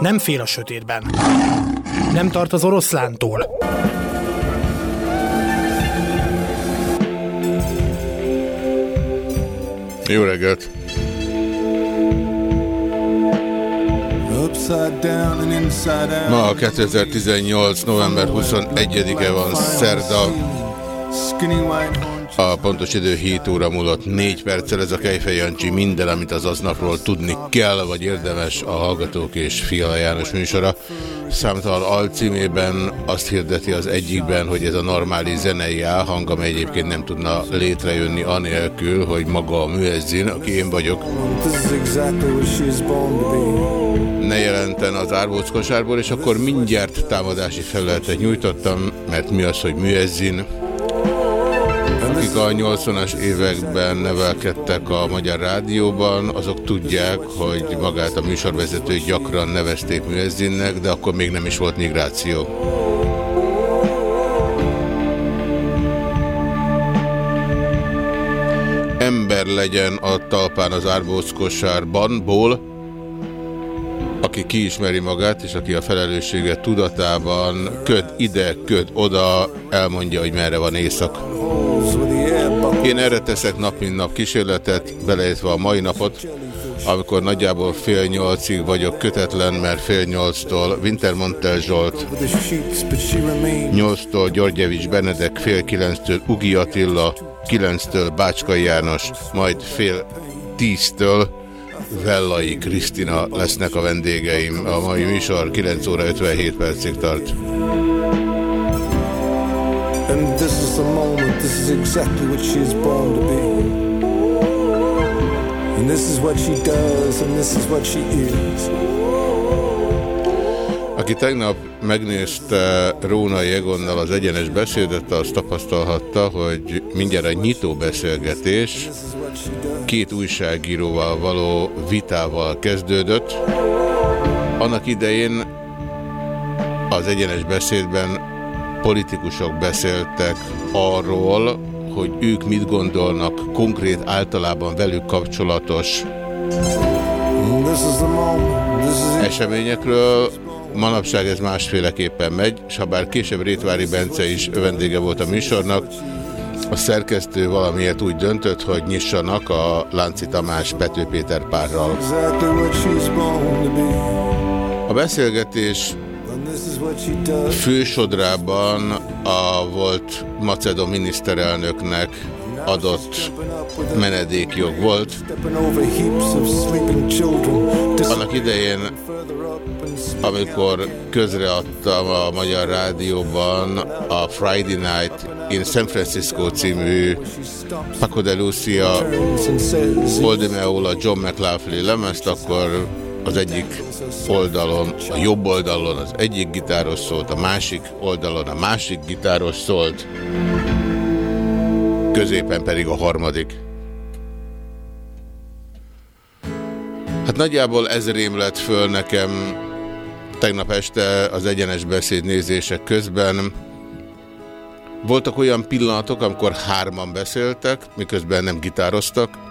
Nem fél a sötétben. Nem tart az oroszlántól. Jó reggelt! Ma a 2018. november 21-e van szerda. A pontos idő 7 óra múlott 4 perccel ez a Kejfej Jancsi minden, amit az aznapról tudni kell, vagy érdemes a Hallgatók és Fiala János műsora. Számtalan alcímében azt hirdeti az egyikben, hogy ez a normális zenei álhang, amely egyébként nem tudna létrejönni anélkül, hogy maga a műezzin, aki én vagyok, ne jelenten az árbóc kosárból, és akkor mindjárt támadási felületet nyújtottam, mert mi az, hogy műezzin, akik a 80-as években nevelkedtek a Magyar Rádióban, azok tudják, hogy magát a műsorvezetőt gyakran nevezték műezzinnek, de akkor még nem is volt migráció. Ember legyen a talpán az árbóckosárban, ból, aki kiismeri magát, és aki a felelőssége tudatában köd ide, köd oda, elmondja, hogy merre van éjszak. Én erre teszek nap mint nap kísérletet, beleértve a mai napot, amikor nagyjából fél nyolcig vagyok kötetlen, mert fél nyolctól Wintermantel Zsolt, nyolctól Györgyevics Benedek, fél kilenctől Ugi Attila, kilenctől Bácskai János, majd fél tíztől Vellai Krisztina lesznek a vendégeim. A mai műsor 9 óra 57 percig tart. And this is the moment, this is exactly what she born to be. And this is what she does, and this is what she is. Aki tegnap megnézte Róna Jegonnal az egyenes beszédet, az tapasztalhatta, hogy mindjárt a nyitó beszélgetés két újságíróval való vitával kezdődött. Annak idején az egyenes beszédben politikusok beszéltek arról, hogy ők mit gondolnak konkrét általában velük kapcsolatos eseményekről. Manapság ez másféleképpen megy, és ha bár később Rétvári Bence is vendége volt a műsornak, a szerkesztő valamiért úgy döntött, hogy nyissanak a Lánci Tamás Pető Péter párral. A beszélgetés fősodrában a volt Macedon miniszterelnöknek adott menedékjog volt. Annak idején, amikor közreadtam a Magyar Rádióban a Friday Night in San Francisco című Paco de Lucia, Old Meola, John McLaughlin lemezt, akkor az egyik oldalon, a jobb oldalon az egyik gitáros szólt, a másik oldalon a másik gitáros szólt, középen pedig a harmadik. Hát nagyjából ez rém lett föl nekem tegnap este az egyenes beszéd nézések közben. Voltak olyan pillanatok, amikor hárman beszéltek, miközben nem gitároztak,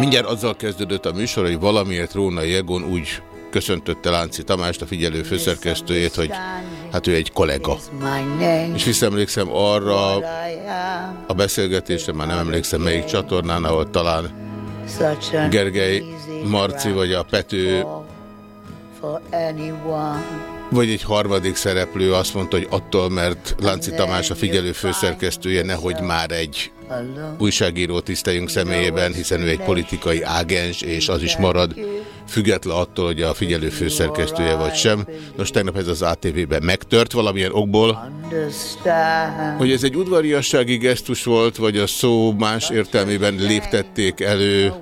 Mindjárt azzal kezdődött a műsor, hogy valamiért Róna Jegon úgy köszöntötte Lánci Tamást, a figyelő főszerkesztőjét, hogy hát ő egy kollega. És visszaemlékszem arra a beszélgetésre, már nem emlékszem melyik csatornán, ahol talán Gergely Marci vagy a Pető vagy egy harmadik szereplő azt mondta, hogy attól, mert Lánci Tamás a figyelő főszerkesztője, nehogy már egy újságíró tiszteljünk személyében, hiszen ő egy politikai ágens, és az is marad független attól, hogy a figyelő főszerkesztője vagy sem. Nos, tegnap ez az ATV-ben megtört valamilyen okból, hogy ez egy udvariassági gesztus volt, vagy a szó más értelmében léptették elő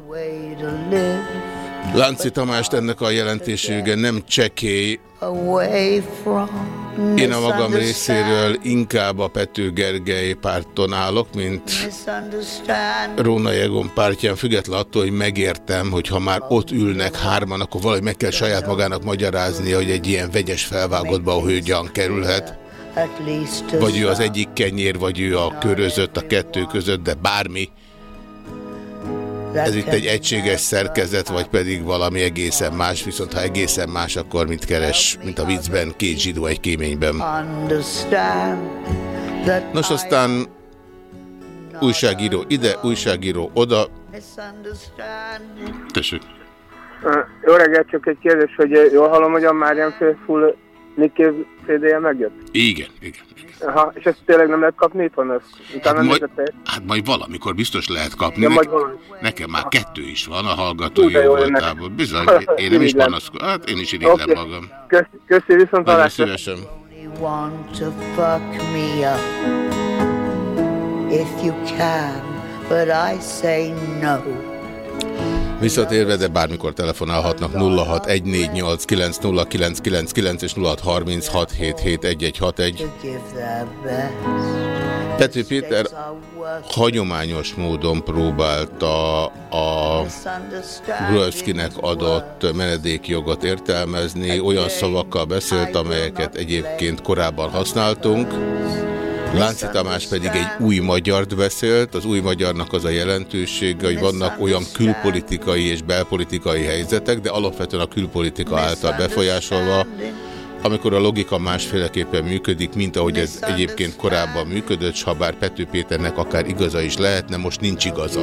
Lánci Tamást ennek a jelentésége nem csekély. Én a magam részéről inkább a Pető Gergely párton állok, mint Róna Jegon pártján, független attól, hogy megértem, hogy ha már ott ülnek hárman, akkor valahogy meg kell saját magának magyarázni, hogy egy ilyen vegyes felvágottba a hőgyan kerülhet. Vagy ő az egyik kenyér, vagy ő a körözött a kettő között, de bármi. Ez itt egy egységes szerkezet, vagy pedig valami egészen más, viszont ha egészen más, akkor mit keres, mint a viccben, két zsidó egy kéményben. Nos, aztán újságíró ide, újságíró oda. Tessék. Jó reggelt, csak egy kérdés, hogy jól hallom, hogy a Máriam Faithful Nick CD-je megjött? Igen, igen. Aha, és ezt tényleg nem lehet kapni itthon? Ezt, hát, majd, hát majd valamikor biztos lehet kapni. Ja, majd Nekem már kettő is van a hallgatói voltából. Bizony, én nem is panaszkodom. Hát én is irigylem okay. magam. Köszi, viszont Nagyon szívesen. If you can, but I say no. Visszatérve, de bármikor telefonálhatnak 0614890999 és 0636771161. Petri Péter hagyományos módon próbálta a Gruevskinek adott menedékjogot értelmezni, olyan szavakkal beszélt, amelyeket egyébként korábban használtunk. Lánci Tamás pedig egy új magyart beszélt. Az új magyarnak az a jelentősége, hogy vannak olyan külpolitikai és belpolitikai helyzetek, de alapvetően a külpolitika által befolyásolva, amikor a logika másféleképpen működik, mint ahogy ez egyébként korábban működött, s ha bár Pető Péternek akár igaza is lehetne, most nincs igaza.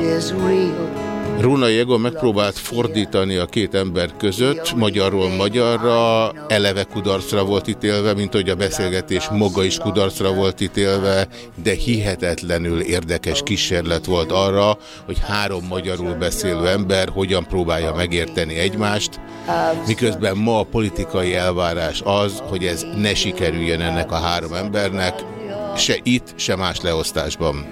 Runa Egon megpróbált fordítani a két ember között, magyarról magyarra, eleve kudarcra volt ítélve, mint hogy a beszélgetés maga is kudarcra volt ítélve, de hihetetlenül érdekes kísérlet volt arra, hogy három magyarul beszélő ember hogyan próbálja megérteni egymást, miközben ma a politikai elvárás az, hogy ez ne sikerüljön ennek a három embernek, se itt, se más leosztásban.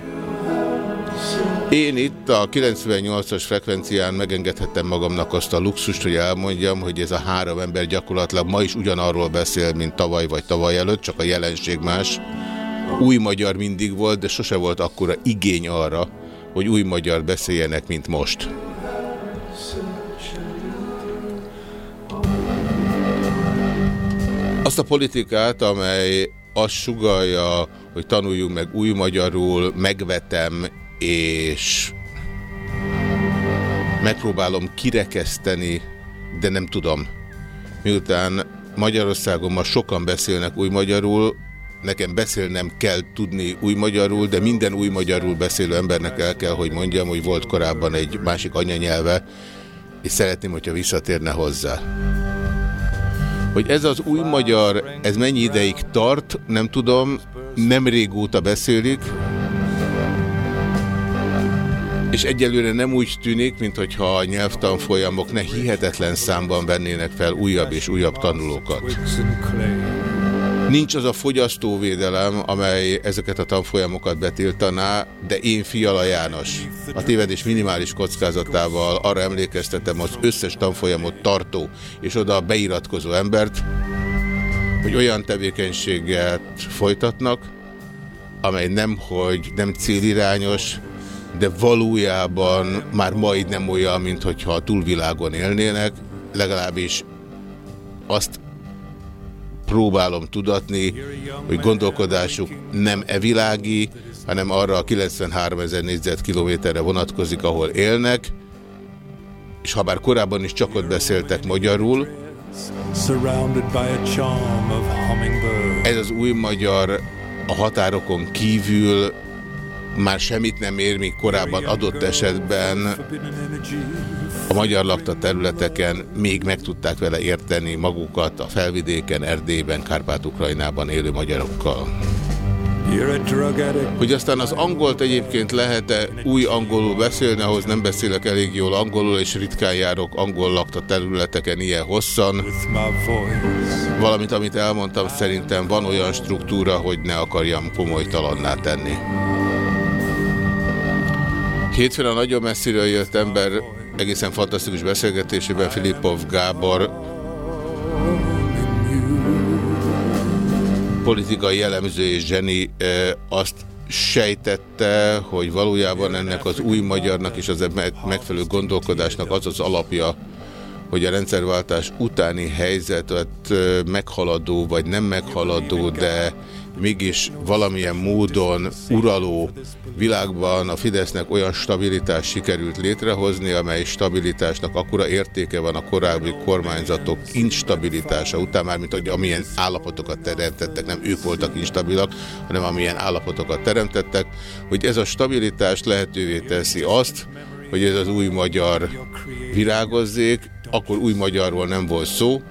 Én itt a 98-as frekvencián megengedhettem magamnak azt a luxust, hogy elmondjam, hogy ez a három ember gyakorlatilag ma is ugyanarról beszél, mint tavaly vagy tavaly előtt, csak a jelenség más. Új magyar mindig volt, de sose volt akkora igény arra, hogy új magyar beszéljenek, mint most. Azt a politikát, amely azt sugalja, hogy tanuljunk meg új magyarul, megvetem és megpróbálom kirekeszteni, de nem tudom. Miután Magyarországon ma sokan beszélnek új magyarul, nekem beszélnem kell tudni új magyarul, de minden új magyarul beszélő embernek el kell, hogy mondjam, hogy volt korábban egy másik anyanyelve, és szeretném, hogyha visszatérne hozzá. Hogy ez az új magyar, ez mennyi ideig tart, nem tudom, nem régóta beszélik, és egyelőre nem úgy tűnik, mintha a nyelvtanfolyamok ne hihetetlen számban vennének fel újabb és újabb tanulókat. Nincs az a fogyasztóvédelem, amely ezeket a tanfolyamokat betiltaná, de én Fiala János a tévedés minimális kockázatával arra emlékeztetem az összes tanfolyamot tartó és oda beiratkozó embert, hogy olyan tevékenységet folytatnak, amely nemhogy nem célirányos, de valójában már majd nem olyan, mint hogyha a túlvilágon élnének, legalábbis azt próbálom tudatni, hogy gondolkodásuk nem evilági, hanem arra a 93 ezer négyzetkilométerre vonatkozik, ahol élnek, és ha bár korábban is csak ott beszéltek magyarul, ez az új magyar a határokon kívül már semmit nem ér, míg korábban adott esetben a magyar lakta területeken még meg tudták vele érteni magukat a felvidéken, Erdélyben, Kárpát-Ukrajnában élő magyarokkal. Hogy aztán az angolt egyébként lehet-e új angolul beszélni, ahhoz nem beszélek elég jól angolul, és ritkán járok angol lakta területeken ilyen hosszan. Valamint, amit elmondtam, szerintem van olyan struktúra, hogy ne akarjam komolytalanná tenni. Hétfőn a nagyon messziről jött ember egészen fantasztikus beszélgetésében Filipov Gábor. Politikai jellemző és zseni azt sejtette, hogy valójában ennek az új magyarnak és az megfelelő gondolkodásnak az az alapja, hogy a rendszerváltás utáni helyzetet meghaladó vagy nem meghaladó, de mégis valamilyen módon uraló világban a Fidesznek olyan stabilitás sikerült létrehozni, amely stabilitásnak akkora értéke van a korábbi kormányzatok instabilitása után, már mint hogy amilyen állapotokat teremtettek, nem ők voltak instabilak, hanem amilyen állapotokat teremtettek, hogy ez a stabilitás lehetővé teszi azt, hogy ez az új magyar virágozzék, akkor új magyarról nem volt szó,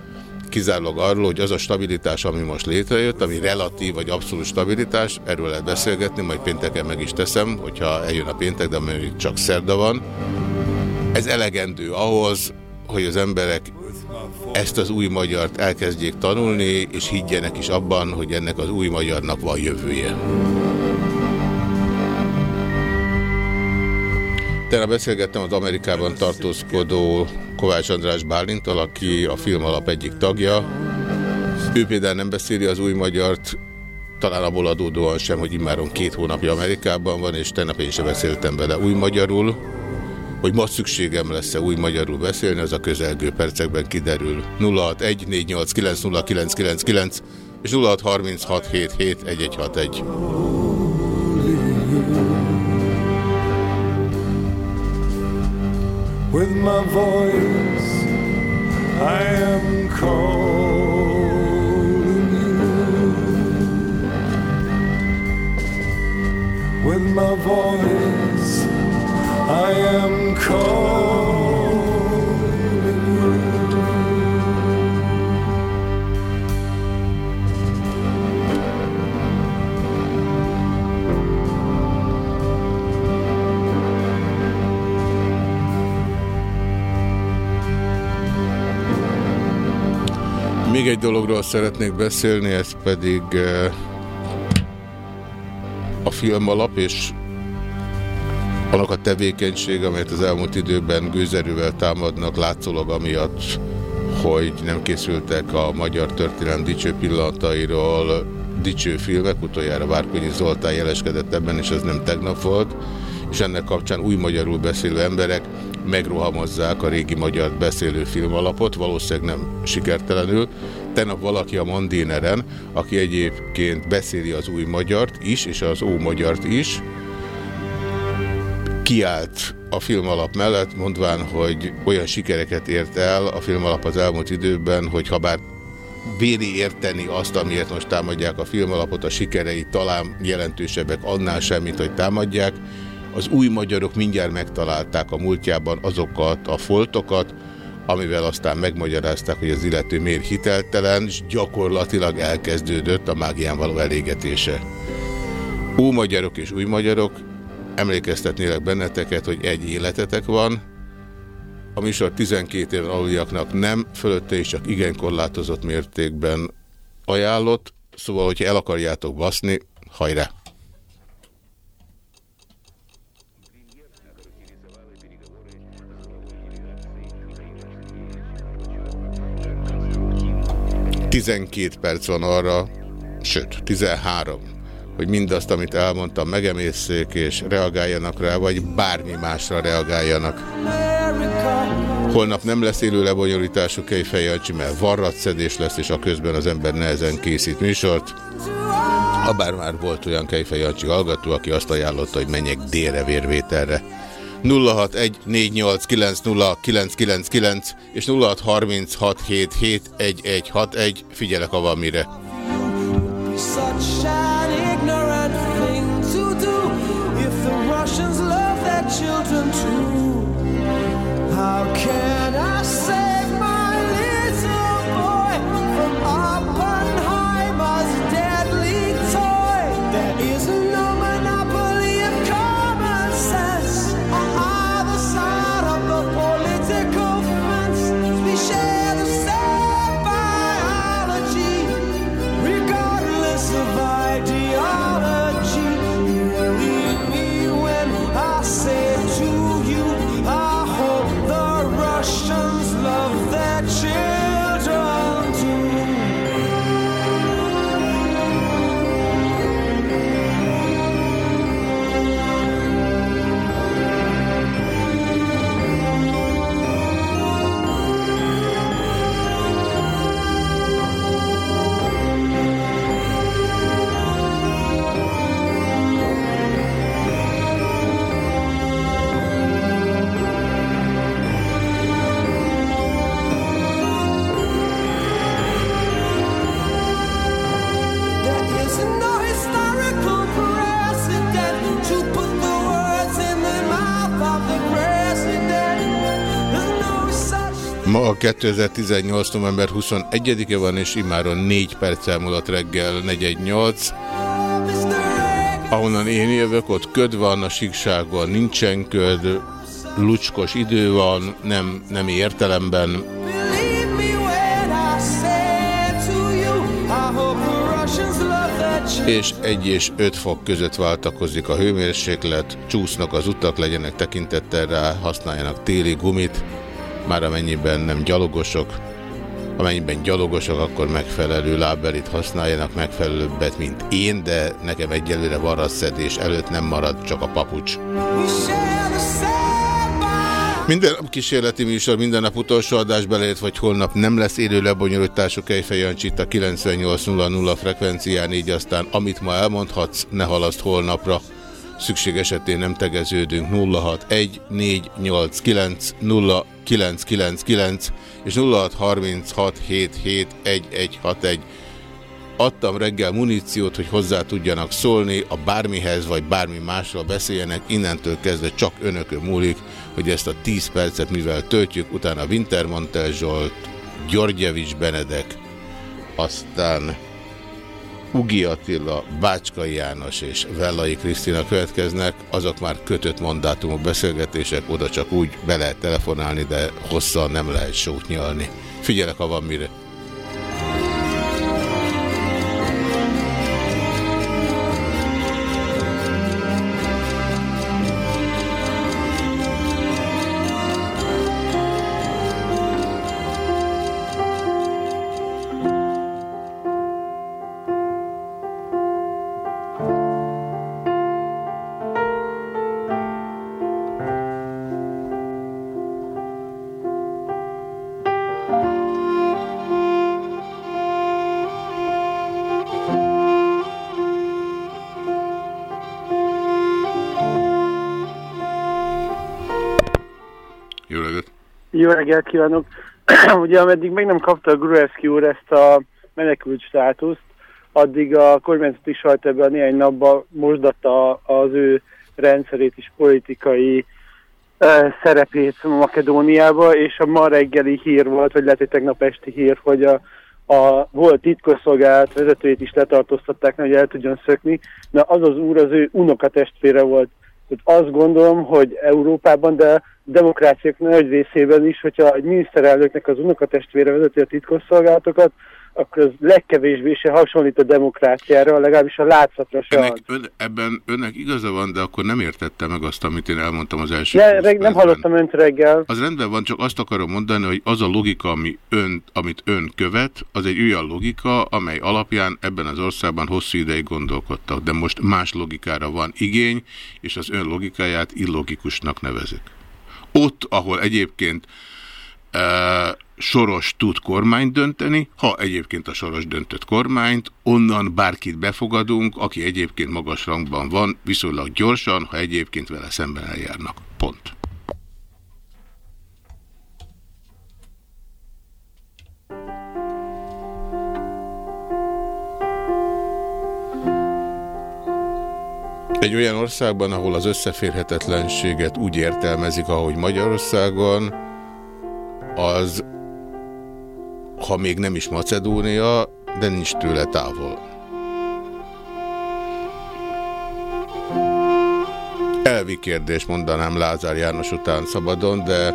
kizárólag arról, hogy az a stabilitás, ami most létrejött, ami relatív vagy abszolút stabilitás, erről lehet beszélgetni, majd pénteken meg is teszem, hogyha eljön a péntek, de még csak szerda van. Ez elegendő ahhoz, hogy az emberek ezt az új magyart elkezdjék tanulni, és higgyenek is abban, hogy ennek az új magyarnak van jövője. Tegnap beszélgettem az Amerikában tartózkodó Kovács András Bálintal, aki a film alap egyik tagja. Ő például nem beszéli az új magyart, talán abból adódóan sem, hogy immáron két hónapja Amerikában van, és tegnap én sem beszéltem vele új magyarul. Hogy ma szükségem lesz-e új magyarul beszélni, az a közelgő percekben kiderül. 0614890999 és 0636771161. With my voice I am calling you. With my voice I am calling Még egy dologról szeretnék beszélni, ez pedig eh, a film alap és annak a tevékenység, amelyet az elmúlt időben gőzerővel támadnak, látszólag amiatt, hogy nem készültek a magyar történelem dicső pillanatairól dicső filmek, utoljára Várkonyi Zoltán jeleskedett ebben, és ez nem tegnap volt, és ennek kapcsán új magyarul beszélő emberek megrohamozzák a régi magyar beszélő filmalapot, valószínűleg nem sikertelenül. Tegnap valaki a Mandineren, aki egyébként beszéli az új magyart is, és az ó magyart is, kiállt a filmalap mellett, mondván, hogy olyan sikereket ért el a filmalap az elmúlt időben, hogy ha bár véli érteni azt, amiért most támadják a filmalapot, a sikerei talán jelentősebbek annál sem, mint hogy támadják, az új magyarok mindjárt megtalálták a múltjában azokat a foltokat, amivel aztán megmagyarázták, hogy az illető miért hiteltelen, és gyakorlatilag elkezdődött a mágián való elégetése. Új magyarok és új magyarok, emlékeztetnélek benneteket, hogy egy életetek van, a műsor 12 éven aluljaknak nem, fölötte is csak igen korlátozott mértékben ajánlott, szóval, hogyha el akarjátok baszni, hajrá! 12 perc van arra, sőt, 13, hogy mindazt, amit elmondtam, megemészszék és reagáljanak rá, vagy bármi másra reagáljanak. Holnap nem lesz élő lebonyolítású Kejfejancsi, mert varratszedés lesz, és a közben az ember nehezen készít műsort. Habár már volt olyan Kejfejancsi hallgató, aki azt ajánlotta, hogy menjek délre vérvételre. 0614890999 és 0636771161. Figyelek, a van mire. Ma a 2018. november 21-e van, és imáron 4 perc múlott reggel 418. Ahonnan én jövök, ott köd van, a síkságon nincsen köd, lucskos idő van, nem, nem értelemben. És 1 és 5 fok között váltakozik a hőmérséklet, csúsznak az utak, legyenek tekintettel rá, használjanak téli gumit, már amennyiben nem gyalogosok, amennyiben gyalogosok, akkor megfelelő lábbelit használjanak, megfelelőbbet, mint én, de nekem egyelőre varratszedés előtt nem marad csak a papucs. Minden nap kísérleti műsor, minden nap utolsó adás belejött, vagy holnap nem lesz élő lebonyolítású Kejfej Jancsit a 98.00 frekvencián, így aztán amit ma elmondhatsz, ne halaszt holnapra. Szükség esetén nem tegeződünk 061 489 0999 és 0636771161. Adtam reggel muníciót, hogy hozzá tudjanak szólni, a bármihez vagy bármi másról beszéljenek, innentől kezdve csak önökön múlik, hogy ezt a 10 percet mivel töltjük, utána Wintermantel Zsolt, Györgyevics Benedek, aztán Ugi Attila, Bácskai János és Vellai Krisztina következnek, azok már kötött mandátumok beszélgetések, oda csak úgy be lehet telefonálni, de hosszan nem lehet sót nyalni. Figyelek, ha van mire. Reggelt kívánok! Ugye ameddig meg nem kapta a Gruevski úr ezt a menekült státuszt, addig a kormányzati sajt ebben a néhány napban mosdatta az ő rendszerét is politikai uh, szerepét Makedóniába, és a ma reggeli hír volt, vagy lehet, hogy tegnap esti hír, hogy a, a volt titkosszolgálat vezetőjét is letartóztatták, hogy el tudjon szökni. Na az az úr az ő unokatestvére volt. Azt gondolom, hogy Európában, de demokráciák nagy részében is, hogyha egy miniszterelnöknek az unokatestvére vezeti a titkosszolgálatokat, akkor az legkevésbé se hasonlít a demokráciára, legalábbis a látszatra se Ennek, ön, Ebben önnek igaza van, de akkor nem értette meg azt, amit én elmondtam az első Ne, reg, Nem hallottam önt reggel. Az rendben van, csak azt akarom mondani, hogy az a logika, ami ön, amit ön követ, az egy olyan logika, amely alapján ebben az országban hosszú ideig gondolkodtak, de most más logikára van igény, és az ön logikáját illogikusnak nevezik. Ott, ahol egyébként e, Soros tud kormányt dönteni, ha egyébként a Soros döntött kormányt, onnan bárkit befogadunk, aki egyébként magas rangban van, viszonylag gyorsan, ha egyébként vele szemben eljárnak. Pont. Egy olyan országban, ahol az összeférhetetlenséget úgy értelmezik, ahogy Magyarországon, az, ha még nem is Macedónia, de nincs tőle távol. Elvi kérdés mondanám Lázár János után szabadon, de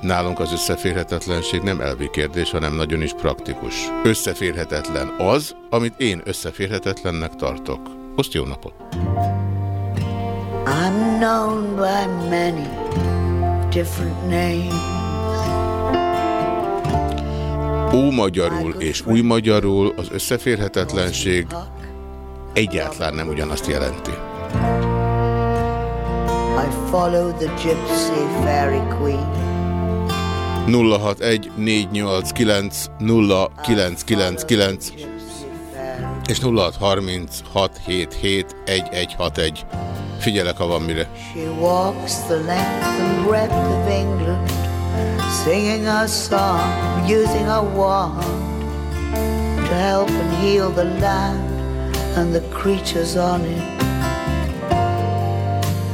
nálunk az összeférhetetlenség nem elvi kérdés, hanem nagyon is praktikus. Összeférhetetlen az, amit én összeférhetetlennek tartok. Oszt jó napot! I'm by many different names. Ó magyarul és új magyarul az összeférhetetlenség egyáltalán nem ugyanazt jelenti. I follow the gypsy fairy queen. 061 489 0999 és 0636771161. Figyelek, ha van mire. She walks the length and breadth of England Singing a song, using a wand To help and heal the land and the creatures on it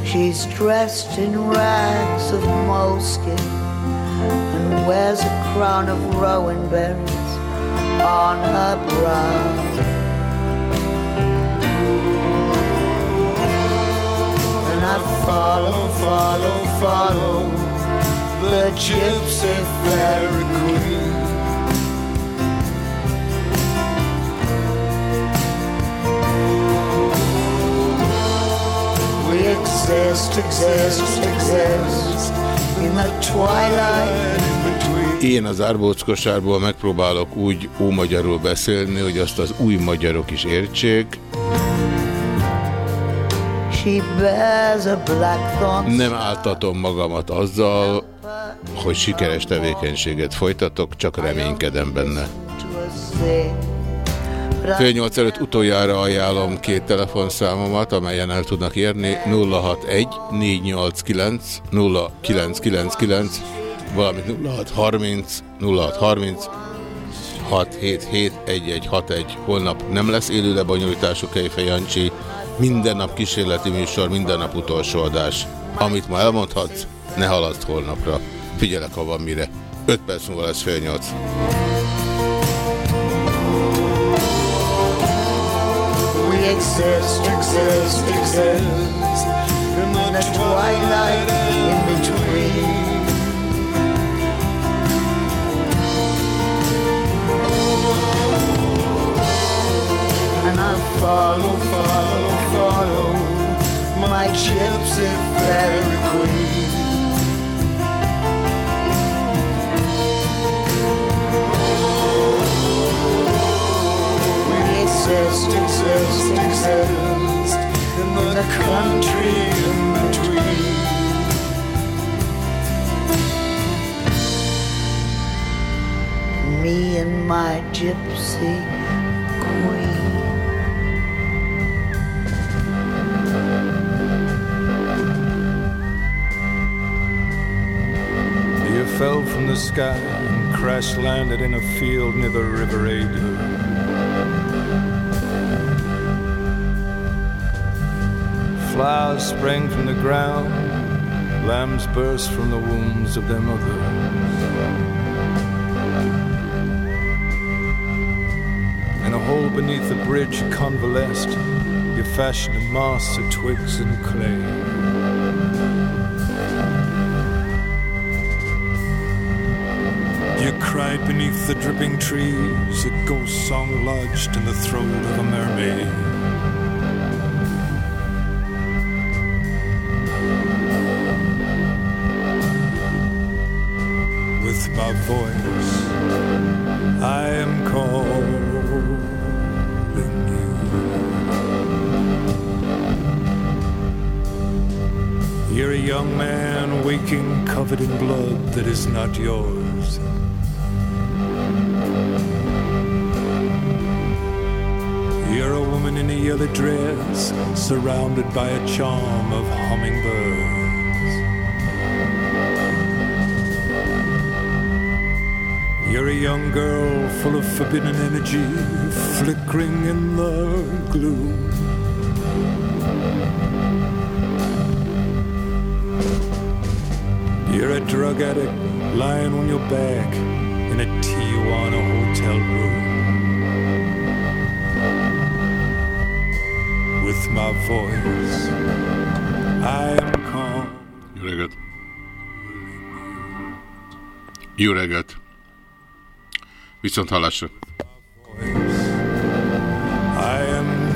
She's dressed in rags of moleskin And wears a crown of rowan berries on her brow. And I follow, follow, follow the gypsy fairy queen. We exist, exist, exist in the twilight. Én az árbóckosárból megpróbálok úgy ómagyarul beszélni, hogy azt az új magyarok is értsék. Nem áltatom magamat azzal, hogy sikeres tevékenységet folytatok, csak reménykedem benne. Fél nyolc előtt utoljára ajánlom két telefonszámomat, amelyen el tudnak érni 061 489 0999, valamint 0630 0630 677 Holnap nem lesz élő lebonyolítású Kejfe Jancsi, minden nap kísérleti műsor, minden nap utolsó adás. Amit ma elmondhatsz, ne halaszd holnapra. Figyelek, ha van mire. 5 perc múlva lesz fél nyolc. we exist, exist, exist in the twilight in between. And I follow, follow, follow my gypsy fairy queen. Exist, exist, exist in the country in between. Me and my gypsy queen. You fell from the sky and crash landed in a field near the River Ada. Flowers sprang from the ground, lambs burst from the wombs of their mothers. In a hole beneath the bridge you convalesced, you fashioned a mass of twigs and clay. You cried beneath the dripping trees, a ghost song lodged in the throat of a mermaid. Voice, I am calling you. You're a young man waking covered in blood that is not yours. You're a woman in a yellow dress, surrounded by a charm of hummingbirds. Young girl full of forbidden energy, flickering in the gloom. You're a drug addict lying on your back in a Tijuana hotel room. With my voice, I am calm. Jó reggelt! Jó reggelt! Viszont hallásra! I am.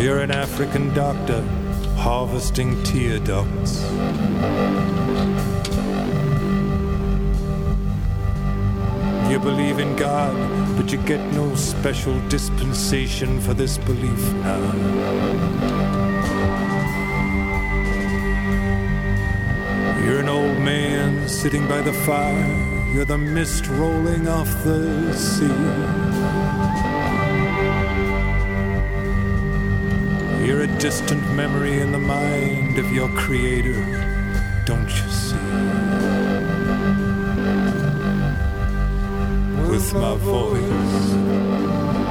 You're an African doctor harvesting tear ducts. Special dispensation for this belief now. You're an old man sitting by the fire. You're the mist rolling off the sea. You're a distant memory in the mind of your creator. Don't you see? With my voice,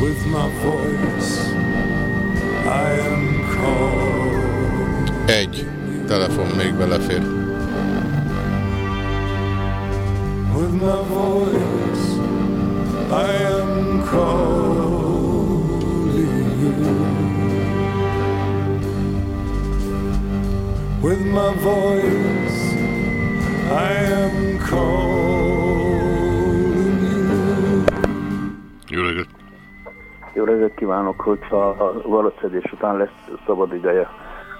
With my voice, I am calling. Egy telefon még belefér. With my voice, I am calling you. With my voice, I am calling kívánok, hogyha a valószínűs után lesz szabad ideje,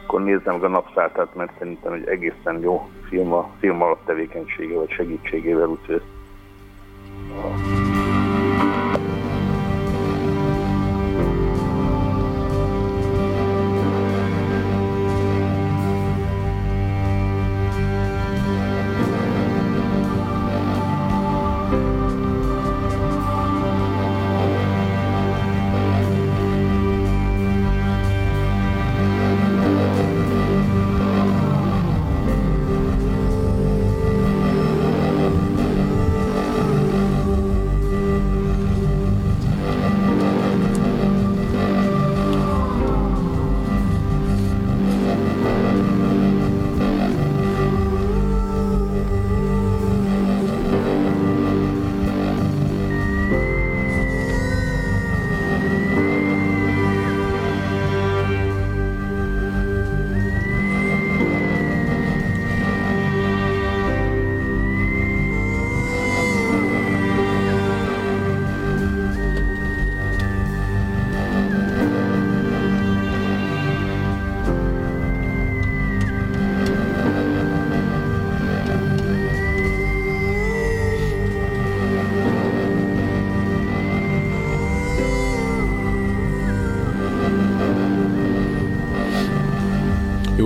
akkor nézzem meg a napszáltát, mert szerintem egy egészen jó film a film alatt tevékenysége vagy segítségével, úgyhogy Jó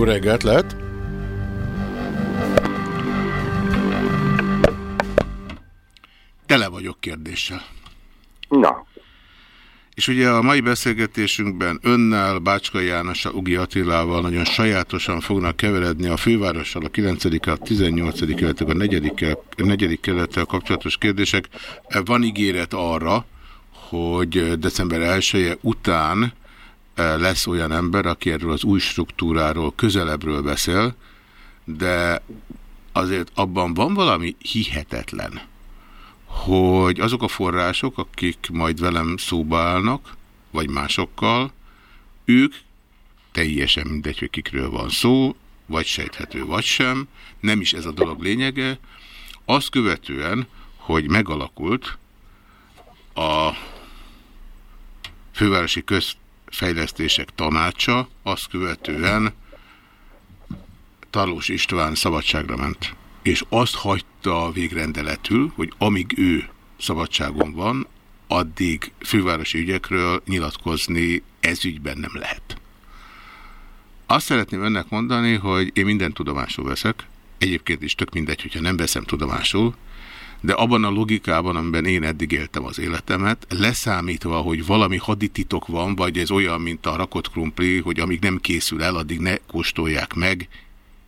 reggelt, lehet? Tele vagyok kérdéssel. Na, És ugye a mai beszélgetésünkben önnel, Bácska Jánossal, Ugi Attilával nagyon sajátosan fognak keveredni a fővárossal, a 9 a 18 illetve a 4 negyedik kelettel kapcsolatos kérdések. Van ígéret arra, hogy december 1 -e után lesz olyan ember, aki erről az új struktúráról közelebbről beszél, de azért abban van valami hihetetlen, hogy azok a források, akik majd velem szóba állnak, vagy másokkal, ők teljesen mindegy, hogy kikről van szó, vagy sejthető, vagy sem, nem is ez a dolog lényege, azt követően, hogy megalakult a fővárosi közfejlesztések tanácsa, azt követően Talós István szabadságra ment. És azt hagyta végrendeletül, hogy amíg ő szabadságon van, addig fővárosi ügyekről nyilatkozni ez ügyben nem lehet. Azt szeretném önnek mondani, hogy én minden tudomásul veszek, egyébként is tök mindegy, hogyha nem veszem tudomásul, de abban a logikában, amiben én eddig éltem az életemet, leszámítva, hogy valami hadititok van, vagy ez olyan, mint a rakott krumpli, hogy amíg nem készül el, addig ne kóstolják meg,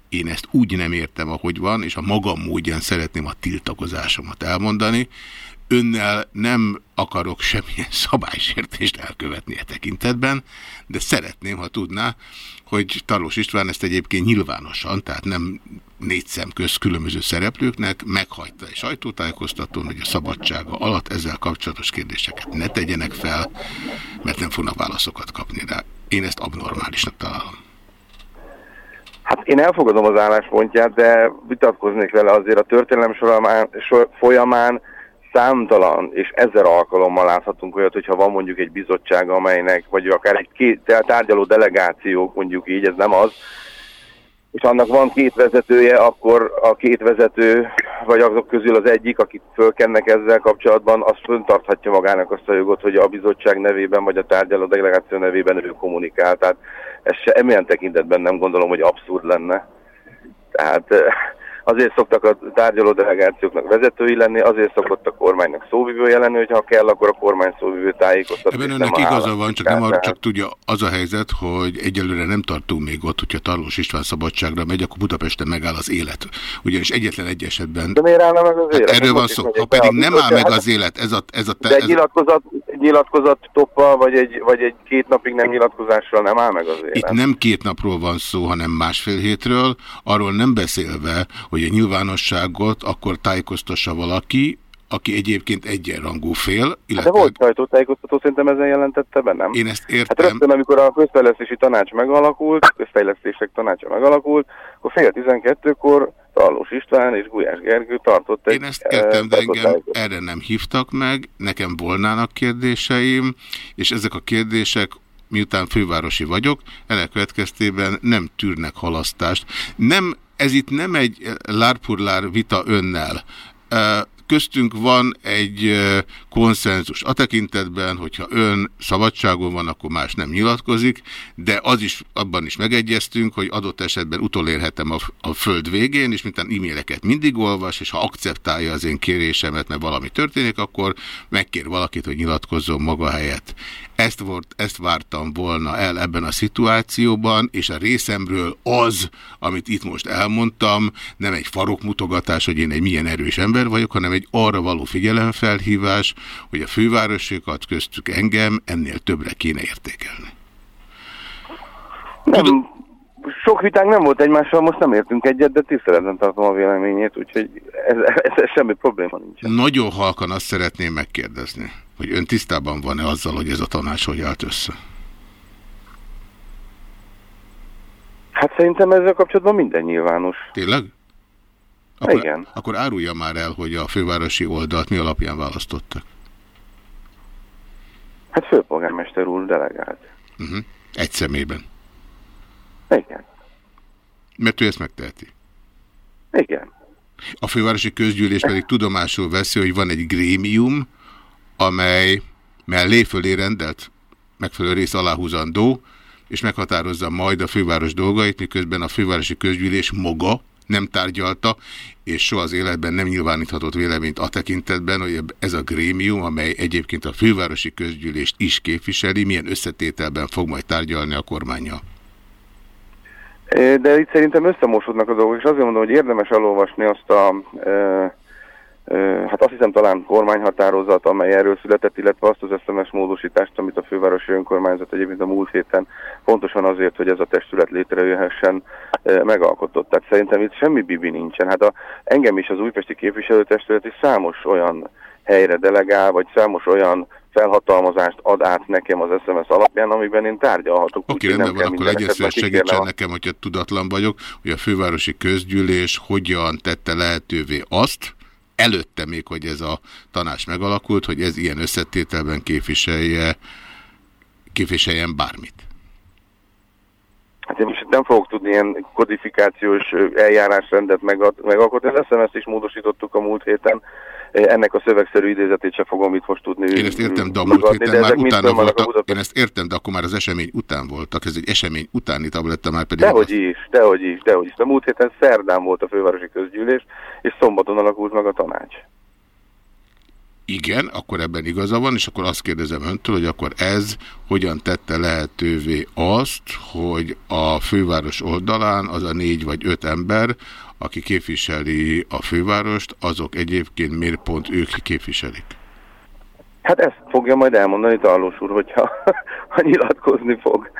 én ezt úgy nem értem, ahogy van, és a magam módján szeretném a tiltakozásomat elmondani. Önnel nem akarok semmilyen szabálysértést elkövetni e tekintetben, de szeretném, ha tudná, hogy Tarlós István ezt egyébként nyilvánosan, tehát nem négy szem köz különböző szereplőknek meghagyta egy sajtótájékoztatón, hogy a szabadsága alatt ezzel kapcsolatos kérdéseket ne tegyenek fel, mert nem fognak válaszokat kapni rá. Én ezt abnormálisnak találom. hát én elfogadom az álláspontját, de vitatkoznék vele azért a történelem során, sor, folyamán számtalan és ezer alkalommal láthatunk olyat, hogyha van mondjuk egy bizottság, amelynek, vagy akár egy két, tárgyaló delegáció, mondjuk így, ez nem az, és annak van két vezetője, akkor a két vezető, vagy azok közül az egyik, akit fölkennek ezzel kapcsolatban, az föntarthatja magának azt a jogot, hogy a bizottság nevében, vagy a tárgyaló delegáció nevében ő kommunikál. Tehát ez se, emilyen tekintetben nem gondolom, hogy abszurd lenne. Tehát eh, azért szoktak a tárgyaló delegációknak vezetői lenni, azért szokott a kormánynak szóvivője lenni, hogy ha kell, akkor a kormány szóvivő tájékoztat. Ebben önnek igaza van, csak, nem csak tudja, az a helyzet, hogy egyelőre nem tartunk még ott, hogyha Tarlós István szabadságra megy, akkor Budapesten megáll az élet. Ugyanis egyetlen egy esetben De miért állna meg az Hát élet? erről van szó. Ha pedig nem áll meg az élet, ez a... Ez a, De egy ez a nyilatkozat, nyilatkozat toppal, vagy egy, vagy egy két napig nem nyilatkozással nem áll meg az élet. itt nem két napról van szó, hanem másfél hétről, arról nem beszélve, hogy a nyilvánosságot akkor tájékoztassa valaki, aki egyébként egyenrangú fél, Hát de illetve volt sajtótájékoztató, szerintem ezen jelentette be, nem? én ezt Hát értem, rögtön, amikor a közfejlesztési tanács megalakult, közfejlesztések tanácsa megalakult, akkor fél tizenkettőkor Tarlós István és Gulyás Gergő tartott egy... Én ezt értem, de eh, engem erre nem hívtak meg, nekem volnának kérdéseim, és ezek a kérdések, miután fővárosi vagyok, ennek következtében nem tűrnek halasztást. Nem, ez itt nem egy lárpurlár vita önnel. Ö, Köztünk van egy ö, konszenzus a tekintetben, hogyha ön szabadságon van, akkor más nem nyilatkozik, de az is, abban is megegyeztünk, hogy adott esetben utolérhetem a, a föld végén, és mintán e-maileket mindig olvas, és ha akceptálja az én kérésemet, mert valami történik, akkor megkér valakit, hogy nyilatkozzon maga helyett. Ezt, volt, ezt vártam volna el ebben a szituációban, és a részemről az, amit itt most elmondtam, nem egy farokmutogatás, hogy én egy milyen erős ember vagyok, hanem egy arra való figyelemfelhívás, hogy a fővárosokat köztük engem ennél többre kéne értékelni. Nem, sok vitánk nem volt egymással, most nem értünk egyet, de tiszteletben tartom a véleményét, úgyhogy ez, ez, ez semmi probléma nincsen. Nagyon halkan azt szeretném megkérdezni, hogy ön tisztában van-e azzal, hogy ez a tanács hogy állt össze? Hát szerintem ezzel kapcsolatban minden nyilvános. Tényleg? Akkor, Igen. Akkor árulja már el, hogy a fővárosi oldalt mi alapján választottak. Hát főpolgármester úr delegált. Uh -huh. Egy szemében. Igen. Mert ő ezt megteheti. Igen. A fővárosi közgyűlés pedig tudomásul veszi, hogy van egy grémium, amely mellé fölé rendelt, megfelelő rész aláhúzandó, és meghatározza majd a főváros dolgait, miközben a fővárosi közgyűlés maga nem tárgyalta, és soha az életben nem nyilváníthatott véleményt a tekintetben, hogy ez a grémium, amely egyébként a fővárosi közgyűlést is képviseli, milyen összetételben fog majd tárgyalni a kormánya. De itt szerintem összemosodnak a dolgok, és azért mondom, hogy érdemes elolvasni azt a, hát azt hiszem talán kormányhatározat, amely erről született, illetve azt az SMS módosítást, amit a fővárosi önkormányzat egyébként a múlt héten pontosan azért, hogy ez a testület létrejöhessen, megalkotott. Tehát szerintem itt semmi bibi nincsen. Hát a, engem is az újpesti képviselőtestület is számos olyan helyre delegál, vagy számos olyan felhatalmazást ad át nekem az SMS alapján, amiben én tárgyalhatok. Oké, úgyhogy rendben nem van, akkor esetben segítsen a- nekem, hogyha tudatlan vagyok, hogy a fővárosi közgyűlés hogyan tette lehetővé azt, előtte még, hogy ez a tanács megalakult, hogy ez ilyen összetételben képviselje, képviseljen bármit. Hát én most nem fogok tudni ilyen kodifikációs eljárásrendet megalkotni. Az SMS-t is módosítottuk a múlt héten. Ennek a szövegszerű idézetét sem fogom itt most tudni Én ezt értem, de a múlt megadni, héten de már utána voltak. Budapest- Én ezt értem, de akkor már az esemény után voltak. Ez egy esemény utáni tabletta, már pedig... Dehogy is, dehogy is, dehogy is. De múlt héten szerdán volt a fővárosi közgyűlés, és szombaton alakult meg a tanács. Igen, akkor ebben igaza van, és akkor azt kérdezem öntől, hogy akkor ez hogyan tette lehetővé azt, hogy a főváros oldalán az a négy vagy öt ember, aki képviseli a fővárost, azok egyébként miért pont ők képviselik? Hát ezt fogja majd elmondani Tarlós úr, hogyha ha nyilatkozni fog.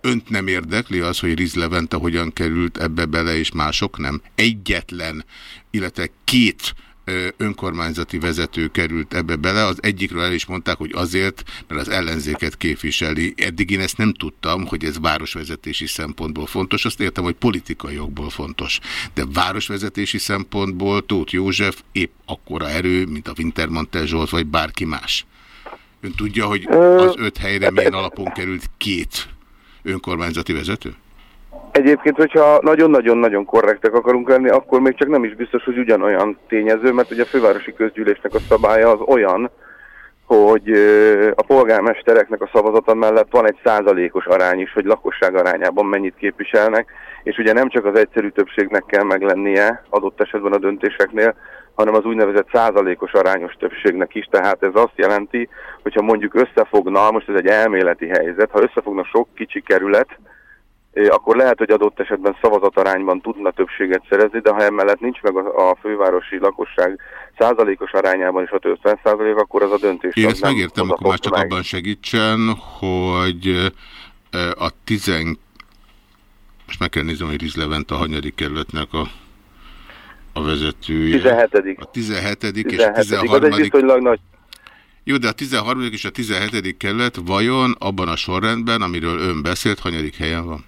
Önt nem érdekli az, hogy Riz Levente hogyan került ebbe bele, és mások nem? Egyetlen, illetve két önkormányzati vezető került ebbe bele. Az egyikről el is mondták, hogy azért, mert az ellenzéket képviseli. Eddig én ezt nem tudtam, hogy ez városvezetési szempontból fontos. Azt értem, hogy politikai jogból fontos. De városvezetési szempontból Tóth József épp akkora erő, mint a Wintermantel Zsolt, vagy bárki más. Ön tudja, hogy az öt helyre milyen alapon került két önkormányzati vezető? Egyébként, hogyha nagyon-nagyon-nagyon korrektek akarunk lenni, akkor még csak nem is biztos, hogy ugyanolyan tényező, mert ugye a fővárosi közgyűlésnek a szabálya az olyan, hogy a polgármestereknek a szavazata mellett van egy százalékos arány is, hogy lakosság arányában mennyit képviselnek, és ugye nem csak az egyszerű többségnek kell meglennie adott esetben a döntéseknél, hanem az úgynevezett százalékos arányos többségnek is. Tehát ez azt jelenti, hogyha mondjuk összefogna, most ez egy elméleti helyzet, ha összefogna sok kicsi kerület, akkor lehet, hogy adott esetben szavazatarányban tudna többséget szerezni, de ha emellett nincs meg a, a fővárosi lakosság százalékos arányában is a 50 százalék, akkor az a döntés. Én ezt megértem, akkor már csak meg. abban segítsen, hogy a tizen... Most meg kell nézem, hogy Riz Levent a hanyadik kerületnek a, a vezetője. 17. A 17. és a 17. Az egy 13. viszonylag nagy Jó, de a 13. és a 17. kerület vajon abban a sorrendben, amiről ön beszélt, hanyadik helyen van?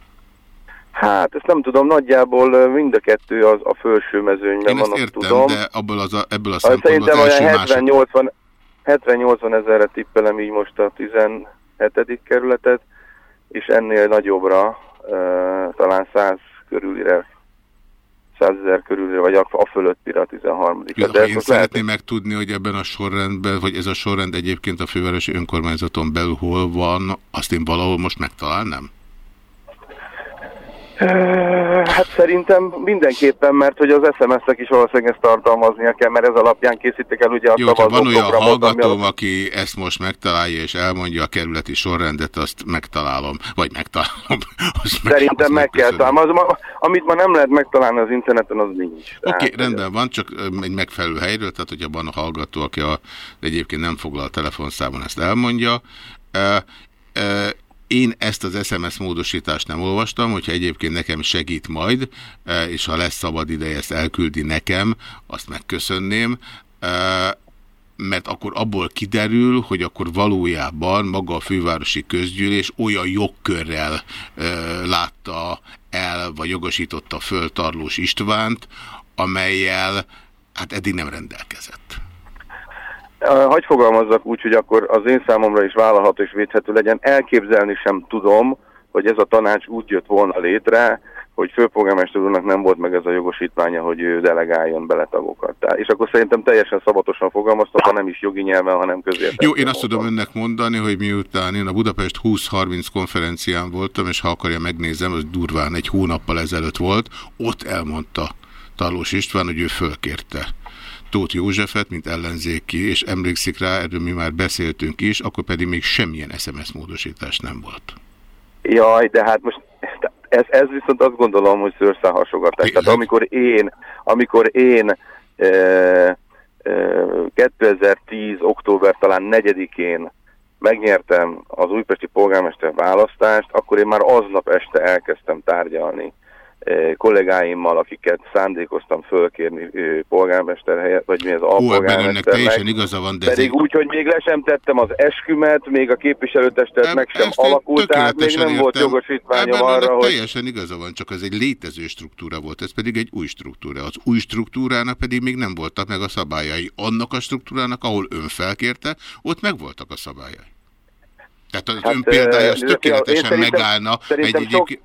Hát, ezt nem tudom, nagyjából mind a kettő az a felső mezőnyben Én van, ezt értem, tudom. de abból az a, ebből a Az szempontból Szerintem az első olyan másod. 70-80 70-80 ezerre tippelem így most a 17. kerületet, és ennél nagyobbra, uh, talán 100 körülire, 100 ezer körülire, vagy a, a fölöttire a 13. Jó, De ha ezt én szeretném megtudni, hogy ebben a sorrendben, vagy ez a sorrend egyébként a fővárosi önkormányzaton belül hol van, azt én valahol most megtalálnám? Hát szerintem mindenképpen, mert hogy az SMS-nek is valószínűleg ezt tartalmaznia kell, mert ez alapján készítik el ugye a Jó, van olyan ami hallgatóm, aki ezt most megtalálja és elmondja a kerületi sorrendet, azt megtalálom. Vagy megtalálom. Azt meg- Szerintem azt meg kell találni. Az, amit ma nem lehet megtalálni az interneten, az nincs. Oké, Tehát, okay, rendben van, csak egy megfelelő helyről, tehát hogyha van a hallgató, aki a, egyébként nem foglal a telefonszámon, ezt elmondja. Ö, ö, én ezt az SMS módosítást nem olvastam, hogyha egyébként nekem segít majd, ö, és ha lesz szabad ideje, ezt elküldi nekem, azt megköszönném. Ö, mert akkor abból kiderül, hogy akkor valójában maga a fővárosi közgyűlés olyan jogkörrel ö, látta el, vagy jogosította föl Tarlós Istvánt, amelyel hát eddig nem rendelkezett. Hagy fogalmazzak úgy, hogy akkor az én számomra is vállalható és védhető legyen. Elképzelni sem tudom, hogy ez a tanács úgy jött volna létre, hogy főpolgármester úrnak nem volt meg ez a jogosítványa, hogy ő delegáljon bele tagokat. Tehát, és akkor szerintem teljesen szabatosan fogalmaztam, ha nem is jogi nyelven, hanem közérthetően. Jó, én azt tudom önnek mondani, hogy miután én a Budapest 2030 konferencián voltam, és ha akarja megnézem, az durván egy hónappal ezelőtt volt, ott elmondta Talós István, hogy ő fölkérte Tóth Józsefet, mint ellenzéki, és emlékszik rá, erről mi már beszéltünk is, akkor pedig még semmilyen SMS módosítás nem volt. Jaj, de hát most ez, ez viszont azt gondolom, hogy szőrszálhasogatás. Tehát amikor én, amikor én e, e, 2010. október talán 4-én megnyertem az újpesti polgármester választást, akkor én már aznap este elkezdtem tárgyalni kollégáimmal, akiket szándékoztam fölkérni polgármester helyett, vagy mi az alpolgármesternek. igaza van, de ez Pedig egy- úgy, hogy még le sem tettem az eskümet, még a képviselőtestet meg sem alakult, tehát még nem volt értem. jogosítványom Ebben arra, hogy... teljesen igaza van, csak ez egy létező struktúra volt, ez pedig egy új struktúra. Az új struktúrának pedig még nem voltak meg a szabályai. Annak a struktúrának, ahol ön felkérte, ott meg voltak a szabályai. Tehát az Hát, ön példája az tökéletesen én szerintem- megállna egy egyébként...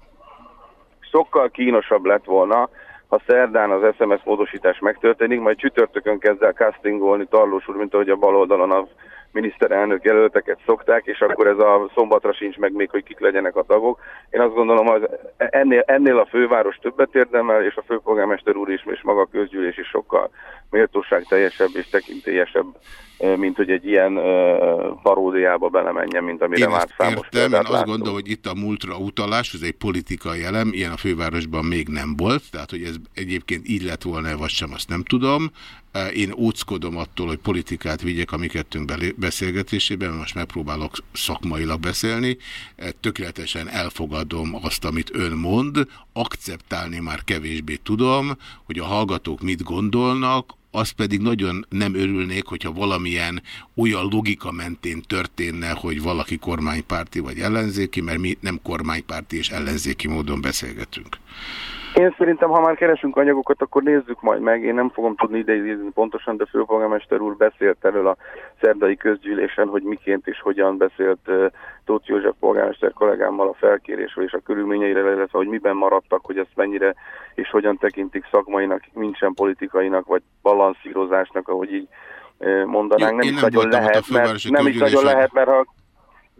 sokkal kínosabb lett volna, ha szerdán az SMS módosítás megtörténik, majd csütörtökön kezd el castingolni Tarlós úr, mint ahogy a bal oldalon a miniszterelnök jelölteket szokták, és akkor ez a szombatra sincs meg még, hogy kik legyenek a tagok. Én azt gondolom, hogy ennél, ennél a főváros többet érdemel, és a főpolgármester úr is, és maga a közgyűlés is sokkal méltóság teljesebb és tekintélyesebb, mint hogy egy ilyen paródiába belemenjen, mint amire Én már számos értem, én azt láttunk. gondolom, hogy itt a múltra utalás, ez egy politikai elem, ilyen a fővárosban még nem volt, tehát hogy ez egyébként így lett volna, vagy sem, azt nem tudom. Én óckodom attól, hogy politikát vigyek a mi kettőnk beszélgetésében, most megpróbálok szakmailag beszélni. Tökéletesen elfogadom azt, amit ön mond, akceptálni már kevésbé tudom, hogy a hallgatók mit gondolnak, az pedig nagyon nem örülnék, hogyha valamilyen olyan logika mentén történne, hogy valaki kormánypárti vagy ellenzéki, mert mi nem kormánypárti és ellenzéki módon beszélgetünk. Én szerintem, ha már keresünk anyagokat, akkor nézzük majd meg. Én nem fogom tudni idézni pontosan, de főpolgármester úr beszélt erről a szerdai közgyűlésen, hogy miként és hogyan beszélt Tóth József polgármester kollégámmal a felkérésről és a körülményeire, illetve hogy miben maradtak, hogy ezt mennyire és hogyan tekintik szakmainak, mint sem politikainak, vagy balanszírozásnak, ahogy így mondanánk. Jó, nem én is nem nagyon ott a lehet, mert nem is nagyon lehet, mert ha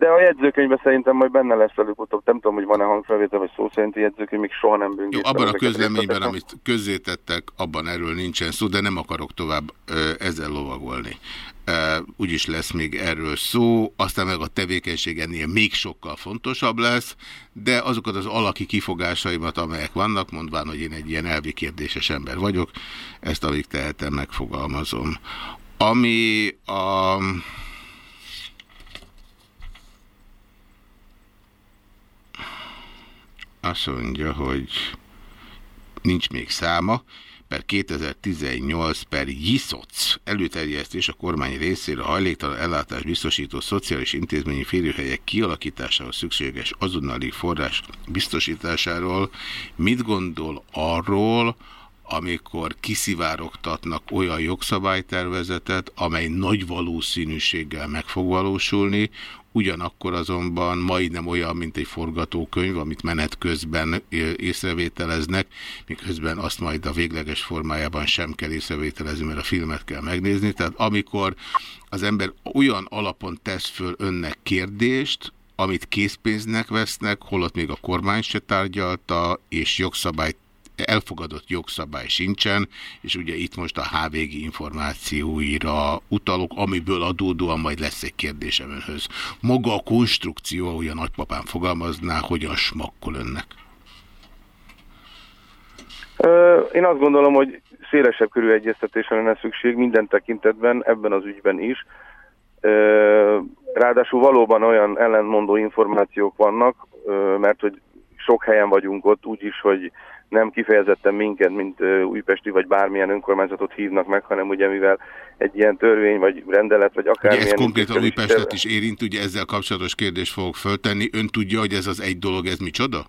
de a jegyzőkönyvben szerintem majd benne lesz előbb-utóbb. Nem tudom, hogy van-e hangfelvétel, vagy szó szerinti jegyzőkönyv, még soha nem Jó, bőgéstem. abban a közleményben, amit közzétettek, abban erről nincsen szó, de nem akarok tovább ezzel lovagolni. Ö, Úgyis lesz még erről szó, aztán meg a tevékenység ennél még sokkal fontosabb lesz, de azokat az alaki kifogásaimat, amelyek vannak, mondván, hogy én egy ilyen elvi kérdéses ember vagyok, ezt amíg tehetem, megfogalmazom. Ami a... Azt mondja, hogy nincs még száma, per 2018 per JISZOC előterjesztés a kormány részéről a hajléktalan ellátás biztosító szociális intézményi férőhelyek kialakításához szükséges azonnali forrás biztosításáról. Mit gondol arról, amikor kiszivárogtatnak olyan jogszabálytervezetet, amely nagy valószínűséggel meg fog valósulni, ugyanakkor azonban majdnem olyan, mint egy forgatókönyv, amit menet közben észrevételeznek, miközben azt majd a végleges formájában sem kell észrevételezni, mert a filmet kell megnézni. Tehát amikor az ember olyan alapon tesz föl önnek kérdést, amit készpénznek vesznek, holott még a kormány se tárgyalta, és jogszabály elfogadott jogszabály sincsen, és ugye itt most a HVG információira utalok, amiből adódóan majd lesz egy kérdésem önhöz. Maga a konstrukció, ahogy a nagypapám fogalmazná, hogyan smakkol önnek? Én azt gondolom, hogy szélesebb körű egyeztetésre lenne szükség minden tekintetben, ebben az ügyben is. Ráadásul valóban olyan ellentmondó információk vannak, mert hogy sok helyen vagyunk ott, úgyis, hogy nem kifejezetten minket, mint újpesti vagy bármilyen önkormányzatot hívnak meg, hanem ugye mivel egy ilyen törvény, vagy rendelet, vagy Ugye akármilyen... ez konkrétan Újpestet is érint, ugye ezzel kapcsolatos kérdést fogok föltenni. Ön tudja, hogy ez az egy dolog, ez micsoda?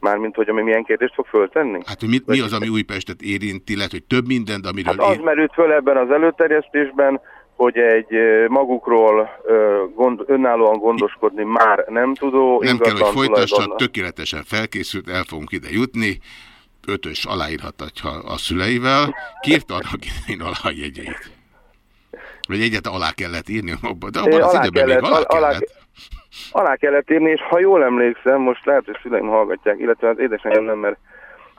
Mármint, hogy ami milyen kérdést fog föltenni? Hát, hogy mit, mi az, ami Újpestet érinti, lehet, hogy több minden, de amiről Hát az én... merült föl ebben az előterjesztésben, hogy egy magukról gond, önállóan gondoskodni már nem tudó Nem kell, hogy folytassa, tökéletesen felkészült, el fogunk ide jutni. Ötös aláírhatja a szüleivel. Kért annak idején alá a jegyeit. Vagy egyet alá kellett írni abban, de abban az alá időben még kellett, alá alá- kellett. Alá kellett írni, és ha jól emlékszem, most lehet, hogy szüleim hallgatják, illetve az édesanyám nem, mert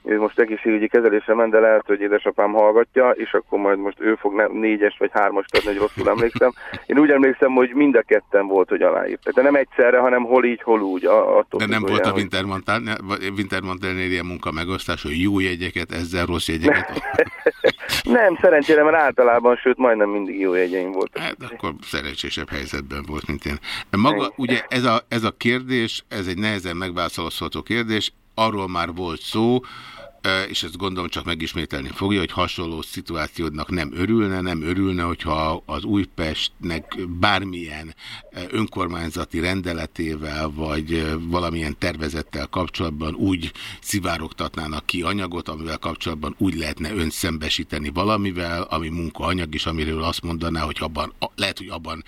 ő most egészségügyi kezelésre ment, de lehet, hogy édesapám hallgatja, és akkor majd most ő fog négyes vagy hármast adni, hogy rosszul emlékszem. Én úgy emlékszem, hogy mind a ketten volt, hogy aláírtak. De nem egyszerre, hanem hol így, hol úgy. a- Attól De nem volt a Wintermantelnél ilyen munka megosztás, hogy jó jegyeket, ezzel rossz jegyeket. Nem, szerencsére, mert általában, sőt, majdnem mindig jó jegyeim voltak. Hát akkor szerencsésebb helyzetben volt, mint én. Maga, ugye ez a, ez a kérdés, ez egy nehezen megválaszolható kérdés, arról már volt szó, és ezt gondolom csak megismételni fogja, hogy hasonló szituációdnak nem örülne, nem örülne, hogyha az Újpestnek bármilyen önkormányzati rendeletével, vagy valamilyen tervezettel kapcsolatban úgy szivárogtatnának ki anyagot, amivel kapcsolatban úgy lehetne ön szembesíteni valamivel, ami munkaanyag, és amiről azt mondaná, hogy abban, lehet, hogy abban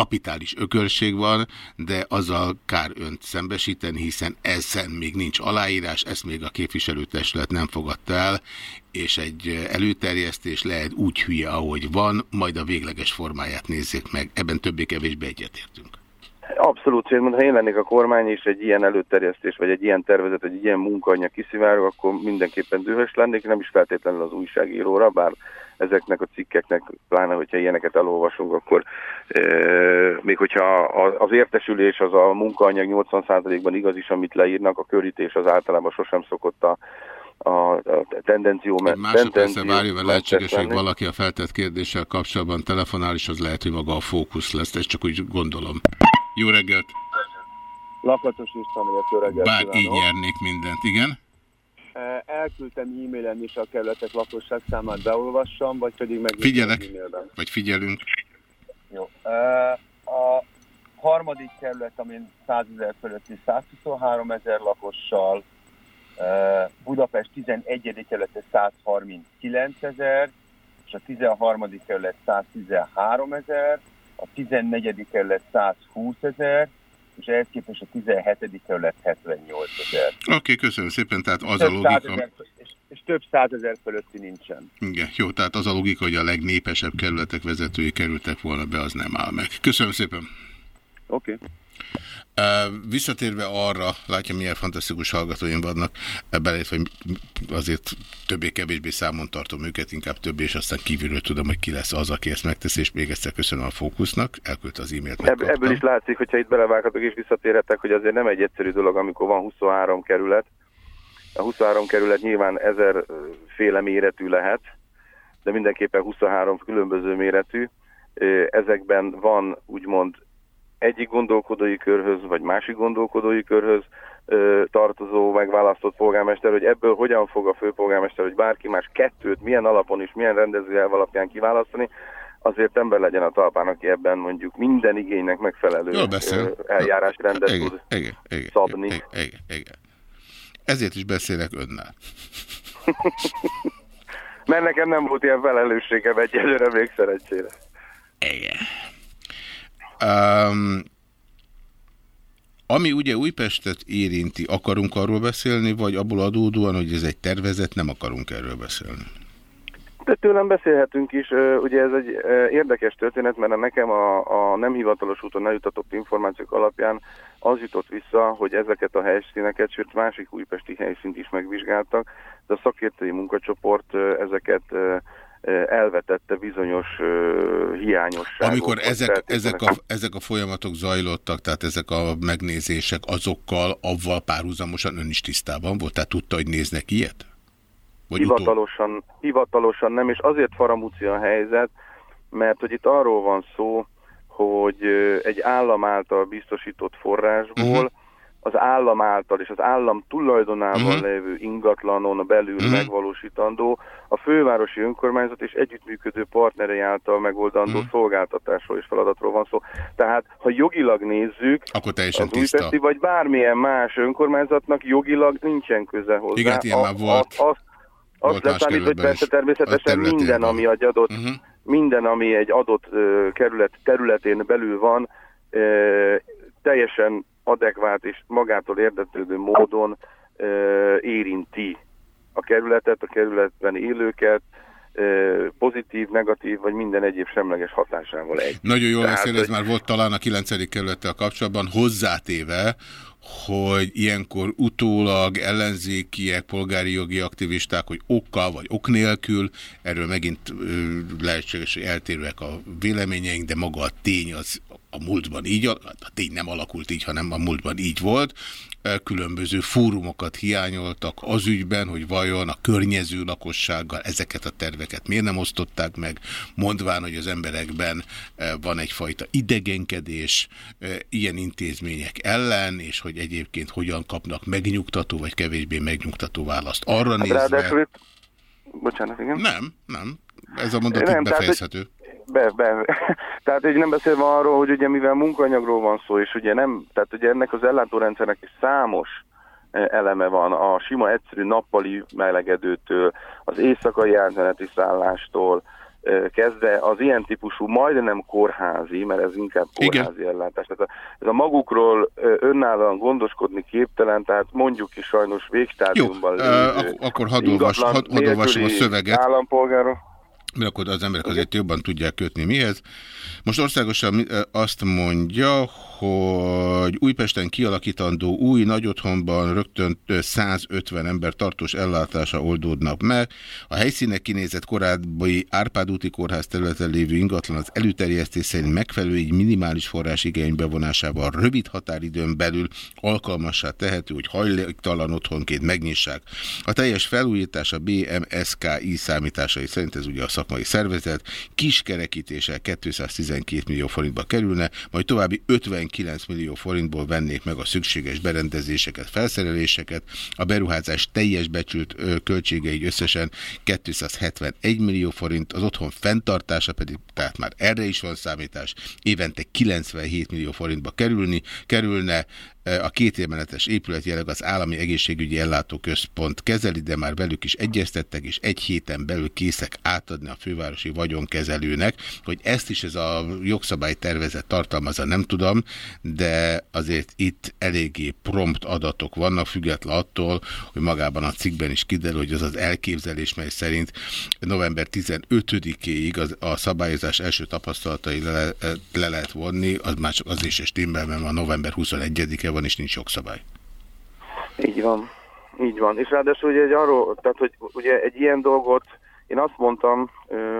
kapitális ökölség van, de azzal kár önt szembesíteni, hiszen ezen még nincs aláírás, ezt még a képviselőtestület nem fogadta el, és egy előterjesztés lehet úgy hülye, ahogy van, majd a végleges formáját nézzék meg. Ebben többé-kevésbé egyetértünk. Abszolút, én mondom, ha én lennék a kormány, és egy ilyen előterjesztés, vagy egy ilyen tervezet, vagy egy ilyen munkaanyag kiszivárog, akkor mindenképpen dühös lennék, nem is feltétlenül az újságíróra, bár ezeknek a cikkeknek, pláne hogyha ilyeneket elolvasunk, akkor e, még hogyha az értesülés az a munkaanyag 80%-ban igaz is, amit leírnak, a körítés az általában sosem szokott a, a, a tendenció Egy másodpercre várja, mert lehetséges, hogy valaki a feltett kérdéssel kapcsolatban telefonál, és az lehet, hogy maga a fókusz lesz, ezt csak úgy gondolom. Jó reggelt! Lakatos István, jó reggelt Bár kívánok. így nyernék mindent, igen? Elküldtem e-mailen is a kerületek lakosság számát beolvassam, vagy pedig meg Figyelek. e-mailben. Vagy figyelünk? Jó. A harmadik kerület, amin 100 ezer fölötti 123 ezer lakossal, Budapest 11. kerülete 139 ezer, és a 13. kerület 113 ezer, a 14. kerület 120 ezer, és ehhez képest a 17. kerület 78 ezer. Oké, okay, köszönöm szépen, tehát az a Több logika. százezer- és, és több százezer fölötti nincsen. Igen, jó, tehát az a logika, hogy a legnépesebb kerületek vezetői kerültek volna be, az nem áll meg. Köszönöm szépen! Oké. Okay. Visszatérve arra, látja milyen fantasztikus hallgatóim vannak, belét, hogy azért többé-kevésbé számon tartom őket, inkább többé, és aztán kívülről tudom, hogy ki lesz az, aki ezt megteszi, és még egyszer köszönöm a fókusznak, elküldte az e-mailt. Ebb, ebből is látszik, hogyha itt belevághatok és visszatérhetek, hogy azért nem egy egyszerű dolog, amikor van 23 kerület. A 23 kerület nyilván ezer féle méretű lehet, de mindenképpen 23 különböző méretű. Ezekben van úgymond egyik gondolkodói körhöz, vagy másik gondolkodói körhöz ö, tartozó megválasztott polgármester, hogy ebből hogyan fog a főpolgármester, hogy bárki más kettőt milyen alapon és milyen rendezőjelv alapján kiválasztani, azért ember legyen a talpán, aki ebben mondjuk minden igénynek megfelelő eljárásrendet igen, tud igen, igen, szabni. Igen, igen, igen. Ezért is beszélek önnel. Mert nekem nem volt ilyen felelősségem egyelőre még szerencsére. Igen. Um, ami ugye Újpestet érinti, akarunk arról beszélni, vagy abból adódóan, hogy ez egy tervezet, nem akarunk erről beszélni? De tőlem beszélhetünk is, ugye ez egy érdekes történet, mert nekem a, a nem hivatalos úton eljutatott információk alapján az jutott vissza, hogy ezeket a helyszíneket, sőt másik újpesti helyszínt is megvizsgáltak, de a szakértői munkacsoport ezeket elvetette bizonyos hiányosságokat. Amikor ezek, ezek, a, ezek a folyamatok zajlottak, tehát ezek a megnézések azokkal, avval párhuzamosan ön is tisztában volt? Tehát tudta, hogy néznek ilyet? Vagy hivatalosan, hivatalosan nem, és azért faramúci a helyzet, mert hogy itt arról van szó, hogy egy állam által biztosított forrásból uh -huh az állam által és az állam tulajdonában uh mhm. -huh. lévő ingatlanon belül uh mhm. -huh. megvalósítandó, a fővárosi önkormányzat és együttműködő partnerei által megoldandó uh mhm. -huh. szolgáltatásról és feladatról van szó. Tehát, ha jogilag nézzük, Akkor teljesen az újpesti vagy bármilyen más önkormányzatnak jogilag nincsen köze hozzá. Igen, ilyen már volt. Az, az, azt leszámít, hogy persze természetesen minden, ami egy adott, uh -huh. minden, ami egy adott uh, kerület területén belül van, uh, teljesen adekvát és magától érdeklődő módon érinti a kerületet, a kerületben élőket, pozitív, negatív, vagy minden egyéb semleges hatásával egy. Nagyon jól beszél, ez már volt talán a 9. kerülettel kapcsolatban, hozzátéve, hogy ilyenkor utólag ellenzékiek, polgári jogi aktivisták, hogy okkal vagy ok nélkül, erről megint lehetséges, hogy eltérőek a véleményeink, de maga a tény az a múltban így, a tény nem alakult így, hanem a múltban így volt, különböző fórumokat hiányoltak az ügyben, hogy vajon a környező lakossággal ezeket a terveket miért nem osztották meg, mondván, hogy az emberekben van egyfajta idegenkedés ilyen intézmények ellen, és hogy egyébként hogyan kapnak megnyugtató, vagy kevésbé megnyugtató választ. Arra hát nézve... Ráadásul Bocsánat, igen? Nem, nem. Ez a mondat nem, befejezhető. Tehát, be, be. tehát így nem beszélve arról, hogy ugye mivel munkanyagról van szó, és ugye nem, tehát ugye ennek az ellátórendszernek is számos e, eleme van, a sima egyszerű nappali melegedőtől, az éjszakai átmeneti szállástól, e, kezdve az ilyen típusú majdnem kórházi, mert ez inkább kórházi Igen. ellátás. Tehát ez a magukról e, önállóan gondoskodni képtelen, tehát mondjuk is sajnos végstádiumban Jó, uh, akkor hadd olvasom a szöveget. Állampolgárok mert akkor az emberek azért jobban tudják kötni mihez. Most országosan azt mondja, hogy Újpesten kialakítandó új nagyotthonban rögtön 150 ember tartós ellátása oldódnak meg. A helyszínek kinézett korábbi Árpád úti kórház területen lévő ingatlan az előterjesztés szerint megfelelő egy minimális forrás igény bevonásával rövid határidőn belül alkalmassá tehető, hogy hajléktalan otthonként megnyissák. A teljes felújítás a BMSKI számításai szerint ez ugye a szakmai szervezet kiskerekítéssel 212 millió forintba kerülne, majd további 50 19 millió forintból vennék meg a szükséges berendezéseket, felszereléseket. A beruházás teljes becsült költségei összesen 271 millió forint, az otthon fenntartása pedig, tehát már erre is van számítás, évente 97 millió forintba kerülni, kerülne, A két emeletes épület jelenleg az Állami Egészségügyi Ellátóközpont kezeli, de már velük is egyeztettek, és egy héten belül készek átadni a fővárosi vagyonkezelőnek, hogy ezt is ez a jogszabálytervezet tartalmazza, nem tudom, de azért itt eléggé prompt adatok vannak, független attól, hogy magában a cikkben is kiderül, hogy az az elképzelés, mely szerint november 15-éig a szabályozás első tapasztalatai le, le lehet vonni, az már csak az is stimmel, mert a november 21-e van, és nincs jogszabály. Így van. Így van. És ráadásul ugye egy arról, tehát hogy ugye egy ilyen dolgot, én azt mondtam,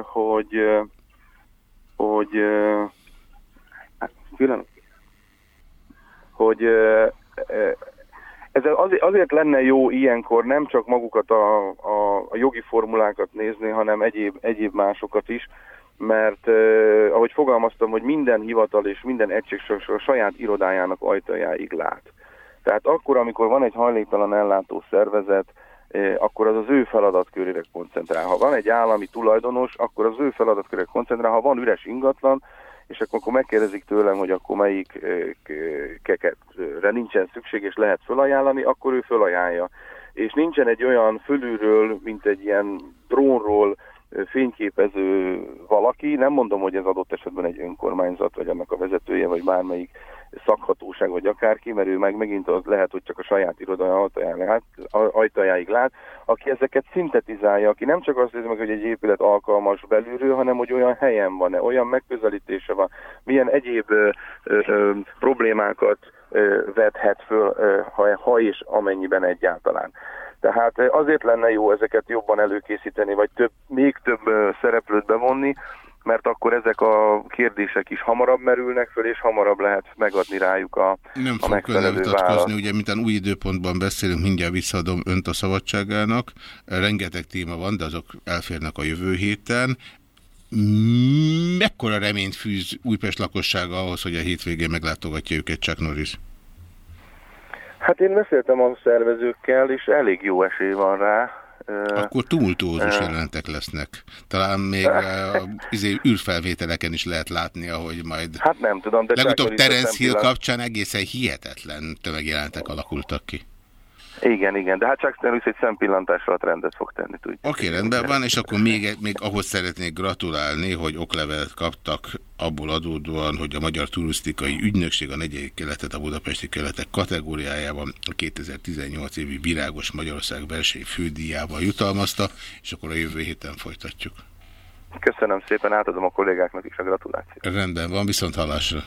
hogy hogy ö, hát, hogy ez azért, azért lenne jó ilyenkor nem csak magukat a, a, a jogi formulákat nézni, hanem egyéb, egyéb másokat is, mert eh, ahogy fogalmaztam, hogy minden hivatal és minden egység a saját irodájának ajtajáig lát. Tehát akkor, amikor van egy hajléktalan ellátó szervezet, eh, akkor az az ő feladatkörére koncentrál. Ha van egy állami tulajdonos, akkor az ő feladatkörére koncentrál. Ha van üres ingatlan, és akkor, akkor megkérdezik tőlem, hogy akkor melyik keketre nincsen szükség, és lehet fölajánlani, akkor ő fölajánlja. És nincsen egy olyan fölülről, mint egy ilyen drónról fényképező valaki, nem mondom, hogy ez adott esetben egy önkormányzat, vagy annak a vezetője, vagy bármelyik szakhatóság, vagy akárki, mert ő meg megint az lehet, hogy csak a saját iroda ajtajáig lát, aki ezeket szintetizálja, aki nem csak azt nézi meg, hogy egy épület alkalmas belülről, hanem hogy olyan helyen van-e, olyan megközelítése van, milyen egyéb ö, ö, problémákat ö, vethet föl, ö, ha, ha és amennyiben egyáltalán. Tehát azért lenne jó ezeket jobban előkészíteni, vagy több, még több szereplőt bevonni, mert akkor ezek a kérdések is hamarabb merülnek föl, és hamarabb lehet megadni rájuk a, Nem fog közel vitatkozni, ugye mintán új időpontban beszélünk, mindjárt visszaadom önt a szabadságának. Rengeteg téma van, de azok elférnek a jövő héten. Mekkora reményt fűz Újpest lakossága ahhoz, hogy a hétvégén meglátogatja őket Chuck Norris? Hát én beszéltem a szervezőkkel, és elég jó esély van rá. Akkor tumultuózus jelentek lesznek. Talán még izé, űrfelvételeken is lehet látni, ahogy majd... Hát nem tudom, de... Legutóbb Terence Hill kapcsán egészen hihetetlen tömegjelentek alakultak ki. Igen, igen, de hát csak Stanley egy szempillantásra a rendet fog tenni. Oké, okay, rendben van, és akkor még, még ahhoz szeretnék gratulálni, hogy oklevelet kaptak abból adódóan, hogy a Magyar Turisztikai Ügynökség a negyedik keletet a budapesti keletek kategóriájában a 2018 évi Virágos Magyarország verseny fődíjával jutalmazta, és akkor a jövő héten folytatjuk. Köszönöm szépen, átadom a kollégáknak is a gratulációt. Rendben van, viszont hallásra.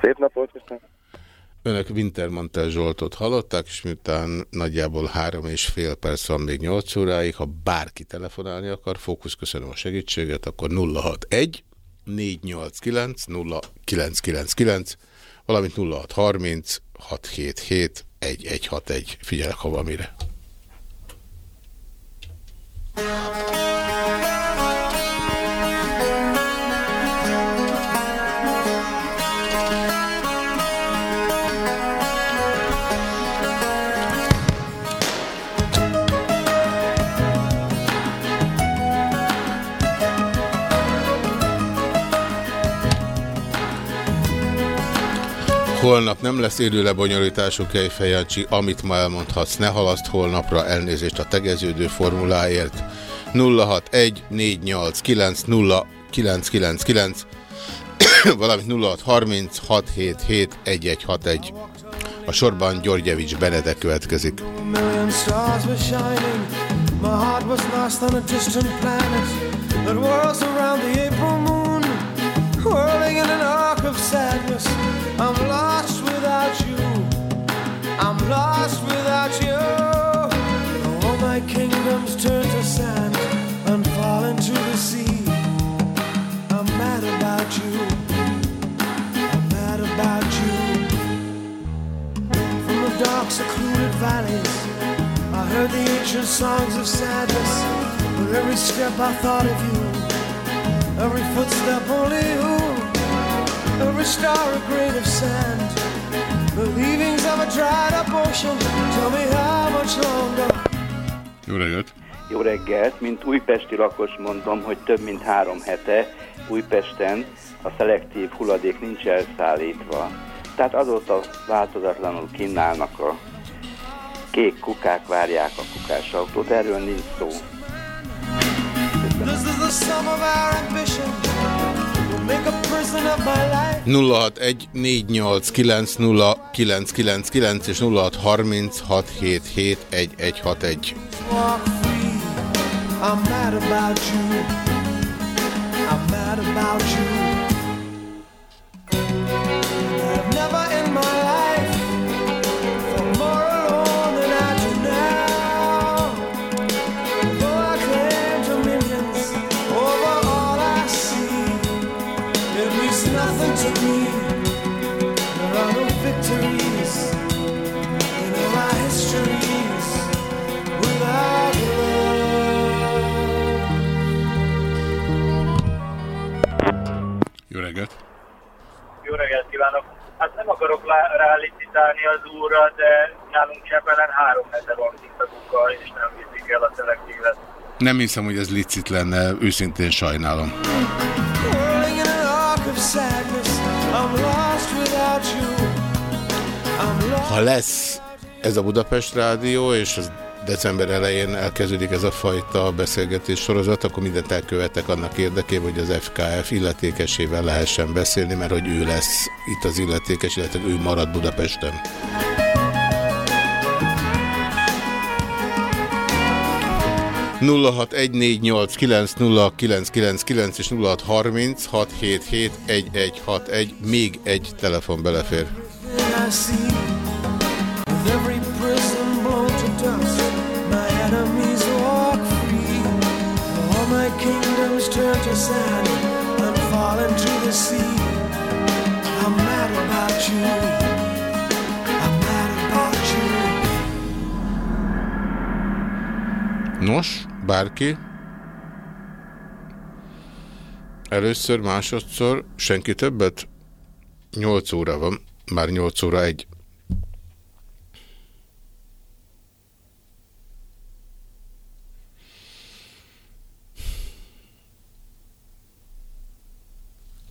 Szép napot, köszönöm. Önök Wintermantel Zsoltot hallották, és miután nagyjából három és fél perc van még 8 óráig, ha bárki telefonálni akar, fókusz, köszönöm a segítséget, akkor 061 489 0999, valamint 0630 677 1161. Figyelek, ha valamire. Holnap nem lesz élő lebonyolítású Kejfejancsi, amit ma elmondhatsz, ne halaszt holnapra elnézést a tegeződő formuláért. 061 489 0999 valamint 0630 677 1161. A sorban Györgyevics Benedek következik. My heart was lost on a distant planet that whirls around the April moon, whirling in an arc of sadness. I'm lost without you. I'm lost without you. All my kingdoms turn to sand and fall into the sea. I'm mad about you. I'm mad about you. From the dark, secluded valleys, I heard the ancient songs of sadness. With every step I thought of you, every footstep only you. Every star a grain of sand The leavings of a dried up ocean Tell me how much longer Jó reggelt! Jó reggelt! Mint újpesti lakos mondom, hogy több mint három hete Újpesten a szelektív hulladék nincs elszállítva. Tehát azóta változatlanul kínálnak a kék kukák, várják a kukás autót, erről nincs szó. This is the sum of our ambition. We'll make a prison of my life. 0614890999 és 0636771161. Walk free. I'm mad about you. I'm mad about you. Jó reggelt! Jó reggelt kívánok! Hát nem akarok rálicitálni az úrra, de nálunk Csepelen három hete van kint a kuka, és nem viszik el a szelektívet. Nem hiszem, hogy ez licit lenne, őszintén sajnálom. Ha lesz ez a Budapest Rádió, és az december elején elkezdődik ez a fajta beszélgetés sorozat, akkor mindent elkövetek annak érdekében, hogy az FKF illetékesével lehessen beszélni, mert hogy ő lesz itt az illetékes, illetve ő marad Budapesten. nulla hat egy négy nyolc kilenc sand and fall into the sea. I'm mad about you. I'm mad about you. Nos, bárki? Először, másodszor, senki többet? 8 óra van, már 8 óra egy.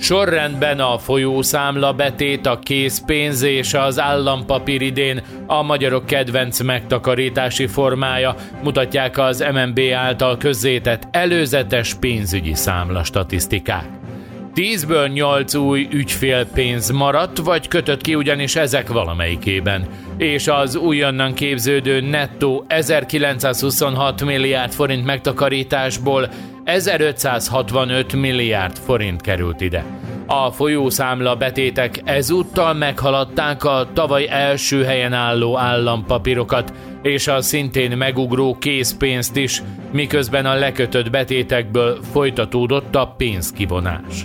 Sorrendben a folyószámla betét, a készpénz és az állampapír idén a magyarok kedvenc megtakarítási formája, mutatják az MNB által közzétett előzetes pénzügyi számla statisztikák. Tízből nyolc új ügyfélpénz maradt, vagy kötött ki ugyanis ezek valamelyikében, és az újonnan képződő nettó 1926 milliárd forint megtakarításból 1565 milliárd forint került ide. A folyószámla betétek ezúttal meghaladták a tavaly első helyen álló állampapírokat, és a szintén megugró készpénzt is, miközben a lekötött betétekből folytatódott a pénzkivonás.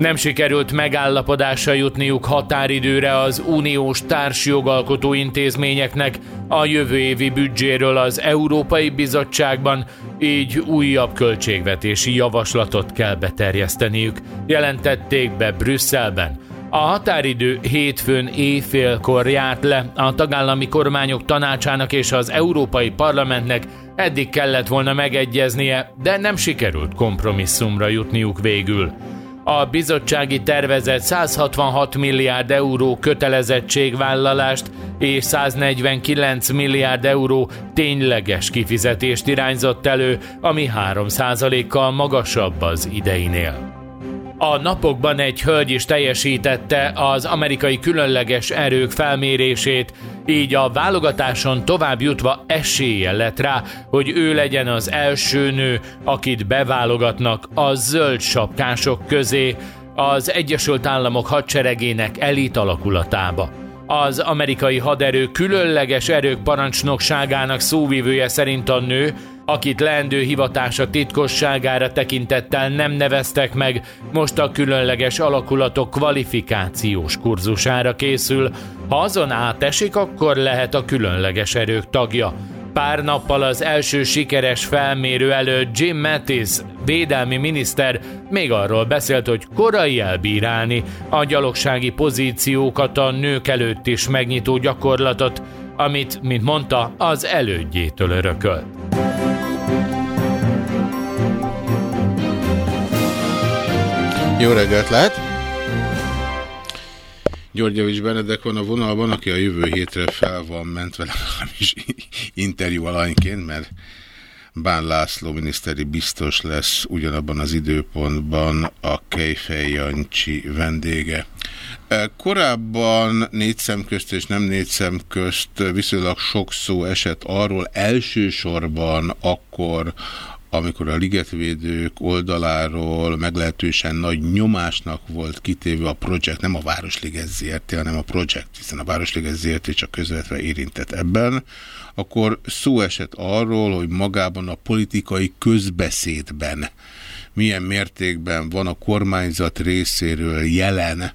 Nem sikerült megállapodásra jutniuk határidőre az uniós társjogalkotó intézményeknek a jövő évi büdzséről az Európai Bizottságban, így újabb költségvetési javaslatot kell beterjeszteniük, jelentették be Brüsszelben. A határidő hétfőn éjfélkor járt le a tagállami kormányok tanácsának és az Európai Parlamentnek eddig kellett volna megegyeznie, de nem sikerült kompromisszumra jutniuk végül. A bizottsági tervezet 166 milliárd euró kötelezettségvállalást és 149 milliárd euró tényleges kifizetést irányzott elő, ami 3%-kal magasabb az ideinél. A napokban egy hölgy is teljesítette az amerikai különleges erők felmérését, így a válogatáson tovább jutva esélye lett rá, hogy ő legyen az első nő, akit beválogatnak a zöld sapkások közé az Egyesült Államok hadseregének elit alakulatába. Az amerikai haderő különleges erők parancsnokságának szóvivője szerint a nő, akit leendő hivatása titkosságára tekintettel nem neveztek meg, most a különleges alakulatok kvalifikációs kurzusára készül. Ha azon átesik, akkor lehet a különleges erők tagja. Pár nappal az első sikeres felmérő előtt Jim Mattis védelmi miniszter még arról beszélt, hogy korai elbírálni a gyalogsági pozíciókat a nők előtt is megnyitó gyakorlatot, amit, mint mondta, az elődjétől örökölt. Jó reggelt lehet! Györgyevics Benedek van a vonalban, aki a jövő hétre fel van ment velem is interjú alanyként, mert Bán László miniszteri biztos lesz ugyanabban az időpontban a Kejfej Jancsi vendége. Korábban négy szem közt és nem négy szem közt viszonylag sok szó esett arról elsősorban akkor, amikor a ligetvédők oldaláról meglehetősen nagy nyomásnak volt kitéve a projekt, nem a Városliget ZRT, hanem a projekt, hiszen a Városliget ZRT csak közvetve érintett ebben, akkor szó esett arról, hogy magában a politikai közbeszédben milyen mértékben van a kormányzat részéről jelen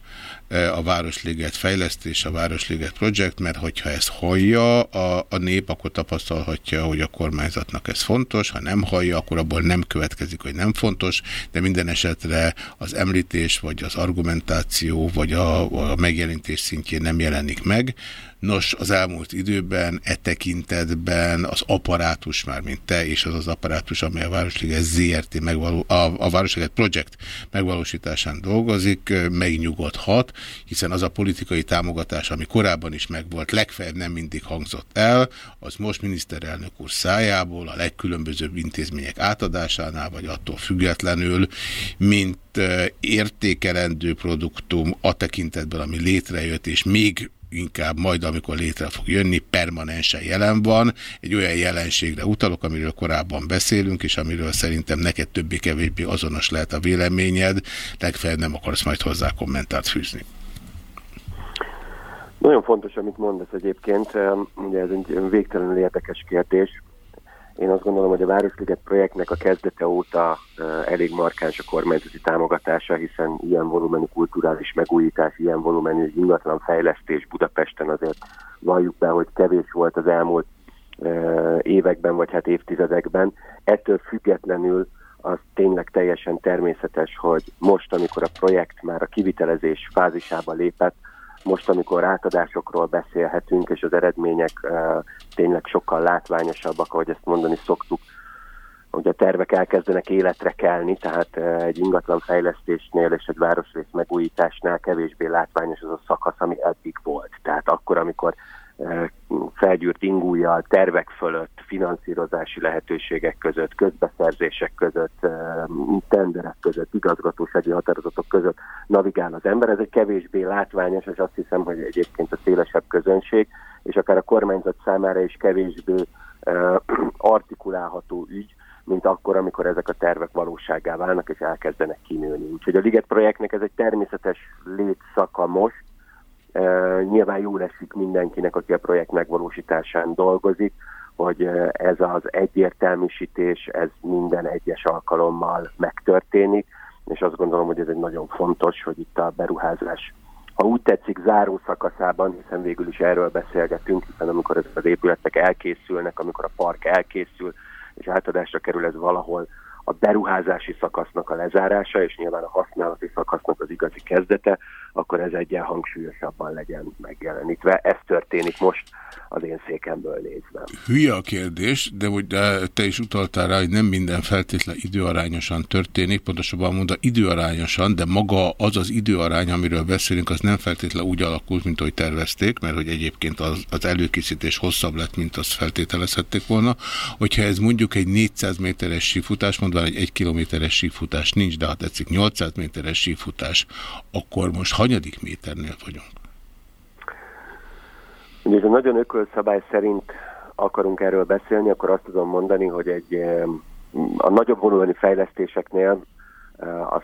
a Városliget fejlesztés, a Városliget projekt, mert hogyha ezt hallja a, a nép, akkor tapasztalhatja, hogy a kormányzatnak ez fontos, ha nem hallja, akkor abból nem következik, hogy nem fontos, de minden esetre az említés, vagy az argumentáció, vagy a, a megjelenítés szintjén nem jelenik meg. Nos, az elmúlt időben e tekintetben az apparátus már, mint te, és az az apparátus, amely a Városliget ZRT, megvaló, a, a Városliget Projekt megvalósításán dolgozik, megnyugodhat, hiszen az a politikai támogatás, ami korábban is megvolt, legfeljebb nem mindig hangzott el, az most miniszterelnök úr szájából a legkülönbözőbb intézmények átadásánál, vagy attól függetlenül, mint értékelendő produktum a tekintetben, ami létrejött, és még inkább majd, amikor létre fog jönni, permanensen jelen van. Egy olyan jelenségre utalok, amiről korábban beszélünk, és amiről szerintem neked többé-kevésbé azonos lehet a véleményed, legfeljebb nem akarsz majd hozzá kommentárt fűzni. Nagyon fontos, amit mondasz egyébként, ugye ez egy végtelenül érdekes kérdés. Én azt gondolom, hogy a Városliget projektnek a kezdete óta elég markáns a kormányzati támogatása, hiszen ilyen volumenű kulturális megújítás, ilyen volumenű ingatlan fejlesztés Budapesten azért valljuk be, hogy kevés volt az elmúlt években, vagy hát évtizedekben. Ettől függetlenül az tényleg teljesen természetes, hogy most, amikor a projekt már a kivitelezés fázisába lépett, most, amikor átadásokról beszélhetünk, és az eredmények tényleg sokkal látványosabbak, ahogy ezt mondani szoktuk, hogy a tervek elkezdenek életre kelni, tehát egy ingatlan fejlesztésnél és egy városrész megújításnál kevésbé látványos az a szakasz, ami eddig volt. Tehát akkor, amikor felgyűrt ingújjal, tervek fölött, finanszírozási lehetőségek között, közbeszerzések között, tenderek között, igazgatósági határozatok között navigál az ember. Ez egy kevésbé látványos, és azt hiszem, hogy egyébként a szélesebb közönség, és akár a kormányzat számára is kevésbé artikulálható ügy, mint akkor, amikor ezek a tervek valóságá válnak, és elkezdenek kinőni. Úgyhogy a Liget projektnek ez egy természetes létszaka most, Nyilván jól esik mindenkinek, aki a projekt megvalósításán dolgozik, hogy ez az egyértelműsítés, ez minden egyes alkalommal megtörténik, és azt gondolom, hogy ez egy nagyon fontos, hogy itt a beruházás, ha úgy tetszik, záró szakaszában, hiszen végül is erről beszélgetünk, hiszen amikor ezek az épületek elkészülnek, amikor a park elkészül, és átadásra kerül ez valahol a beruházási szakasznak a lezárása, és nyilván a használati szakasznak az igazi kezdete, akkor ez egyen hangsúlyosabban legyen megjelenítve. Ez történik most az én székemből nézve. Hülye a kérdés, de hogy te is utaltál rá, hogy nem minden feltétlen időarányosan történik, pontosabban mondva időarányosan, de maga az az időarány, amiről beszélünk, az nem feltétlen úgy alakult, mint ahogy tervezték, mert hogy egyébként az, az előkészítés hosszabb lett, mint azt feltételezhették volna. Hogyha ez mondjuk egy 400 méteres sífutás, mondva egy 1 kilométeres sífutás nincs, de ha tetszik 800 méteres sífutás, akkor most hanyadik méternél vagyunk? Ugye, ha nagyon ökölszabály szerint akarunk erről beszélni, akkor azt tudom mondani, hogy egy a nagyobb volumenű fejlesztéseknél az,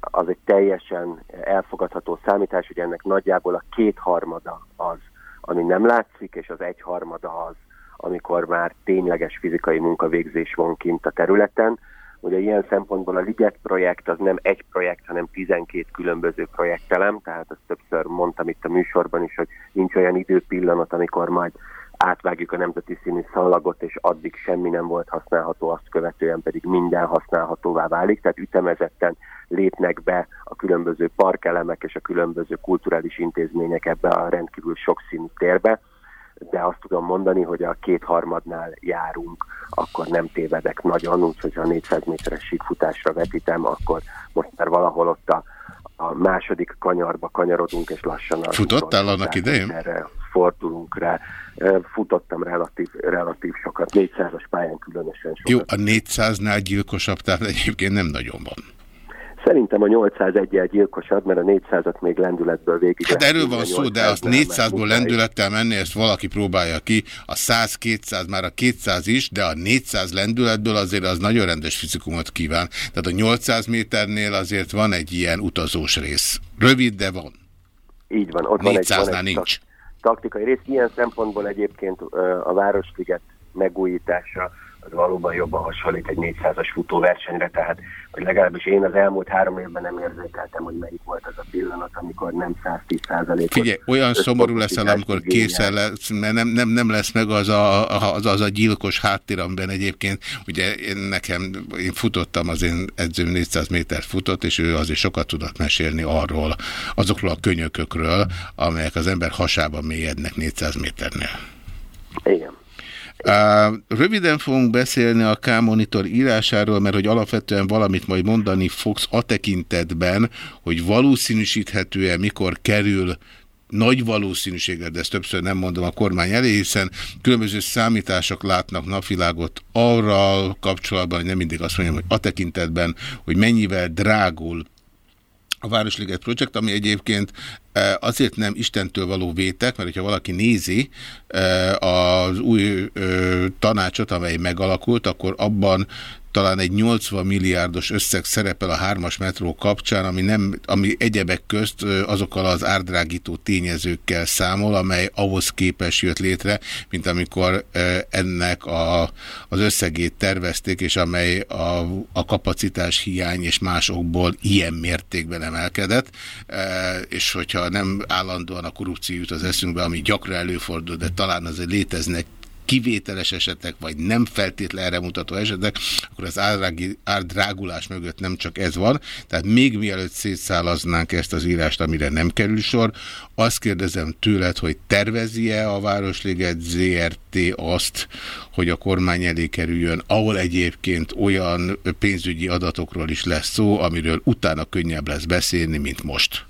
az egy teljesen elfogadható számítás, hogy ennek nagyjából a kétharmada az, ami nem látszik, és az egyharmada az, amikor már tényleges fizikai munkavégzés van kint a területen. Ugye ilyen szempontból a Liget projekt az nem egy projekt, hanem 12 különböző projektelem, tehát ezt többször mondtam itt a műsorban is, hogy nincs olyan időpillanat, amikor majd átvágjuk a nemzeti színű szalagot, és addig semmi nem volt használható, azt követően pedig minden használhatóvá válik, tehát ütemezetten lépnek be a különböző parkelemek és a különböző kulturális intézmények ebbe a rendkívül sokszínű térbe, de azt tudom mondani, hogy a kétharmadnál járunk, akkor nem tévedek nagyon, úgyhogy ha 400 méteres síkfutásra vetítem, akkor most már valahol ott a, a második kanyarba kanyarodunk, és lassan... A Futottál annak idején? Erre fordulunk rá. Futottam relatív, relatív sokat, 400-as pályán különösen sokat. Jó, a 400-nál gyilkosabb, tehát egyébként nem nagyon van. Szerintem a 801-el gyilkosabb, mert a 400-at még lendületből végig. Hát erről van szó, de azt 400-ból lendülettel menni, ezt valaki próbálja ki. A 100-200 már a 200 is, de a 400 lendületből azért az nagyon rendes fizikumot kíván. Tehát a 800 méternél azért van egy ilyen utazós rész. Rövid, de van. Így van. Ott 400-nál van egy, nincs. Taktikai rész. Ilyen szempontból egyébként a Városliget megújítása valóban jobban hasonlít egy 400-as futóversenyre, tehát hogy legalábbis én az elmúlt három évben nem érzékeltem, hogy melyik volt az a pillanat, amikor nem 110 százalékos. Figyelj, olyan szomorú leszel, amikor készen lesz, mert nem, nem, nem lesz meg az a, az, az a gyilkos háttér, amiben egyébként, ugye én nekem, én futottam, az én edzőm 400 méter futott, és ő azért sokat tudott mesélni arról, azokról a könyökökről, amelyek az ember hasában mélyednek 400 méternél. Igen. Röviden fogunk beszélni a K-monitor írásáról, mert hogy alapvetően valamit majd mondani fogsz a tekintetben, hogy valószínűsíthetően mikor kerül nagy valószínűséggel, de ezt többször nem mondom a kormány elé, hiszen különböző számítások látnak napvilágot arra kapcsolatban, hogy nem mindig azt mondjam, hogy a tekintetben, hogy mennyivel drágul a Városliget Projekt, ami egyébként e, azért nem Istentől való vétek, mert hogyha valaki nézi e, az új tanácsot, amely megalakult, akkor abban talán egy 80 milliárdos összeg szerepel a hármas metró kapcsán, ami, nem, ami egyebek közt azokkal az árdrágító tényezőkkel számol, amely ahhoz képes jött létre, mint amikor ennek a, az összegét tervezték, és amely a, a kapacitás hiány és másokból ilyen mértékben emelkedett, és hogyha nem állandóan a korrupció jut az eszünkbe, ami gyakran előfordul, de talán azért léteznek kivételes esetek, vagy nem feltétlen erre mutató esetek, akkor az árdrágulás mögött nem csak ez van. Tehát még mielőtt szétszálaznánk ezt az írást, amire nem kerül sor, azt kérdezem tőled, hogy tervezi-e a Városliget ZRT azt, hogy a kormány elé kerüljön, ahol egyébként olyan pénzügyi adatokról is lesz szó, amiről utána könnyebb lesz beszélni, mint most.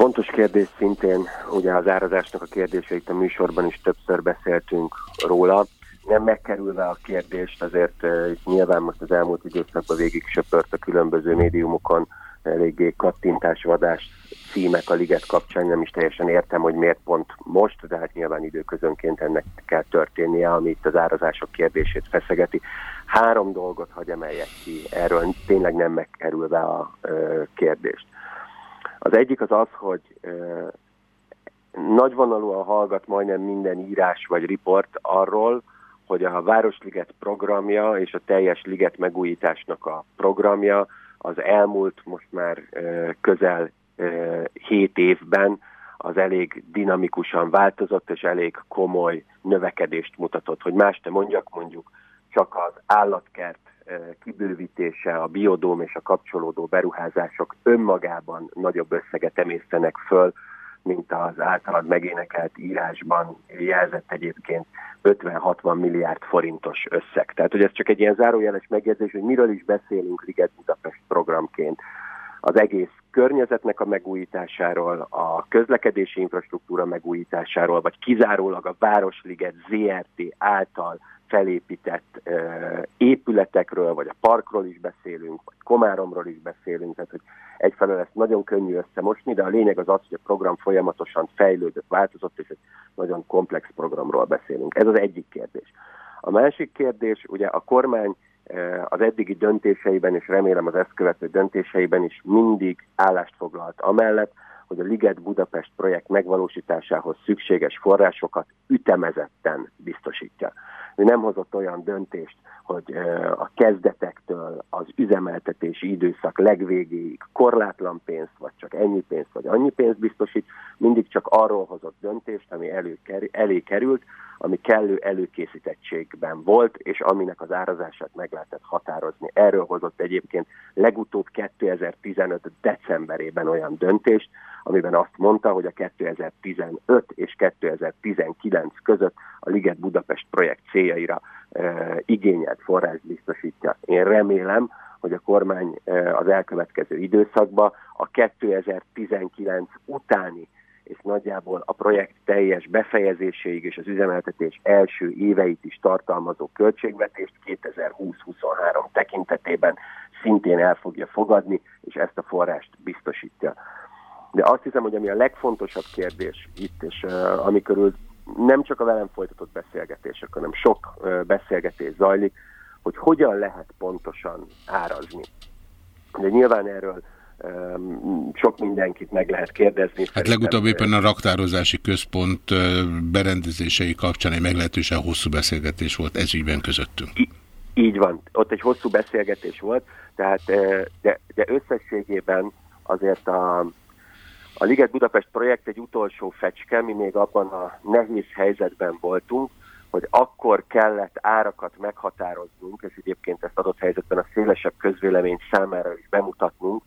Fontos kérdés szintén, ugye az árazásnak a kérdése, itt a műsorban is többször beszéltünk róla. Nem megkerülve a kérdést, azért uh, nyilván most az elmúlt időszakban végig söpört a különböző médiumokon eléggé kattintásvadás címek a liget kapcsán, nem is teljesen értem, hogy miért pont most, de hát nyilván időközönként ennek kell történnie, ami itt az árazások kérdését feszegeti. Három dolgot hagy emeljek ki, erről tényleg nem megkerülve a uh, kérdést. Az egyik az az, hogy nagyvonalúan hallgat majdnem minden írás vagy riport arról, hogy a Városliget programja és a teljes liget megújításnak a programja az elmúlt most már közel hét évben az elég dinamikusan változott és elég komoly növekedést mutatott. Hogy más te mondjak, mondjuk csak az állatkert kibővítése, a biodóm és a kapcsolódó beruházások önmagában nagyobb összeget emésztenek föl, mint az általad megénekelt írásban jelzett egyébként 50-60 milliárd forintos összeg. Tehát, hogy ez csak egy ilyen zárójeles megjegyzés, hogy miről is beszélünk Liget Budapest programként. Az egész környezetnek a megújításáról, a közlekedési infrastruktúra megújításáról, vagy kizárólag a Városliget ZRT által felépített uh, épületekről, vagy a parkról is beszélünk, vagy Komáromról is beszélünk, tehát hogy egyfelől ezt nagyon könnyű összemosni, de a lényeg az az, hogy a program folyamatosan fejlődött, változott, és egy nagyon komplex programról beszélünk. Ez az egyik kérdés. A másik kérdés, ugye a kormány az eddigi döntéseiben, és remélem az ezt követő döntéseiben is mindig állást foglalt amellett, hogy a Liget Budapest projekt megvalósításához szükséges forrásokat ütemezetten biztosítja. Ő nem hozott olyan döntést, hogy a kezdetektől az üzemeltetési időszak legvégéig korlátlan pénzt, vagy csak ennyi pénzt, vagy annyi pénzt biztosít, mindig csak arról hozott döntést, ami elő, elé került, ami kellő előkészítettségben volt, és aminek az árazását meg lehetett határozni. Erről hozott egyébként legutóbb 2015. decemberében olyan döntést, amiben azt mondta, hogy a 2015 és 2019 között a Liget Budapest projekt céljaira e, igényelt forrás biztosítja. Én remélem, hogy a kormány e, az elkövetkező időszakban a 2019 utáni és nagyjából a projekt teljes befejezéséig és az üzemeltetés első éveit is tartalmazó költségvetést 2020-23 tekintetében szintén el fogja fogadni, és ezt a forrást biztosítja. De azt hiszem, hogy ami a legfontosabb kérdés itt, és uh, amikor nem csak a velem folytatott beszélgetések, hanem sok beszélgetés zajlik, hogy hogyan lehet pontosan árazni. De nyilván erről sok mindenkit meg lehet kérdezni. Hát legutóbb éppen a raktározási központ berendezései kapcsán egy meglehetősen hosszú beszélgetés volt ez ügyben közöttünk. Így van, ott egy hosszú beszélgetés volt, tehát de, de összességében azért a, a Liget Budapest projekt egy utolsó fecske, mi még abban a nehéz helyzetben voltunk, hogy akkor kellett árakat meghatároznunk, és egyébként ezt adott helyzetben a szélesebb közvélemény számára is bemutatnunk,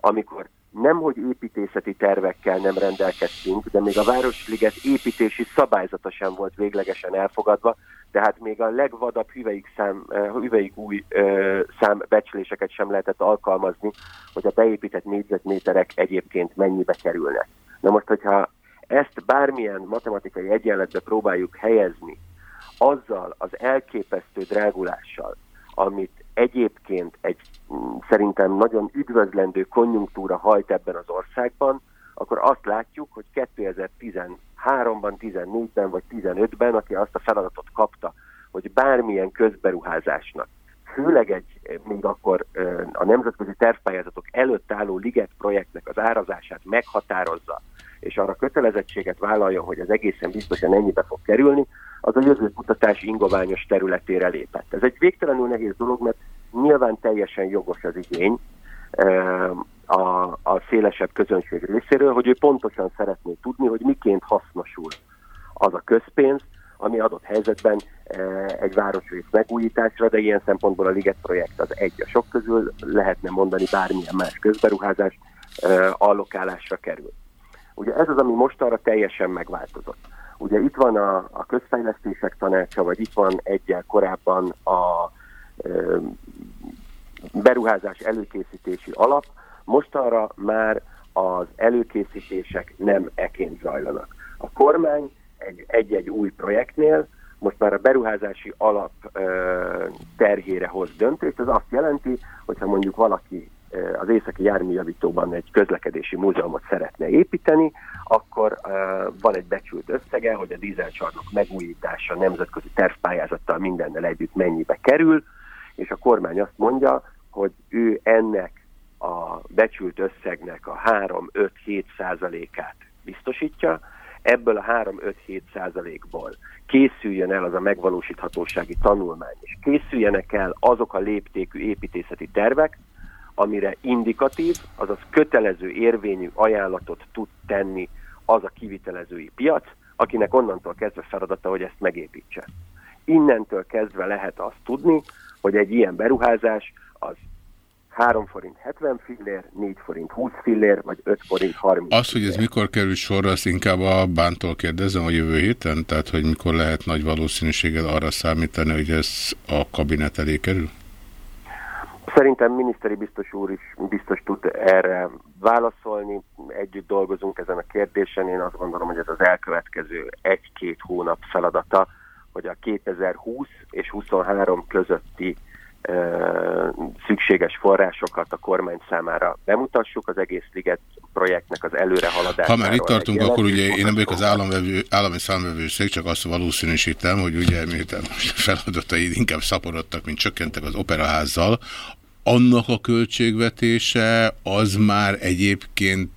amikor nem, hogy építészeti tervekkel nem rendelkeztünk, de még a Városliget építési szabályzata sem volt véglegesen elfogadva, tehát még a legvadabb hüveik, szám, eh, hüveik új ö, szám becsléseket sem lehetett alkalmazni, hogy a beépített négyzetméterek egyébként mennyibe kerülnek. Na most, hogyha ezt bármilyen matematikai egyenletbe próbáljuk helyezni, azzal az elképesztő drágulással, amit egyébként egy mm, szerintem nagyon üdvözlendő konjunktúra hajt ebben az országban, akkor azt látjuk, hogy 2013-ban, 14-ben vagy 15-ben, aki azt a feladatot kapta, hogy bármilyen közberuházásnak, főleg egy még akkor a nemzetközi tervpályázatok előtt álló Liget projektnek az árazását meghatározza, és arra kötelezettséget vállalja, hogy az egészen biztosan ennyibe fog kerülni, az a jövőkutatás ingoványos területére lépett. Ez egy végtelenül nehéz dolog, mert nyilván teljesen jogos az igény a, a szélesebb közönség részéről, hogy ő pontosan szeretné tudni, hogy miként hasznosul az a közpénz, ami adott helyzetben egy városrész megújításra, de ilyen szempontból a Liget projekt az egy a sok közül, lehetne mondani bármilyen más közberuházás allokálásra kerül. Ugye ez az, ami mostanra teljesen megváltozott. Ugye itt van a, a közfejlesztések tanácsa, vagy itt van egyel korábban a e, beruházás előkészítési alap, mostanra már az előkészítések nem eként zajlanak. A kormány egy-egy új projektnél most már a beruházási alap e, terhére hoz döntést, ez azt jelenti, hogyha mondjuk valaki az északi járműjavítóban egy közlekedési múzeumot szeretne építeni, akkor van egy becsült összege, hogy a dízelcsarnok megújítása nemzetközi tervpályázattal mindennel együtt mennyibe kerül, és a kormány azt mondja, hogy ő ennek a becsült összegnek a 3-5-7 százalékát biztosítja, ebből a 3-5-7 százalékból készüljön el az a megvalósíthatósági tanulmány, és készüljenek el azok a léptékű építészeti tervek, amire indikatív, azaz kötelező érvényű ajánlatot tud tenni az a kivitelezői piac, akinek onnantól kezdve feladata, hogy ezt megépítse. Innentől kezdve lehet azt tudni, hogy egy ilyen beruházás az 3 forint 70 fillér, 4 forint 20 fillér, vagy 5 forint 30 Az, hogy ez mikor kerül sorra, azt inkább a bántól kérdezem a jövő héten, tehát hogy mikor lehet nagy valószínűséggel arra számítani, hogy ez a kabinet elé kerül? Szerintem miniszteri biztos úr is biztos tud erre válaszolni. Együtt dolgozunk ezen a kérdésen. Én azt gondolom, hogy ez az elkövetkező egy-két hónap feladata, hogy a 2020 és 23 közötti szükséges forrásokat a kormány számára bemutassuk, az egész liget projektnek az előrehaladásáról. Ha már itt tartunk, akkor ugye én nem vagyok az államvevő, állami számvevőszék, csak azt valószínűsítem, hogy ugye miután most feladataid inkább szaporodtak, mint csökkentek az operaházzal, annak a költségvetése az már egyébként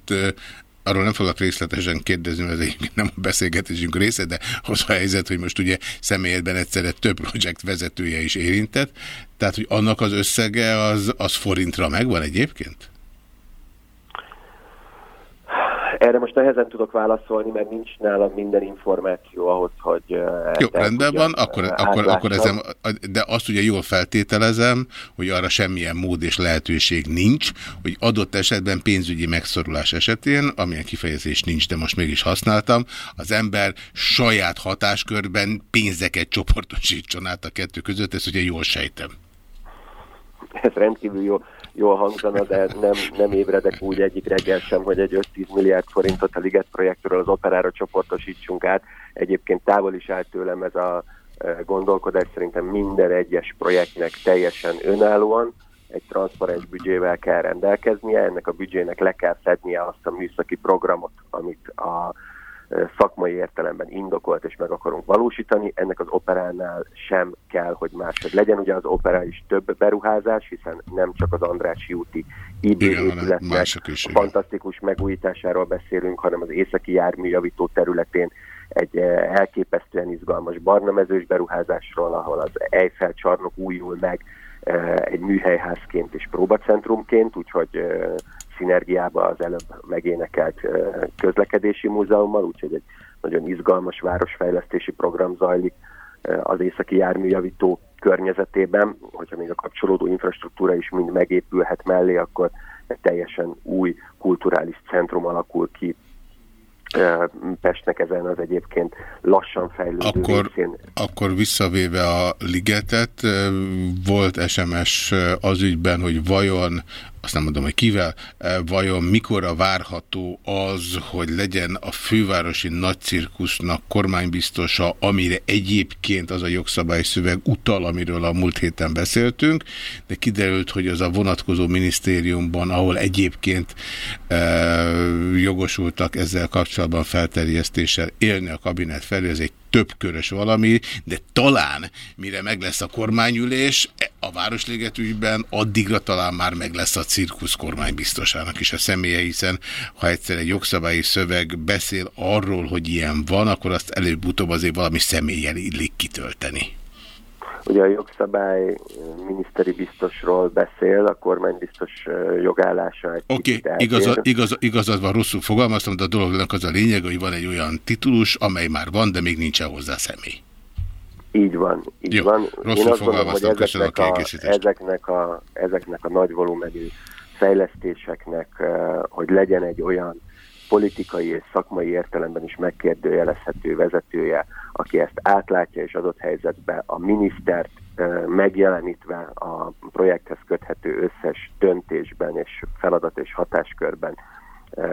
arról nem fogok részletesen kérdezni, mert ez nem a beszélgetésünk része, de az a helyzet, hogy most ugye személyedben egyszerre több projekt vezetője is érintett, tehát hogy annak az összege az, az forintra megvan egyébként? Erre most nehezen tudok válaszolni, mert nincs nálam minden információ ahhoz, hogy... Jó, rendben van, akkor, akkor, akkor ezem, de azt ugye jól feltételezem, hogy arra semmilyen mód és lehetőség nincs, hogy adott esetben pénzügyi megszorulás esetén, amilyen kifejezés nincs, de most mégis használtam, az ember saját hatáskörben pénzeket csoportosítson át a kettő között, ezt ugye jól sejtem. Ez rendkívül jó jól hangzana, de nem, nem ébredek úgy egyik reggel sem, hogy egy 5-10 milliárd forintot a Liget projektről az operára csoportosítsunk át. Egyébként távol is állt tőlem ez a e, gondolkodás, szerintem minden egyes projektnek teljesen önállóan, egy transzparens büdzsével kell rendelkeznie, ennek a büdzsének le kell szednie azt a műszaki programot, amit a szakmai értelemben indokolt és meg akarunk valósítani, ennek az operánál sem kell, hogy máshogy legyen. Ugye az opera is több beruházás, hiszen nem csak az Andrássy úti IB épületnek fantasztikus megújításáról beszélünk, hanem az északi járműjavító területén egy elképesztően izgalmas barnamezős beruházásról, ahol az Eiffel csarnok újul meg egy műhelyházként és próbacentrumként, úgyhogy szinergiába az előbb megénekelt közlekedési múzeummal, úgyhogy egy nagyon izgalmas városfejlesztési program zajlik az északi járműjavító környezetében, hogyha még a kapcsolódó infrastruktúra is mind megépülhet mellé, akkor egy teljesen új kulturális centrum alakul ki Pestnek ezen az egyébként lassan fejlődő akkor, részén. Akkor visszavéve a ligetet, volt SMS az ügyben, hogy vajon azt nem mondom, hogy kivel, vajon mikor várható az, hogy legyen a fővárosi nagycirkusznak kormánybiztosa, amire egyébként az a jogszabályszöveg utal, amiről a múlt héten beszéltünk, de kiderült, hogy az a vonatkozó minisztériumban, ahol egyébként e, jogosultak ezzel kapcsolatban felterjesztéssel élni a kabinet felé, ez egy többkörös valami, de talán mire meg lesz a kormányülés, a Városliget ügyben addigra talán már meg lesz a cirkusz kormánybiztosának is a személye, hiszen ha egyszer egy jogszabályi szöveg beszél arról, hogy ilyen van, akkor azt előbb-utóbb azért valami személyen illik kitölteni. Ugye a jogszabály miniszteri biztosról beszél, a kormánybiztos jogállása egy Oké, okay, igazad, igaz, igazad van, rosszul fogalmaztam, de a dolognak az a lényeg, hogy van egy olyan titulus, amely már van, de még nincsen hozzá személy. Így van, így Jó, van. Én azt gondolom, hogy ezeknek a, a, ezeknek, a, ezeknek a nagy volumenű fejlesztéseknek, hogy legyen egy olyan politikai és szakmai értelemben is megkérdőjelezhető vezetője, aki ezt átlátja és adott helyzetben a minisztert megjelenítve a projekthez köthető összes döntésben és feladat és hatáskörben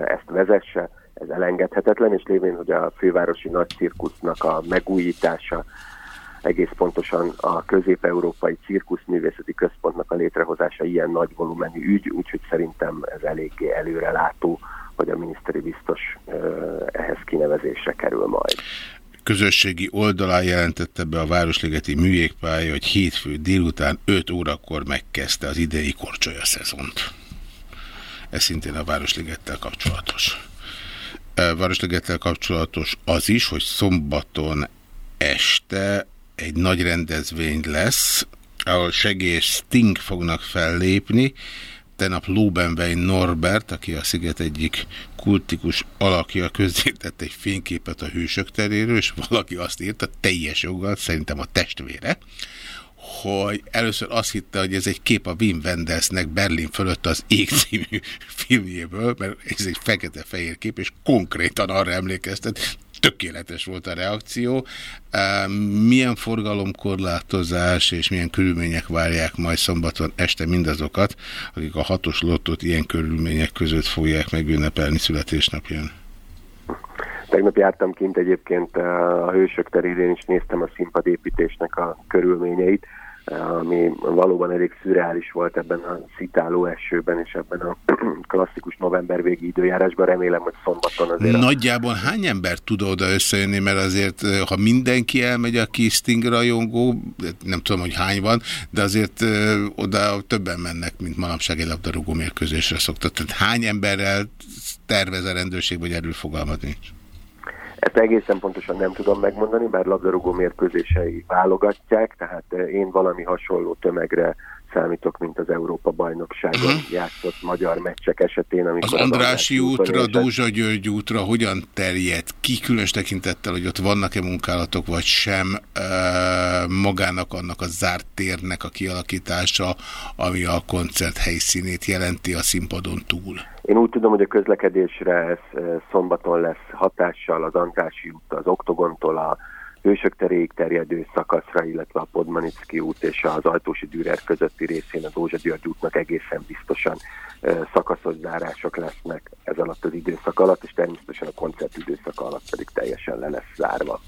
ezt vezesse, ez elengedhetetlen, és lévén, hogy a fővárosi nagy cirkusznak a megújítása, egész pontosan a közép-európai cirkuszművészeti központnak a létrehozása ilyen nagy volumenű ügy, úgyhogy szerintem ez eléggé előrelátó, hogy a miniszteri biztos ehhez kinevezésre kerül majd közösségi oldalán jelentette be a Városligeti műjégpálya, hogy hétfő délután 5 órakor megkezdte az idei korcsolya szezont. Ez szintén a Városligettel kapcsolatos. Városligettel kapcsolatos az is, hogy szombaton este egy nagy rendezvény lesz, ahol segély Sting fognak fellépni, Tenap Lóbenvein Norbert, aki a Sziget egyik kultikus alakja közzétett egy fényképet a hősök teréről, és valaki azt írta, teljes joggal, szerintem a testvére, hogy először azt hitte, hogy ez egy kép a Wim Wendersnek Berlin fölött az Ég című filmjéből, mert ez egy fekete-fehér kép, és konkrétan arra emlékeztet, tökéletes volt a reakció. Milyen forgalomkorlátozás és milyen körülmények várják majd szombaton este mindazokat, akik a hatos lottot ilyen körülmények között fogják megünnepelni születésnapján? Tegnap jártam kint egyébként a Hősök terén, és néztem a színpadépítésnek a körülményeit. Ami valóban elég szürreális volt ebben a szitáló esőben és ebben a klasszikus november végi időjárásban. Remélem, hogy szombaton azért... Nagyjából hány ember tud oda összejönni, mert azért, ha mindenki elmegy, aki Sting rajongó, nem tudom, hogy hány van, de azért oda többen mennek, mint manapság egy labdarúgó mérkőzésre szoktak. Tehát hány emberrel tervez a rendőrség, vagy erről fogalmat nincs? Ezt egészen pontosan nem tudom megmondani, bár labdarúgó mérkőzései válogatják, tehát eh, én valami hasonló tömegre számítok, mint az Európa bajnokságon uh mhm. -huh. játszott magyar meccsek esetén. Az Andrási útra, Dózsa György útra hogyan terjed ki, különös tekintettel, hogy ott vannak-e munkálatok, vagy sem e, magának annak a zárt térnek a kialakítása, ami a koncert helyszínét jelenti a színpadon túl? Én úgy tudom, hogy a közlekedésre ez eh, szombaton lesz hatással az Andrási út, az Oktogontól a Hősök teréig terjedő szakaszra, illetve a Podmanicki út és az Ajtósi Dürer közötti részén az Ózsa György útnak egészen biztosan eh, szakaszos zárások lesznek ez alatt az időszak alatt, és természetesen a koncert időszak alatt pedig teljesen le lesz zárva.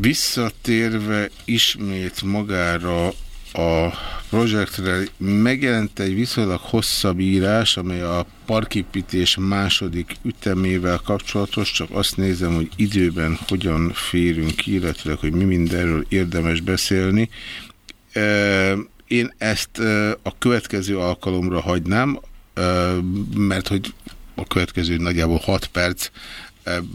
Visszatérve ismét magára a projektre megjelent egy viszonylag hosszabb írás, amely a parképítés második ütemével kapcsolatos, csak azt nézem, hogy időben hogyan férünk, illetve hogy mi mindenről érdemes beszélni. Én ezt a következő alkalomra hagynám, mert hogy a következő nagyjából 6 perc,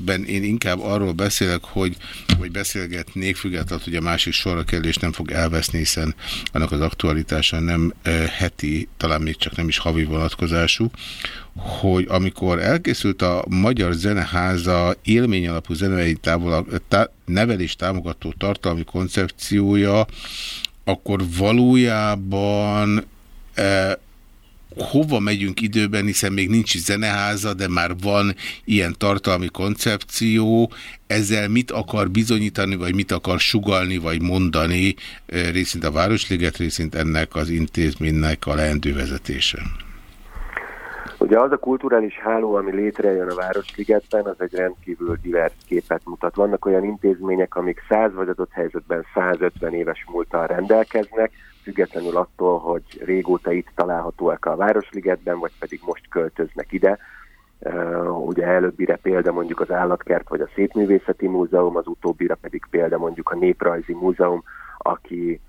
ben én inkább arról beszélek, hogy, hogy beszélgetnék, függetlenül, hogy a másik sorra kerülés nem fog elveszni, hiszen annak az aktualitása nem heti, talán még csak nem is havi vonatkozású, hogy amikor elkészült a Magyar Zeneháza élmény alapú zenei tá nevelés támogató tartalmi koncepciója, akkor valójában hova megyünk időben, hiszen még nincs zeneháza, de már van ilyen tartalmi koncepció, ezzel mit akar bizonyítani, vagy mit akar sugalni, vagy mondani részint a Városliget, részint ennek az intézménynek a leendő vezetése? Ugye az a kulturális háló, ami létrejön a Városligetben, az egy rendkívül divers képet mutat. Vannak olyan intézmények, amik 100 vagy adott helyzetben 150 éves múltal rendelkeznek, függetlenül attól, hogy régóta itt találhatóak a Városligetben, vagy pedig most költöznek ide. Ugye előbbire példa mondjuk az Állatkert vagy a Szépművészeti Múzeum, az utóbbira pedig példa mondjuk a Néprajzi Múzeum, aki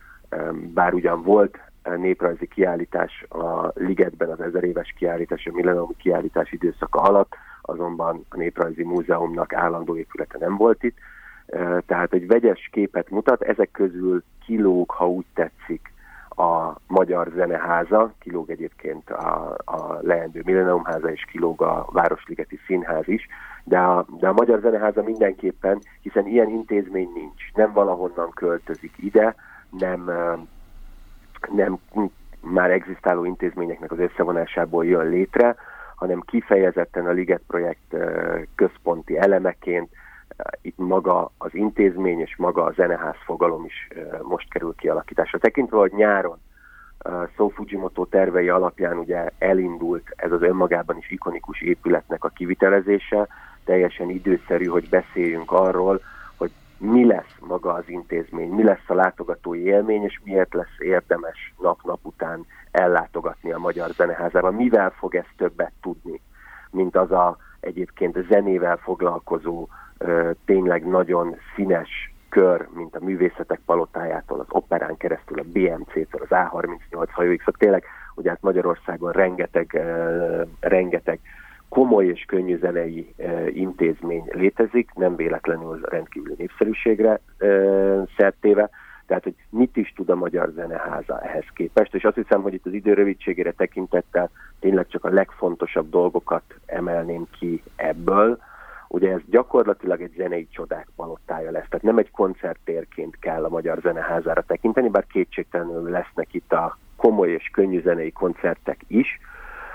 bár ugyan volt néprajzi kiállítás a Ligetben, az ezer éves kiállítás, a millenniumi kiállítás időszaka alatt, azonban a Néprajzi Múzeumnak állandó épülete nem volt itt, tehát egy vegyes képet mutat, ezek közül kilóg, ha úgy tetszik, a Magyar Zeneháza, kilóg egyébként a, a leendő Millenniumháza, és kilóg a Városligeti Színház is, de a, de a Magyar Zeneháza mindenképpen, hiszen ilyen intézmény nincs, nem valahonnan költözik ide, nem, nem már egzisztáló intézményeknek az összevonásából jön létre, hanem kifejezetten a Liget projekt központi elemeként itt maga az intézmény és maga a zeneház fogalom is most kerül kialakításra. Tekintve, hogy nyáron Szó Fujimoto tervei alapján ugye elindult ez az önmagában is ikonikus épületnek a kivitelezése, teljesen időszerű, hogy beszéljünk arról, hogy mi lesz maga az intézmény, mi lesz a látogatói élmény, és miért lesz érdemes nap-nap után ellátogatni a Magyar Zeneházában, mivel fog ez többet tudni, mint az a egyébként zenével foglalkozó tényleg nagyon színes kör, mint a művészetek palotájától, az operán keresztül, a BMC-től, az A38 hajóig, szóval tényleg, ugye hát Magyarországon rengeteg, rengeteg komoly és könnyű zenei intézmény létezik, nem véletlenül rendkívül népszerűségre szertéve, tehát, hogy mit is tud a Magyar Zeneháza ehhez képest, és azt hiszem, hogy itt az idő rövidségére tekintettel tényleg csak a legfontosabb dolgokat emelném ki ebből, Ugye ez gyakorlatilag egy zenei csodák palottája lesz, tehát nem egy koncerttérként kell a Magyar Zeneházára tekinteni, bár kétségtelenül lesznek itt a komoly és könnyű zenei koncertek is,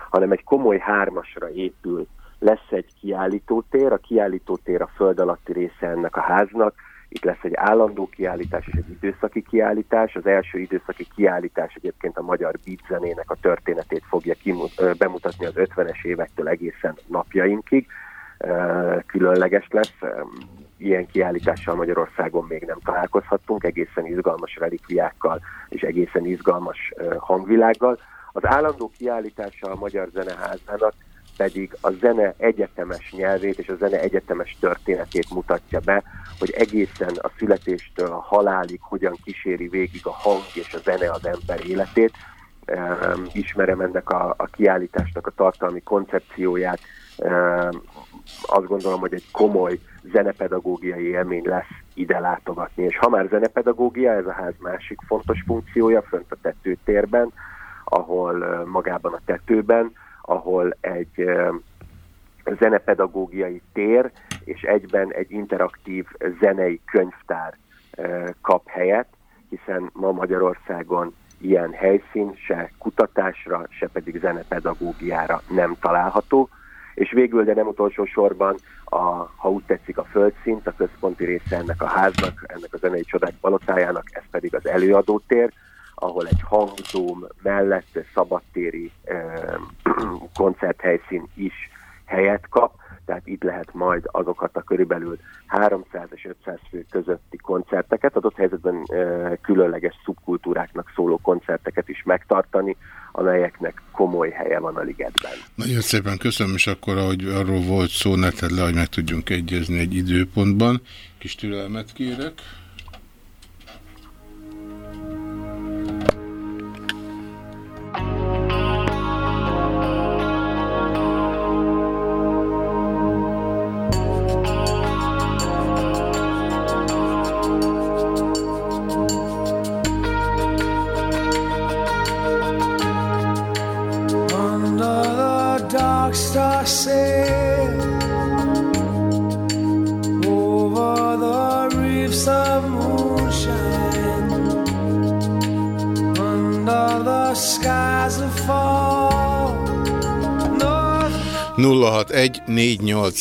hanem egy komoly hármasra épül. Lesz egy kiállítótér, a kiállítótér a föld alatti része ennek a háznak, itt lesz egy állandó kiállítás és egy időszaki kiállítás. Az első időszaki kiállítás egyébként a magyar beat a történetét fogja bemutatni az 50-es évektől egészen napjainkig különleges lesz. ilyen kiállítással Magyarországon még nem találkozhattunk, egészen izgalmas relikviákkal és egészen izgalmas hangvilággal. Az állandó kiállítása a Magyar Zeneházának pedig a zene egyetemes nyelvét és a zene egyetemes történetét mutatja be, hogy egészen a születéstől a halálig hogyan kíséri végig a hang és a zene az ember életét. Ismerem ennek a, a kiállításnak a tartalmi koncepcióját, azt gondolom, hogy egy komoly zenepedagógiai élmény lesz ide látogatni. És ha már zenepedagógia, ez a ház másik fontos funkciója, fönt a tetőtérben, ahol magában a tetőben, ahol egy zenepedagógiai tér, és egyben egy interaktív zenei könyvtár kap helyet, hiszen ma Magyarországon ilyen helyszín se kutatásra, se pedig zenepedagógiára nem található. És végül, de nem utolsó sorban, a, ha úgy tetszik, a földszint, a központi része ennek a háznak, ennek a zenei csodák palotájának, ez pedig az előadótér, ahol egy hangzóm mellett szabadtéri eh, koncerthelyszín is helyet kap, tehát itt lehet majd azokat a körülbelül 300 és 500 fő közötti koncerteket, adott helyzetben különleges szubkultúráknak szóló koncerteket is megtartani, amelyeknek komoly helye van a ligetben. Nagyon szépen köszönöm, és akkor, ahogy arról volt szó, ne le, hogy meg tudjunk egyezni egy időpontban. Kis türelmet kérek.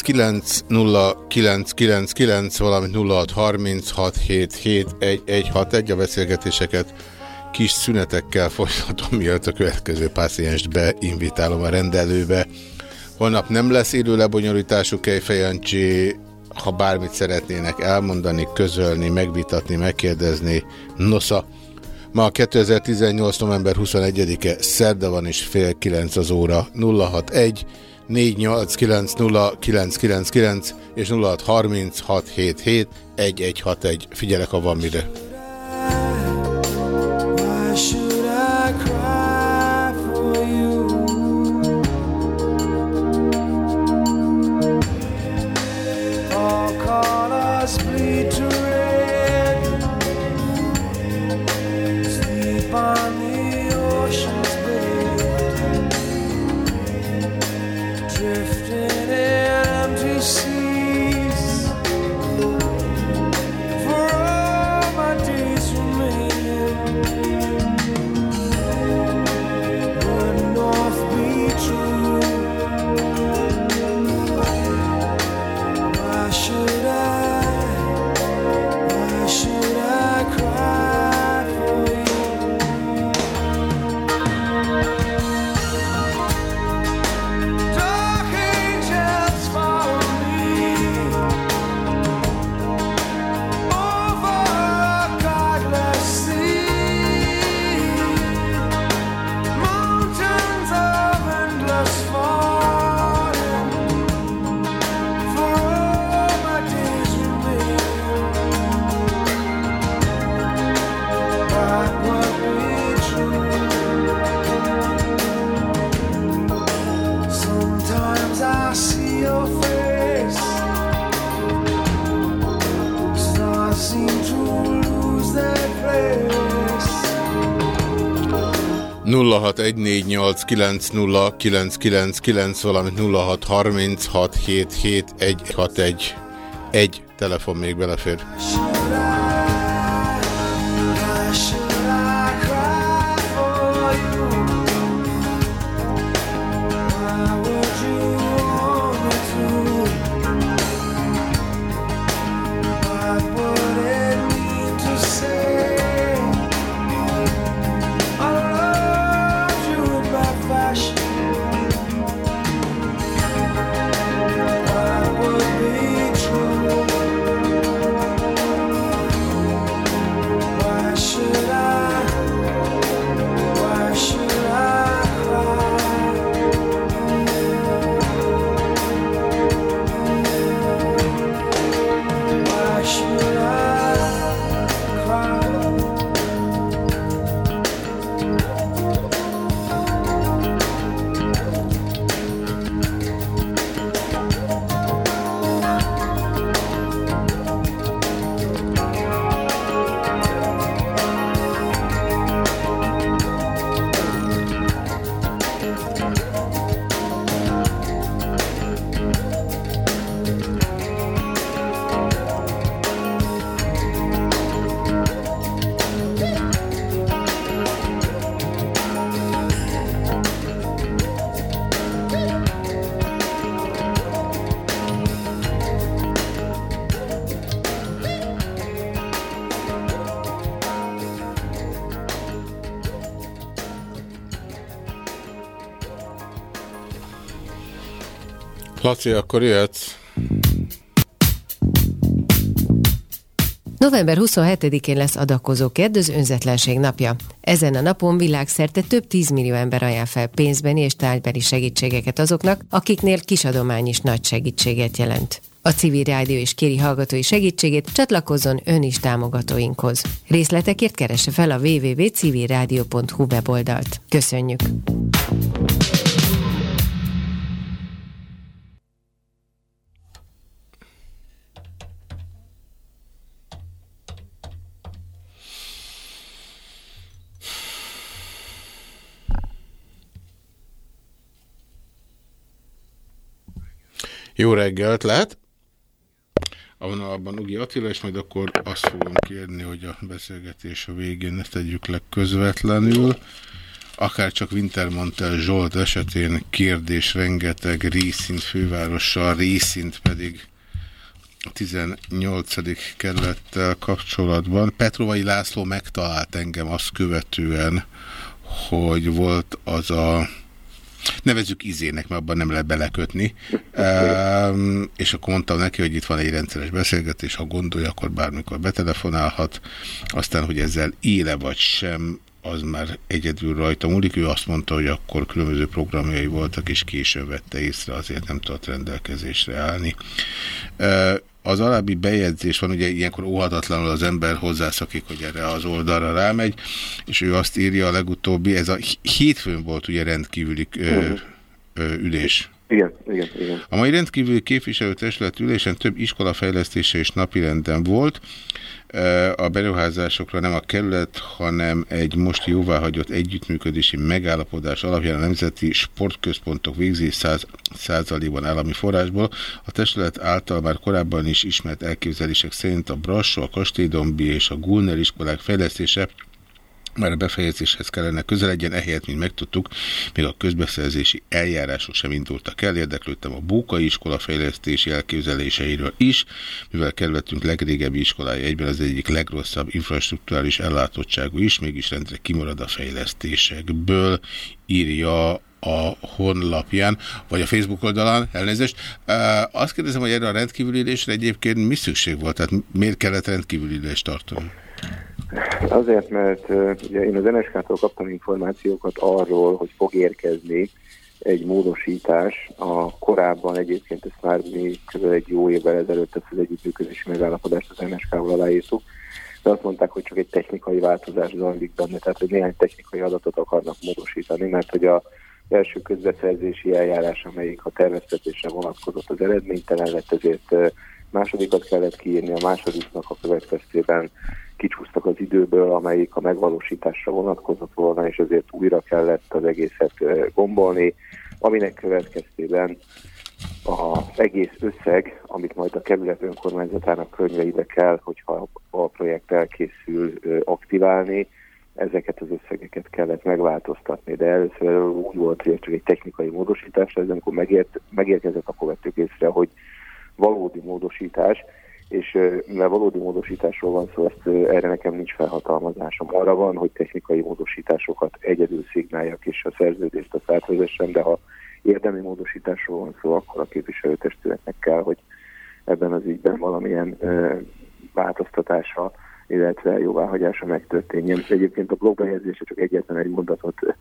0614890999, valamint 0636771161 a beszélgetéseket kis szünetekkel folytatom, mielőtt a következő pácienst beinvitálom a rendelőbe. Holnap nem lesz élő lebonyolítású Kejfejancsi, ha bármit szeretnének elmondani, közölni, megvitatni, megkérdezni, nosza. Ma 2018. november 21-e szerda van és fél kilenc az óra 061 489 és 0636771161. Figyelek, ha van mire. Valamint 0636771161. Egy telefon még belefér. Laci, akkor jöhetsz. November 27-én lesz adakozó kedd, az önzetlenség napja. Ezen a napon világszerte több tízmillió ember ajánl fel pénzbeni és tárgybeli segítségeket azoknak, akiknél kisadomány is nagy segítséget jelent. A civil rádió is kéri hallgatói segítségét, csatlakozzon ön is támogatóinkhoz. Részletekért keresse fel a www.civilradio.hu weboldalt. Köszönjük! Jó reggelt, lehet? A vonalban Ugi Attila, és majd akkor azt fogom kérni, hogy a beszélgetés a végén ne tegyük le közvetlenül. Akár csak Wintermantel Zsolt esetén kérdés rengeteg részint fővárossal, részint pedig a 18. kerülettel kapcsolatban. Petrovai László megtalált engem azt követően, hogy volt az a nevezük izének, mert abban nem lehet belekötni. Um, és akkor mondtam neki, hogy itt van egy rendszeres beszélgetés, ha gondolja, akkor bármikor betelefonálhat. Aztán, hogy ezzel éle vagy sem, az már egyedül rajta múlik. Ő azt mondta, hogy akkor különböző programjai voltak, és később vette észre, azért nem tudott rendelkezésre állni. Uh, az alábbi bejegyzés van, ugye ilyenkor óhatatlanul az ember hozzászakik, hogy erre az oldalra rámegy, és ő azt írja a legutóbbi, ez a hétfőn volt ugye rendkívüli ö, ö, ülés. Igen, igen, igen. A mai rendkívüli képviselőtestület ülésen több iskolafejlesztése és napirenden volt. A beruházásokra nem a kerület, hanem egy most jóváhagyott együttműködési megállapodás alapján a Nemzeti Sportközpontok végzi 100 százalékban állami forrásból. A testület által már korábban is ismert elképzelések szerint a Brassó, a Kastélydombi és a Gulner iskolák fejlesztése már a befejezéshez kellene közeledjen, ehelyett, mint megtudtuk, még a közbeszerzési eljárások sem indultak el, érdeklődtem a Bókai iskola fejlesztési elképzeléseiről is, mivel kerületünk legrégebbi iskolája egyben az egyik legrosszabb infrastruktúrális ellátottságú is, mégis rendre kimarad a fejlesztésekből, írja a honlapján, vagy a Facebook oldalán, elnézést. Azt kérdezem, hogy erre a rendkívülülésre egyébként mi szükség volt? Tehát miért kellett rendkívülülést tartani? Azért, mert ugye én az NSK-tól kaptam információkat arról, hogy fog érkezni egy módosítás. A korábban egyébként ezt már mi közel egy jó évvel ezelőtt ezt az együttműködési megállapodást az NSK-val aláírtuk, de azt mondták, hogy csak egy technikai változás zajlik benne, tehát hogy néhány technikai adatot akarnak módosítani, mert hogy a első közbeszerzési eljárás, amelyik a terveztetésre vonatkozott, az eredménytelen lett, ezért másodikat kellett kiírni, a másodiknak a következtében kicsúsztak az időből, amelyik a megvalósításra vonatkozott volna, és ezért újra kellett az egészet gombolni, aminek következtében az egész összeg, amit majd a kerület önkormányzatának könyveibe kell, hogyha a projekt elkészül aktiválni, ezeket az összegeket kellett megváltoztatni, de először úgy volt, hogy csak egy technikai módosítás, ez amikor megért, megérkezett, akkor vettük észre, hogy valódi módosítás, és mivel valódi módosításról van szó, ezt erre nekem nincs felhatalmazásom. Arra van, hogy technikai módosításokat egyedül szignáljak, és a szerződést a átvezessem, de ha érdemi módosításról van szó, akkor a képviselőtestületnek kell, hogy ebben az ügyben valamilyen ö, változtatása, illetve jóváhagyása megtörténjen. Egyébként a blogbejegyzése csak egyetlen egy mondatot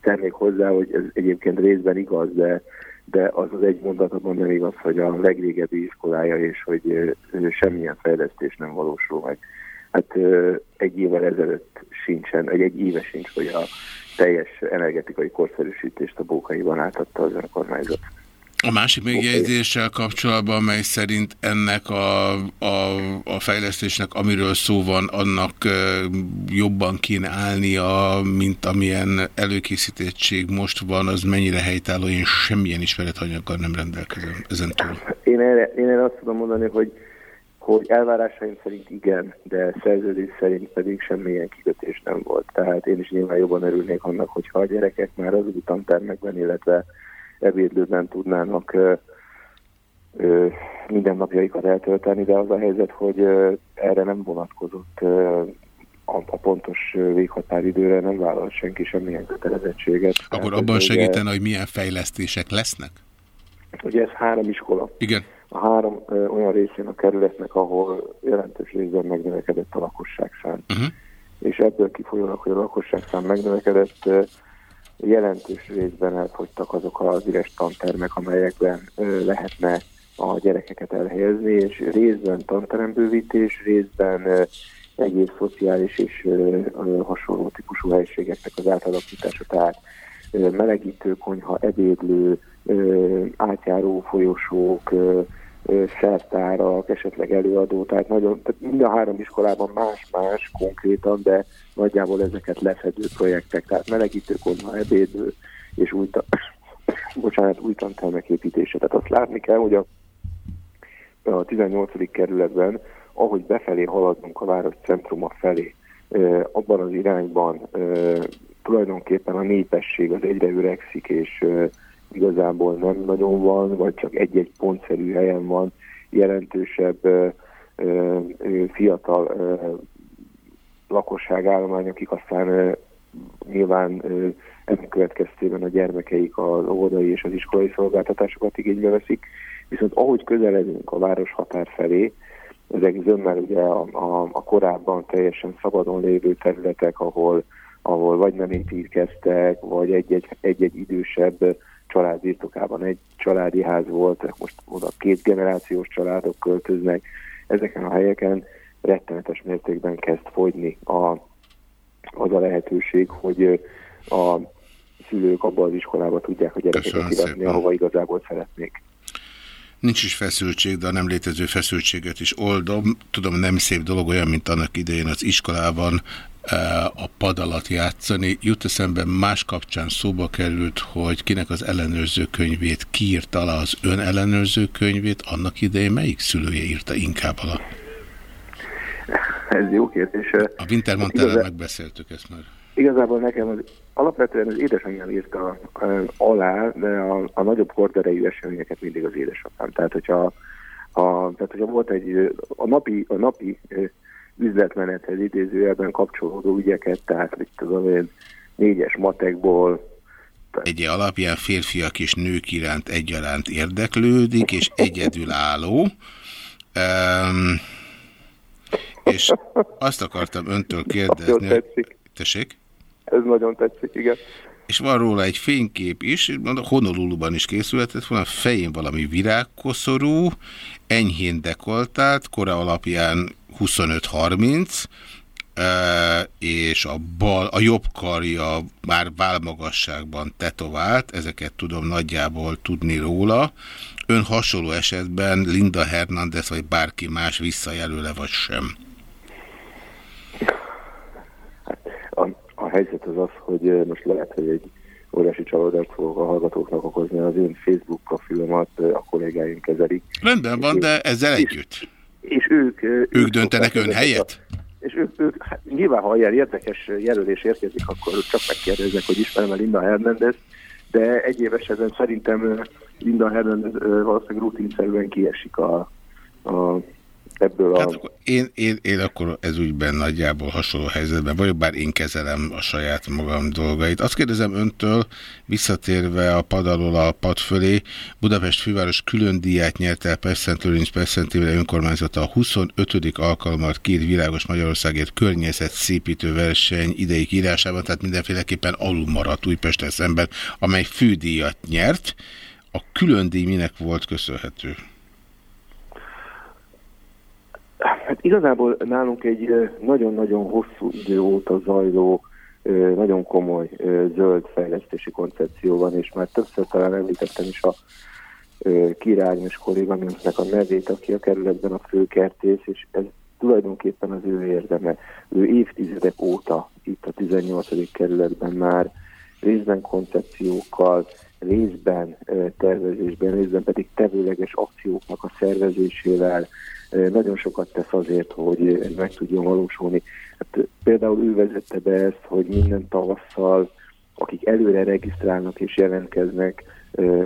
tennék hozzá, hogy ez egyébként részben igaz, de de az az egy mondatban nem igaz, hogy a legrégebbi iskolája, és hogy semmilyen fejlesztés nem valósul meg. Hát egy évvel ezelőtt sincsen, egy, egy éve sincs, hogy a teljes energetikai korszerűsítést a bókaiban átadta az önkormányzat. A másik megjegyzéssel kapcsolatban, mely szerint ennek a, a, a fejlesztésnek, amiről szó van, annak jobban kéne állnia, mint amilyen előkészítettség most van, az mennyire helytálló, én semmilyen ismeretanyaggal nem rendelkezem ezen túl. Én erre, én erre azt tudom mondani, hogy, hogy elvárásaim szerint igen, de szerződés szerint pedig semmilyen kikötés nem volt. Tehát én is nyilván jobban örülnék annak, hogyha a gyerekek már az új tantermekben, illetve ebédlőben tudnának mindennapjaikat eltölteni, de az a helyzet, hogy erre nem vonatkozott a, a pontos véghatáridőre, nem vállalt senki semmilyen kötelezettséget. Akkor Tehát, abban segítene, hogy milyen fejlesztések lesznek? Ugye ez három iskola. Igen. A három ö, olyan részén a kerületnek, ahol jelentős részben megnövekedett a lakosságszám. Uh-huh. És ebből kifolyólag, hogy a lakosságszám megnövekedett, ö, jelentős részben elfogytak azok az üres tantermek, amelyekben lehetne a gyerekeket elhelyezni, és részben tanterembővítés, részben egyéb szociális és hasonló típusú helyiségeknek az átalakítása, tehát melegítő konyha, ebédlő, átjáró folyosók, szertárak, esetleg előadó, tehát, nagyon, tehát mind a három iskolában más-más konkrétan, de nagyjából ezeket lefedő projektek, tehát melegítő konyha, ebédlő és új, bocsánat, új tantermek építése. Tehát azt látni kell, hogy a, a 18. kerületben, ahogy befelé haladunk a város centruma felé, abban az irányban tulajdonképpen a népesség az egyre öregszik, és igazából nem nagyon van, vagy csak egy-egy pontszerű helyen van jelentősebb ö, ö, fiatal ö, lakosságállomány, akik aztán ö, nyilván ö, ennek következtében a gyermekeik az óvodai és az iskolai szolgáltatásokat igénybe veszik, viszont ahogy közeledünk a város határ felé, ezek zömmel ugye a, a, a korábban teljesen szabadon lévő területek, ahol, ahol vagy nem építkeztek, vagy egy-egy idősebb család birtokában egy családi ház volt, most oda két generációs családok költöznek, ezeken a helyeken rettenetes mértékben kezd fogyni a, az a lehetőség, hogy a szülők abba az iskolába tudják a gyerekeket szépen. ahova igazából szeretnék. Nincs is feszültség, de a nem létező feszültséget is oldom. Tudom, nem szép dolog olyan, mint annak idején az iskolában a pad alatt játszani. Jut eszembe más kapcsán szóba került, hogy kinek az ellenőrző könyvét kiírta alá az ön ellenőrző könyvét, annak idején melyik szülője írta inkább alá? Ez jó kérdés. A Wintermantel Igazán- megbeszéltük ezt már. Igazából nekem az, alapvetően az édesanyám írta alá, de a, a nagyobb korderejű eseményeket mindig az édesapám. Tehát, hogyha, a, tehát, hogyha volt egy a napi, a napi üzletmenethez idézőjelben kapcsolódó ügyeket, tehát mit tudom én, négyes matekból, Egye alapján férfiak és nők iránt egyaránt érdeklődik, és egyedülálló. Um, és azt akartam öntől kérdezni, hogy... Tessék? Ez nagyon tetszik, igen. És van róla egy fénykép is, Honoluluban is készületett volna, fején valami virágkoszorú, enyhén dekoltált, kora alapján 25-30, eh, és a, bal, a jobb karja már válmagasságban tetovált, ezeket tudom nagyjából tudni róla. Ön hasonló esetben Linda Hernández vagy bárki más visszajelöle vagy sem? A, a helyzet az az, hogy ö, most lehet, hogy egy óriási csalódást fogok a hallgatóknak okozni, az én Facebook profilomat ö, a kollégáim kezelik. Rendben van, de ezzel együtt. És ők... ö, Ők döntenek ön? A, és ők, ők hát nyilván, ha ilyen érdekes jelölés érkezik, akkor ők csak megkérdeznek, hogy ismerem-e Linda Hernandez, de egy éves ezen szerintem Linda Hernandez valószínűleg rutinszerűen kiesik a, a, ebből a... Hát akkor én, én, én akkor ez ügyben nagyjából hasonló helyzetben vagyok, bár én kezelem a saját magam dolgait. Azt kérdezem öntől, visszatérve a pad alól a pad fölé, Budapest főváros külön díját nyert el Pesszent Lőrinc Pesszentével önkormányzata a 25. alkalommal két világos Magyarországért környezet szépítő verseny idei írásában, tehát mindenféleképpen alul maradt Újpesten szemben, amely fődíjat nyert. A külön díj minek volt köszönhető? Hát igazából nálunk egy nagyon-nagyon hosszú idő óta zajló, nagyon komoly zöld fejlesztési koncepció van, és már többször talán említettem is a ö, Király Ágnes kolléganőnknek a nevét, aki a kerületben a főkertész, és ez tulajdonképpen az ő érdeme. Ő évtizedek óta itt a 18. kerületben már részben koncepciókkal, részben tervezésben, részben pedig tevőleges akcióknak a szervezésével nagyon sokat tesz azért, hogy meg tudjon valósulni. Hát, például ő vezette be ezt, hogy minden tavasszal, akik előre regisztrálnak és jelentkeznek,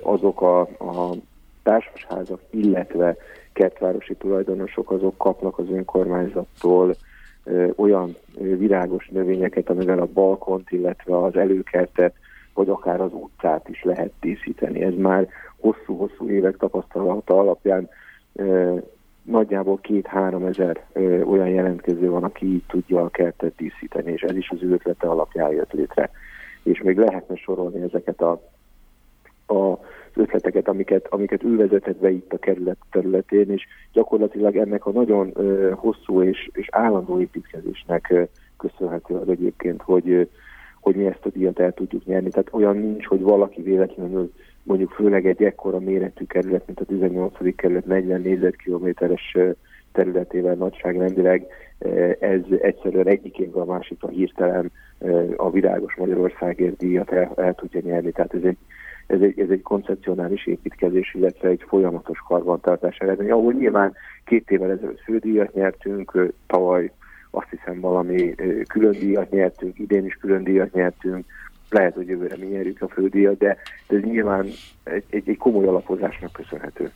azok a, a társasházak, illetve kertvárosi tulajdonosok, azok kapnak az önkormányzattól olyan virágos növényeket, amivel a balkont, illetve az előkertet, vagy akár az utcát is lehet díszíteni. Ez már hosszú-hosszú évek tapasztalata alapján nagyjából két-három ezer olyan jelentkező van, aki így tudja a kertet díszíteni, és ez is az ötlete alapján jött létre. És még lehetne sorolni ezeket a, a ötleteket, amiket, amiket ő vezetett be itt a kerület területén, és gyakorlatilag ennek a nagyon uh, hosszú és, és állandó építkezésnek uh, köszönhető az egyébként, hogy, hogy mi ezt a díjat el tudjuk nyerni. Tehát olyan nincs, hogy valaki véletlenül mondjuk főleg egy ekkora méretű kerület, mint a 18. kerület 40 négyzetkilométeres területével nagyságrendileg, ez egyszerűen egyik a másikra hirtelen a virágos Magyarországért díjat el, el tudja nyerni. Tehát ez egy, ez egy, ez egy koncepcionális építkezés, illetve egy folyamatos karbantartás eredmény, ahol nyilván két évvel ezelőtt fődíjat nyertünk, tavaly azt hiszem valami külön díjat nyertünk, idén is külön díjat nyertünk, lehet, hogy jövőre mi nyerjük a földíjat, de, ez nyilván egy, egy, komoly alapozásnak köszönhető.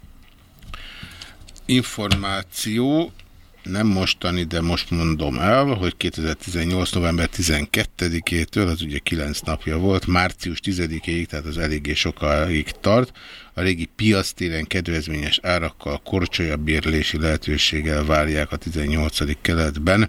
Információ, nem mostani, de most mondom el, hogy 2018. november 12-től, az ugye 9 napja volt, március 10-ig, tehát az eléggé sokáig tart, a régi piasztéren kedvezményes árakkal korcsolyabb bérlési lehetőséggel várják a 18. keletben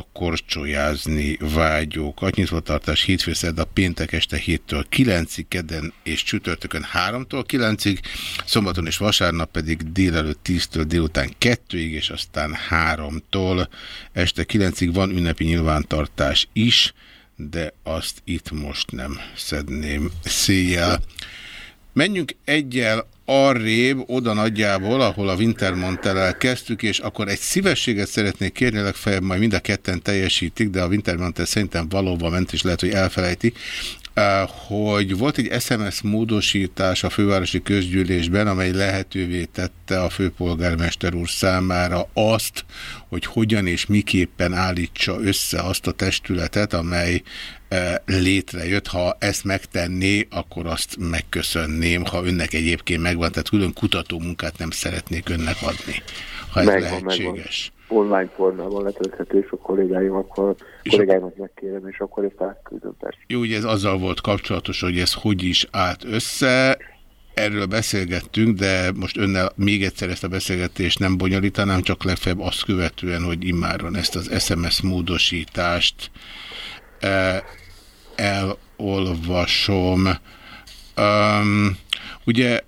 a korcsolyázni vágyókat. Nyitvatartás hétfő a péntek este 7-től 9-ig, kedden és csütörtökön 3-tól 9-ig, szombaton és vasárnap pedig délelőtt 10-től délután 2-ig, és aztán 3-tól este 9-ig van ünnepi nyilvántartás is, de azt itt most nem szedném széjjel. Menjünk egyel arrébb, oda nagyjából, ahol a Wintermantel kezdtük, és akkor egy szívességet szeretnék kérni, legfeljebb majd mind a ketten teljesítik, de a Wintermantel szerintem valóban ment, és lehet, hogy elfelejti, hogy volt egy SMS módosítás a fővárosi közgyűlésben, amely lehetővé tette a főpolgármester úr számára azt, hogy hogyan és miképpen állítsa össze azt a testületet, amely létrejött. Ha ezt megtenné, akkor azt megköszönném, ha önnek egyébként megvan, tehát külön kutató munkát nem szeretnék önnek adni, ha ez megvan, lehetséges. Megvan. Online formában letölthető, és a kollégáim akkor és kollégáimat megkérem, és akkor ezt átküldöm. Jó, ugye ez azzal volt kapcsolatos, hogy ez hogy is állt össze, erről beszélgettünk, de most önnel még egyszer ezt a beszélgetést nem bonyolítanám, csak legfeljebb azt követően, hogy immáron ezt az SMS módosítást elolvasom. Um, ugye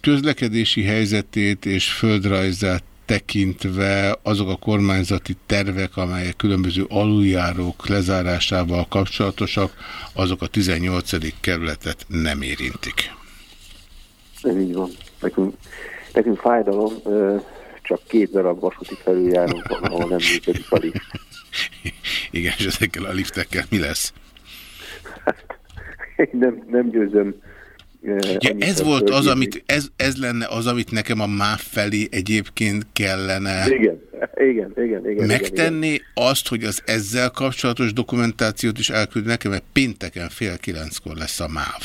közlekedési helyzetét és földrajzát tekintve azok a kormányzati tervek, amelyek különböző aluljárók lezárásával kapcsolatosak, azok a 18. kerületet nem érintik. Ez így van. Nekünk, nekünk fájdalom, csak két darab vasúti felüljárunk van, ahol nem működik a lift. Igen, és ezekkel a liftekkel mi lesz? Hát, nem, nem győzöm. Ja, ez volt az, amit, ez, ez lenne az, amit nekem a MÁV felé egyébként kellene igen, igen, igen, igen, megtenni, igen, igen. azt, hogy az ezzel kapcsolatos dokumentációt is elküld nekem, mert pénteken fél kilenckor lesz a MÁV.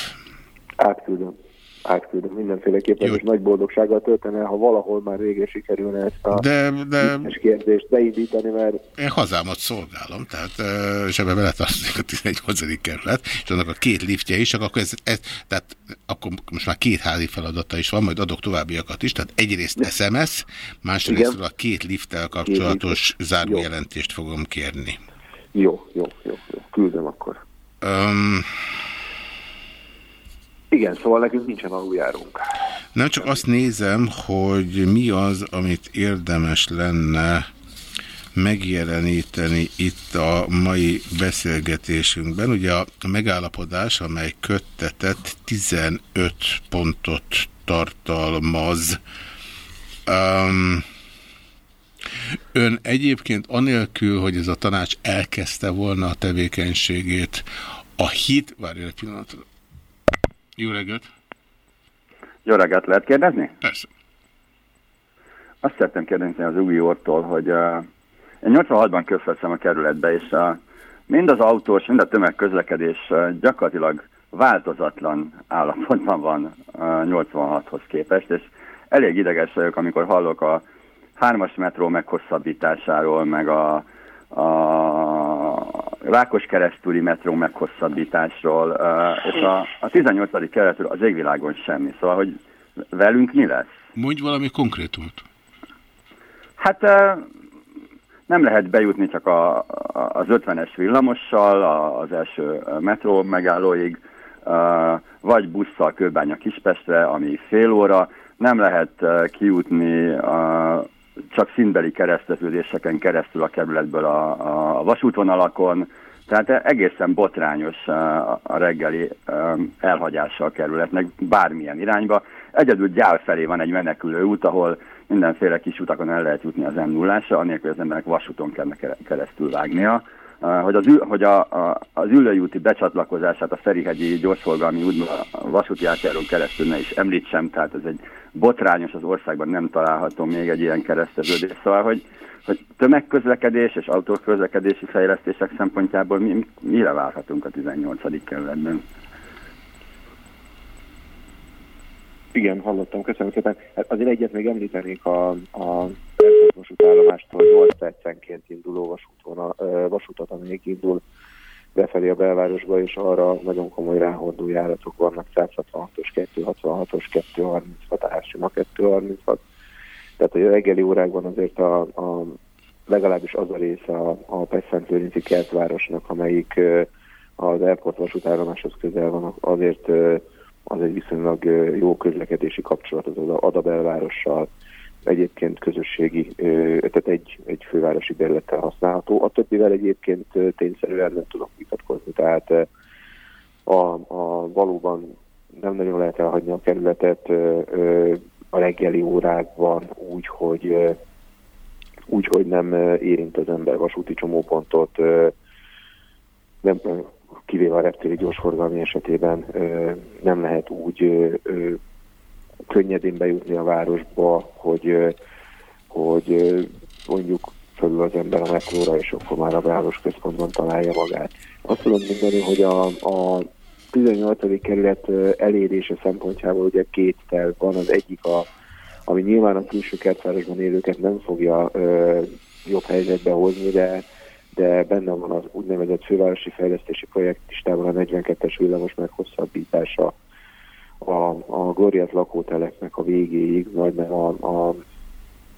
Átküldöm átküldöm mindenféleképpen, Jó. és nagy boldogsággal töltene, ha valahol már végre sikerülne ezt a de, de... kérdést beindítani, mert... Én hazámat szolgálom, tehát és ebben beletartozik a 18. kerület, és annak a két liftje is, akkor ez, ez, tehát akkor most már két házi feladata is van, majd adok továbbiakat is, tehát egyrészt SMS, másrészt a két lifttel kapcsolatos zárójelentést fogom kérni. Jó, jó, jó, jó. küldöm akkor. Um, igen, szóval nekünk nincsen aluljárunk. Nem csak azt nézem, hogy mi az, amit érdemes lenne megjeleníteni itt a mai beszélgetésünkben. Ugye a megállapodás, amely köttetett 15 pontot tartalmaz. Um, ön egyébként anélkül, hogy ez a tanács elkezdte volna a tevékenységét, a hit, várj egy pillanatra, jó reggelt! Jó reggelt, lehet kérdezni? Persze. Azt szeretném kérdezni az új ortól, hogy uh, én 86-ban köszönszem a kerületbe, és uh, mind az autós, mind a tömegközlekedés uh, gyakorlatilag változatlan állapotban van uh, 86-hoz képest, és elég ideges vagyok, amikor hallok a hármas metró meghosszabbításáról, meg a, a Rákos keresztúri metró meghosszabbításról, és a, a 18. keretről az égvilágon semmi. Szóval, hogy velünk mi lesz? Mondj valami konkrétumot. Hát nem lehet bejutni csak a, az 50-es villamossal a, az első metró megállóig, vagy busszal Kőbánya Kispestre, ami fél óra, nem lehet kijutni csak színbeli kereszteződéseken keresztül a kerületből a, a vasútvonalakon, tehát egészen botrányos a reggeli elhagyása a kerületnek bármilyen irányba. Egyedül gyár felé van egy menekülő út, ahol mindenféle kis utakon el lehet jutni az m 0 anélkül, hogy az emberek vasúton kellene keresztül vágnia. Hogy az, hogy a, a, az ülőjúti becsatlakozását a Ferihegyi gyorsforgalmi útban a vasúti átjáron keresztül ne is említsem, tehát ez egy botrányos, az országban nem található még egy ilyen kereszteződés. Szóval, hogy, hogy tömegközlekedés és autóközlekedési fejlesztések szempontjából mi, mire várhatunk a 18. kerületben? Igen, hallottam, köszönöm szépen. Hát azért egyet még említenék a, a vasútállomástól 8 percenként induló vasútvonal, vasútat, amelyik indul befelé a belvárosba, és arra nagyon komoly ráhordó járatok vannak, 166-os, 266-os, 236, Ársima 236. Tehát a reggeli órákban azért a, a legalábbis az a része a, a Pesszent kertvárosnak, amelyik az airport vasútállomáshoz közel van, azért az egy viszonylag jó közlekedési kapcsolat az Ada belvárossal, egyébként közösségi, tehát egy, egy fővárosi területtel használható. A többivel egyébként tényszerűen nem tudok vitatkozni, tehát a, a valóban nem nagyon lehet elhagyni a kerületet a reggeli órákban úgy, hogy úgy, hogy nem érint az ember vasúti csomópontot, nem, kivéve a reptéri gyorsforgalmi esetében nem lehet úgy könnyedén bejutni a városba, hogy, hogy mondjuk fölül az ember a metróra, és akkor már a város központban találja magát. Azt tudom mondani, hogy a, a 18. kerület elérése szempontjából ugye két terv van, az egyik a ami nyilván a külső kertvárosban élőket nem fogja ö, jobb helyzetbe hozni, de, de benne van az úgynevezett fővárosi fejlesztési projekt listában a 42-es villamos meghosszabbítása a, a Gloriát lakóteleknek a végéig, majdnem a, a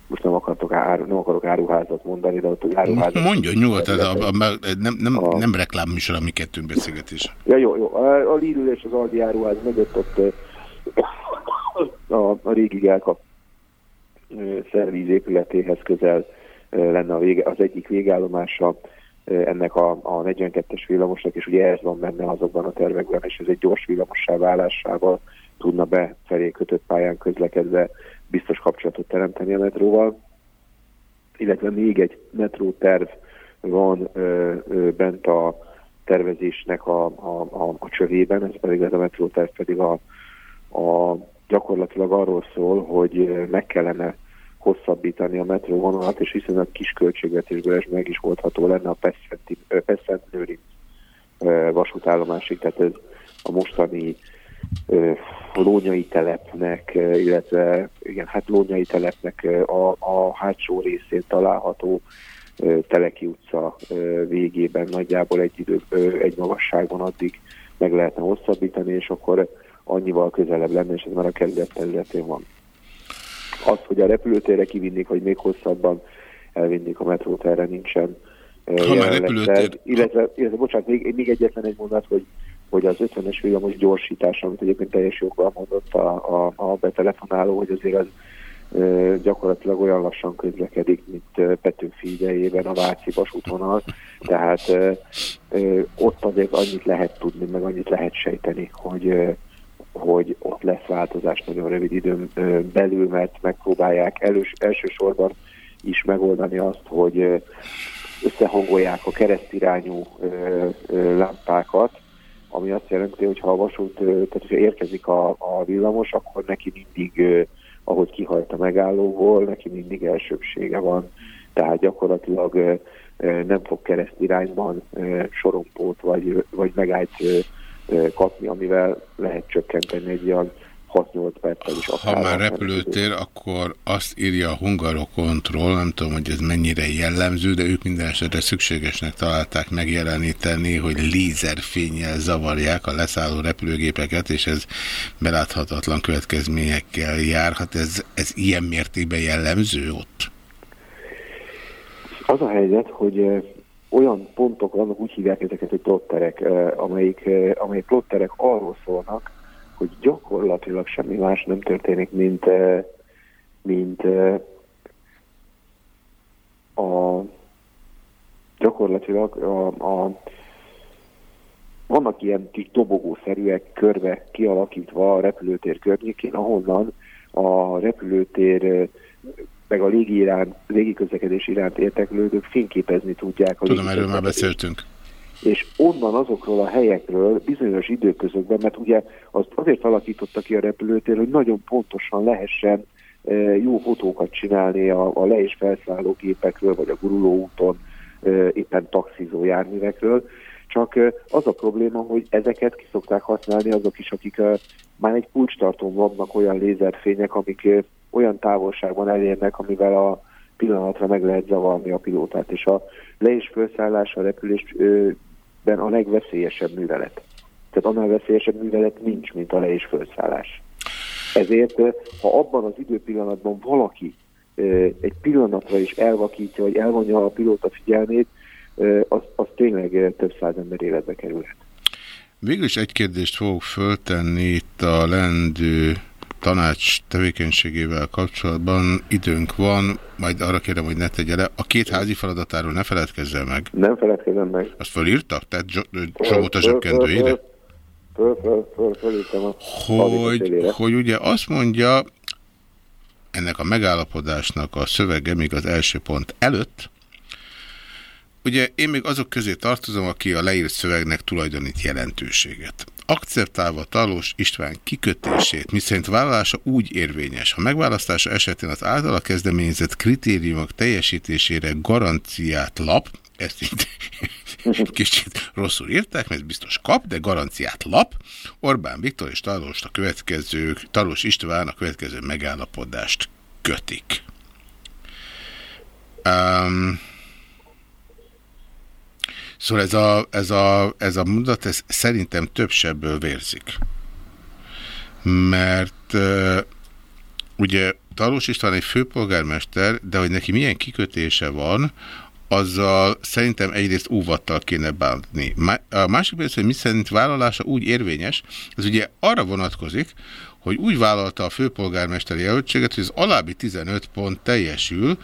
most nem, akartok áru, nem akarok áruházat mondani, de ott áruházat... Mondjon nyugodtan, a, a, a, nem, nem, a, nem reklámműsor a mi kettőnk beszélgetés. Ja, jó, jó. A, a Lidl és az Aldi áruház mögött ott a, a régi Gálka szervíz épületéhez közel lenne a vége, az egyik végállomása ennek a, a 42-es villamosnak, és ugye ez van benne azokban a tervekben, és ez egy gyors villamossá válásával tudna befelé kötött pályán közlekedve biztos kapcsolatot teremteni a metróval. Illetve még egy metró terv van ö, ö, bent a tervezésnek a, a, a, a csövében, ez pedig ez a metró terv pedig a, a gyakorlatilag arról szól, hogy meg kellene hosszabbítani a metróvonalat, és viszonylag kis költségvetésből is meg is oldható lenne a Pesszent Lőrinc vasútállomásig, tehát ez a mostani Lónyai telepnek, illetve igen, hát Lónyai telepnek a, a hátsó részén található Teleki utca végében nagyjából egy, idő, egy magasságon addig meg lehetne hosszabbítani, és akkor annyival közelebb lenne, és ez már a kerület területén van. Az, hogy a repülőtérre kivinnék, hogy még hosszabban elvinnék a metrót, erre nincsen ha már repülőtér... Illetve, illetve, bocsánat, még, még egyetlen egy mondat, hogy, hogy az 50-es villamos gyorsítása, amit egyébként teljes joggal mondott a, a, a betelefonáló, hogy azért az e, gyakorlatilag olyan lassan közlekedik, mint Petőfi idejében a Váci vasútvonal, tehát e, e, ott azért annyit lehet tudni, meg annyit lehet sejteni, hogy hogy ott lesz változás nagyon rövid időn belül, mert megpróbálják elős, elsősorban is megoldani azt, hogy összehangolják a keresztirányú lámpákat, ami azt jelenti, hogy ha a vasút, tehát hogyha érkezik a, a villamos, akkor neki mindig, ahogy kihajt a megállóból, neki mindig elsőbsége van, tehát gyakorlatilag nem fog keresztirányban sorompót vagy, vagy megállt kapni, amivel lehet csökkenteni egy olyan 6-8 perccel is akár. Ha már repülőtér, akkor azt írja a Hungarokontroll, nem tudom, hogy ez mennyire jellemző, de ők minden esetre szükségesnek találták megjeleníteni, hogy lézerfényjel zavarják a leszálló repülőgépeket, és ez beláthatatlan következményekkel járhat. Ez, ez ilyen mértékben jellemző ott? Az a helyzet, hogy olyan pontok vannak, úgy hívják ezeket, hogy plotterek, ö, amelyik, ö, amelyik plotterek arról szólnak, hogy gyakorlatilag semmi más nem történik, mint, ö, mint a gyakorlatilag a, a vannak ilyen kis dobogószerűek körbe kialakítva a repülőtér környékén, ahonnan a repülőtér meg a légi, iránt, légi közlekedés iránt érteklődők fényképezni tudják. A Tudom, erről már beszéltünk. És onnan azokról a helyekről bizonyos időközökben, mert ugye azt azért alakította ki a repülőtér, hogy nagyon pontosan lehessen e, jó fotókat csinálni a, a le- és felszálló gépekről, vagy a gurulóúton e, éppen taxizó járművekről. Csak e, az a probléma, hogy ezeket ki szokták használni azok is, akik már egy kulcstartón vannak olyan lézerfények, amik olyan távolságban elérnek, amivel a pillanatra meg lehet zavarni a pilótát. És a le- és felszállás a repülésben a legveszélyesebb művelet. Tehát annál veszélyesebb művelet nincs, mint a le- és felszállás. Ezért, ha abban az időpillanatban valaki egy pillanatra is elvakítja, vagy elvonja a pilóta figyelmét, az, az tényleg több száz ember életbe kerülhet. Végül is egy kérdést fogok föltenni itt a lendő tanács tevékenységével kapcsolatban. Időnk van, majd arra kérem, hogy ne tegye le. A két házi feladatáról ne feledkezzen meg. Nem feledkezem meg. Azt fölírtak? Tehát Zsolt a zsebkendőjére? Föl, föl, föl, fölírtam a Hogy, hogy ugye azt mondja ennek a megállapodásnak a szövege még az első pont előtt, Ugye én még azok közé tartozom, aki a leírt szövegnek tulajdonít jelentőséget. Akceptálva Talós István kikötését, miszerint vállalása úgy érvényes, ha megválasztása esetén az általa kezdeményezett kritériumok teljesítésére garanciát lap, ezt így kicsit rosszul írták, mert biztos kap, de garanciát lap. Orbán Viktor és Talós, a következő, Talós István a következő megállapodást kötik. Um, Szóval ez a, ez a, ez a mondat ez szerintem több sebből vérzik. Mert ugye Talós István egy főpolgármester, de hogy neki milyen kikötése van, azzal szerintem egyrészt óvattal kéne bánni. A másik rész, hogy mi szerint vállalása úgy érvényes, ez ugye arra vonatkozik, hogy úgy vállalta a főpolgármesteri jelöltséget, hogy az alábbi 15 pont teljesül,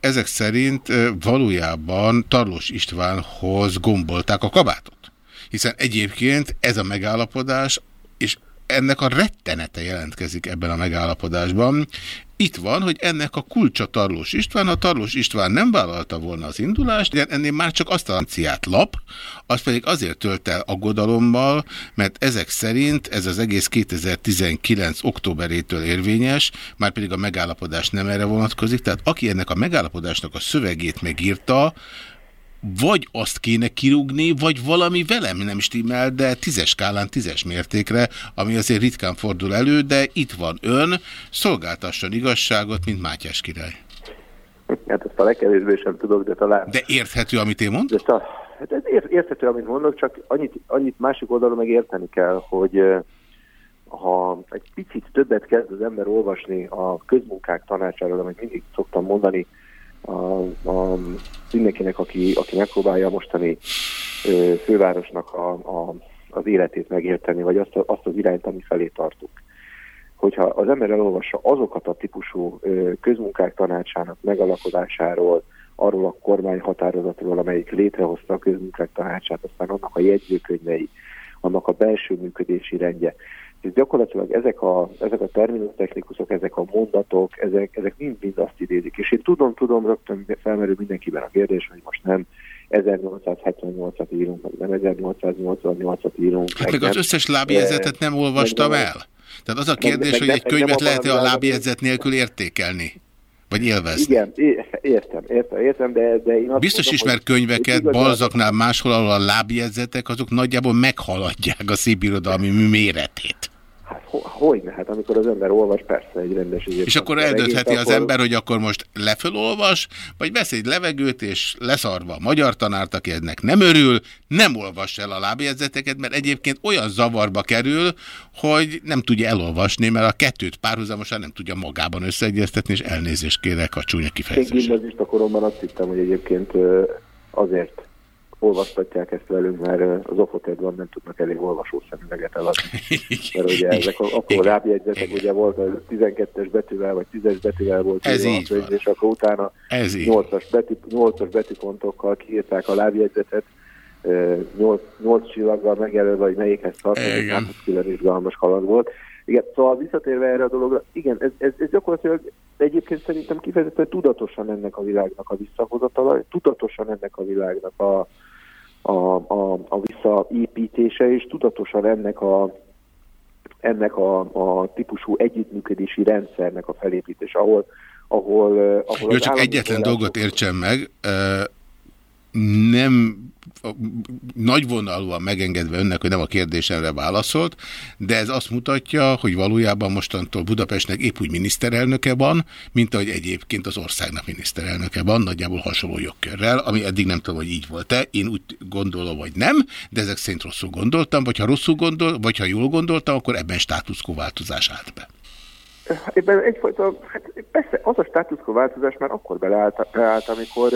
ezek szerint valójában Tarlós Istvánhoz gombolták a kabátot. Hiszen egyébként ez a megállapodás, és ennek a rettenete jelentkezik ebben a megállapodásban. Itt van, hogy ennek a kulcsa Tarlós István, ha Tarlós István nem vállalta volna az indulást, ennél már csak azt a lanciát lap, az pedig azért tölt el aggodalommal, mert ezek szerint ez az egész 2019 októberétől érvényes, már pedig a megállapodás nem erre vonatkozik, tehát aki ennek a megállapodásnak a szövegét megírta, vagy azt kéne kirúgni, vagy valami velem nem stimmel, de tízes skálán tízes mértékre, ami azért ritkán fordul elő, de itt van ön, szolgáltasson igazságot, mint Mátyás király. Hát ezt a legkevésbé sem tudok, de talán... De érthető, amit én mondok? De, hát ez ért, érthető, amit mondok, csak annyit, annyit másik oldalon meg érteni kell, hogy ha egy picit többet kezd az ember olvasni a közmunkák tanácsáról, amit mindig szoktam mondani, a, a, mindenkinek, aki, aki megpróbálja a mostani ö, fővárosnak a, a, az életét megérteni, vagy azt, a, azt az irányt, ami felé tartunk. Hogyha az ember elolvassa azokat a típusú ö, közmunkák tanácsának megalakodásáról, arról a kormány határozatról, amelyik létrehozta a közmunkák tanácsát, aztán annak a jegyzőkönyvei, annak a belső működési rendje, és gyakorlatilag ezek a, ezek a terminotechnikusok, ezek a mondatok, ezek, ezek mind-mind azt idézik. És én tudom, tudom, rögtön felmerül mindenkiben a kérdés, hogy most nem 1878-at írunk, meg nem 1888-at írunk. Hát meg az összes lábjegyzetet nem olvastam el. Tehát az a kérdés, meg, hogy egy könyvet lehet-e a lábjegyzet nélkül értékelni? Vagy élvezni? Igen, értem, értem, értem, de, de én azt Biztos mondom, ismer könyveket, Balzaknál máshol, ahol a lábjegyzetek, azok nagyjából meghaladják a szép irodalmi mű méretét. Hát ho, hogyne, hát amikor az ember olvas, persze egy rendes ügyet. És akkor eldöntheti az ember, hogy akkor most lefölolvas, vagy vesz egy levegőt, és leszarva a magyar tanárt, aki ennek nem örül, nem olvas el a lábjegyzeteket, mert egyébként olyan zavarba kerül, hogy nem tudja elolvasni, mert a kettőt párhuzamosan nem tudja magában összeegyeztetni, és elnézést kérek a csúnya Én kifejezésre. gimnazista koromban azt hittem, hogy egyébként azért olvastatják ezt velünk, mert az Ofotedban nem tudnak elég olvasó szemüveget eladni. Mert ugye ezek akkor rábjegyzetek, ugye volt a 12-es betűvel, vagy 10-es betűvel volt Ez így könyv, és akkor utána Ez így. 8-as, betű, 8-as betűpontokkal kiírták a lábjegyzetet, 8, 8 csillaggal megjelölve, hogy melyikhez tartozik, hát külön izgalmas kaland volt. Igen, szóval visszatérve erre a dologra, igen, ez, ez, ez gyakorlatilag egyébként szerintem kifejezetten tudatosan ennek a világnak a visszahozatala, tudatosan ennek a világnak a, a, a, a visszaépítése, és tudatosan ennek a, ennek a, a típusú együttműködési rendszernek a felépítése, ahol, ahol, eh, ahol Jó, csak egyetlen dolgot értsen meg, ö, nem nagyvonalúan megengedve önnek, hogy nem a kérdésemre válaszolt, de ez azt mutatja, hogy valójában mostantól Budapestnek épp úgy miniszterelnöke van, mint ahogy egyébként az országnak miniszterelnöke van, nagyjából hasonló jogkörrel, ami eddig nem tudom, hogy így volt-e, én úgy gondolom, vagy nem, de ezek szerint rosszul gondoltam, vagy ha rosszul gondol, vagy ha jól gondoltam, akkor ebben státuszkó változás állt be. Ebben egyfajta, hát persze az a státuszkó változás már akkor beleállt, beállt, amikor,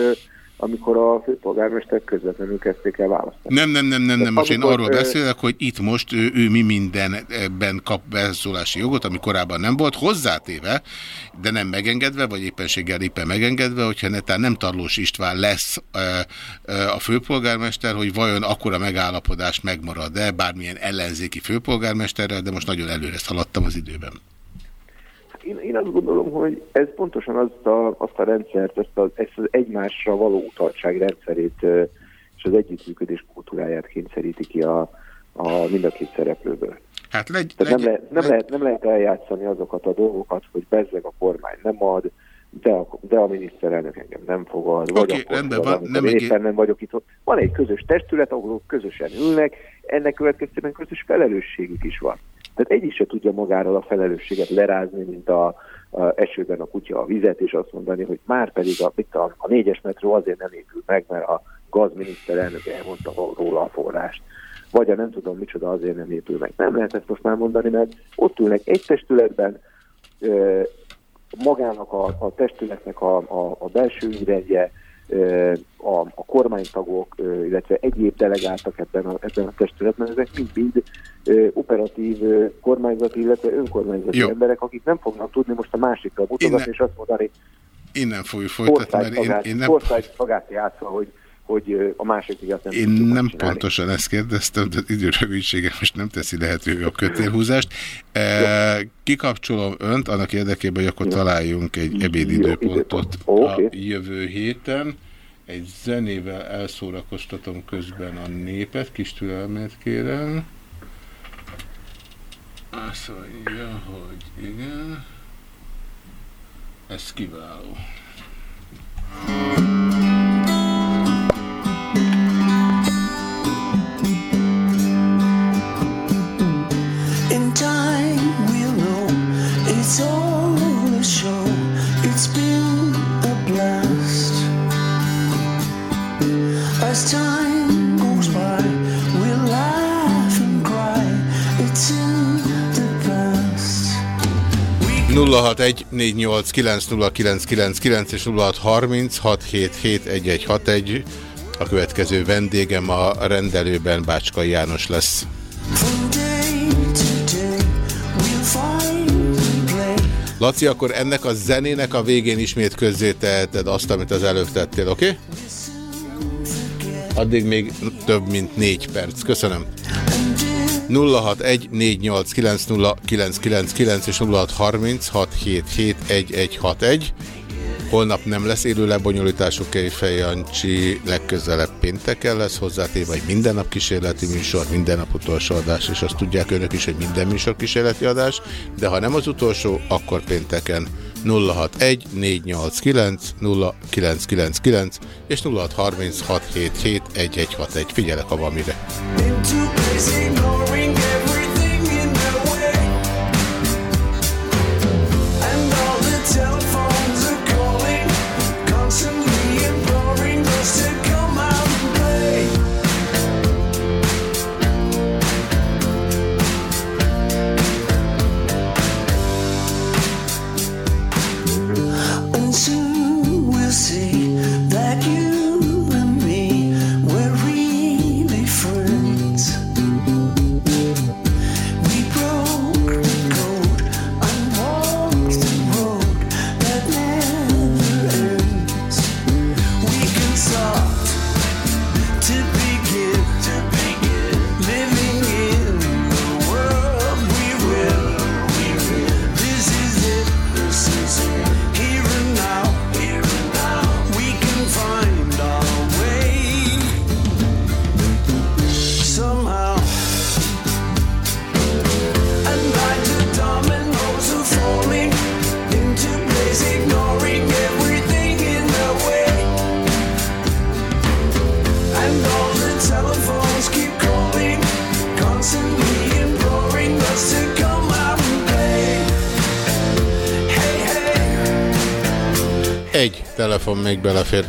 amikor a főpolgármester közvetlenül kezdték el választani. Nem, nem, nem, nem, nem. most én arról beszélek, hogy itt most ő, ő mi mindenben kap beszólási jogot, ami korábban nem volt, hozzátéve, de nem megengedve, vagy éppenséggel éppen megengedve, hogyha netán nem Tarlós István lesz a főpolgármester, hogy vajon akkora megállapodás megmarad-e bármilyen ellenzéki főpolgármesterrel, de most nagyon előre szaladtam az időben. Én, én azt gondolom, hogy ez pontosan azt a, azt a rendszert, ezt az, ezt az egymásra való utaltság rendszerét és az együttműködés kultúráját kényszeríti ki a, a mind a két szereplőből. Hát legy, Tehát nem, lehet, nem, lehet, nem lehet eljátszani azokat a dolgokat, hogy bezzeg a kormány nem ad, de a, de a miniszterelnök engem nem fogad, vagy akkor rendben van, nem éppen egé- nem vagyok itt. Van egy közös testület, ahol közösen ülnek, ennek következtében közös felelősségük is van. Tehát egyik se tudja magáról a felelősséget lerázni, mint a, a esőben a kutya a vizet, és azt mondani, hogy már pedig a, itt a, a négyes metró azért nem épül meg, mert a gazminiszterelnök elmondta róla a forrást. Vagy a nem tudom micsoda azért nem épül meg. Nem lehet ezt most már mondani, mert ott ülnek egy testületben, magának a, a testületnek a, a, a belső ügyrendje, a, a kormánytagok, illetve egyéb delegáltak ebben a, ebben a testületben, ezek mind-mind operatív kormányzati, illetve önkormányzati Jó. emberek, akik nem fognak tudni most a másikra mutatni, Innen- és azt mondani, Innen fogjuk folytatni, mert én, én nem... országszagát játszva, hogy, hogy a másik miatt nem Én nem pontosan ezt kérdeztem, de az időrövidsége most nem teszi lehetővé a kötélhúzást. E, kikapcsolom önt annak érdekében, hogy akkor találjunk egy ebédidőpontot a jövő héten. Egy zenével elszórakoztatom közben a népet, kis türelmet kérem. Azt mondja, hogy igen. Ez kiváló. In time we'll know it's all a show. It's been a blast. As time goes by, we'll laugh and cry. It's in the past. 061-489-0999 és 0636771161. A következő vendégem a rendelőben Bácskai János lesz. From Laci, akkor ennek a zenének a végén ismét közzéteheted azt, amit az előbb tettél, oké? Okay? Addig még több mint négy perc. Köszönöm. 061-489-0999 és 0636771161. Holnap nem lesz élő lebonyolítású Kejfej Jancsi, legközelebb pénteken lesz hozzátéve, vagy minden nap kísérleti műsor, minden nap utolsó adás, és azt tudják önök is, hogy minden műsor kísérleti adás, de ha nem az utolsó, akkor pénteken 061 489 0999 és 0636771161. Figyelek, ha van mire. Into telefon még belefér.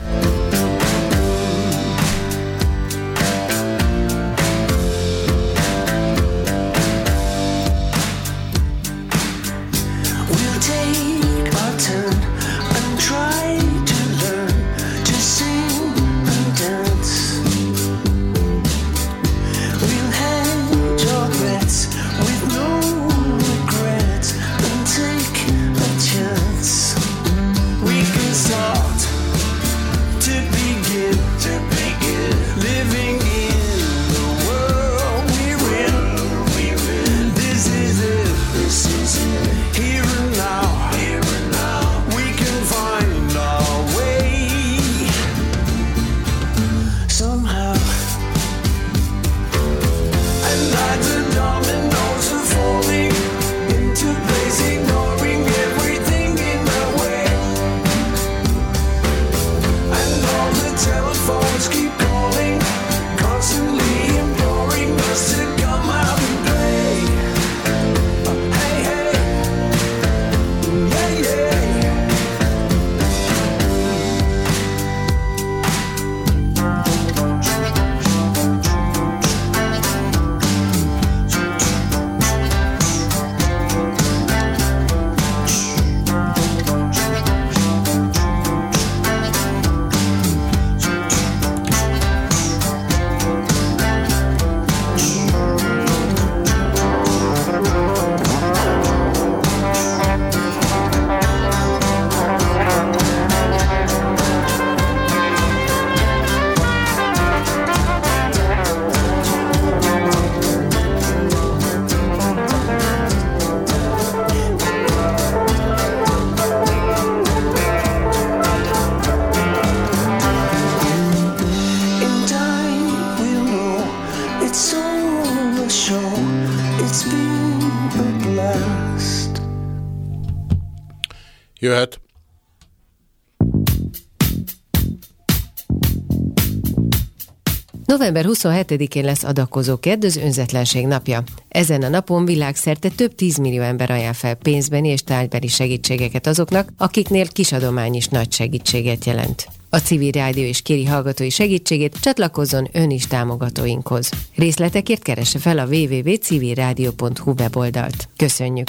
November 27-én lesz adakozó kedd, az önzetlenség napja. Ezen a napon világszerte több tízmillió ember ajánl fel pénzbeni és tárgybeli segítségeket azoknak, akiknél kisadomány is nagy segítséget jelent. A civil rádió is kéri hallgatói segítségét, csatlakozzon ön is támogatóinkhoz. Részletekért keresse fel a www.civilradio.hu weboldalt. Köszönjük!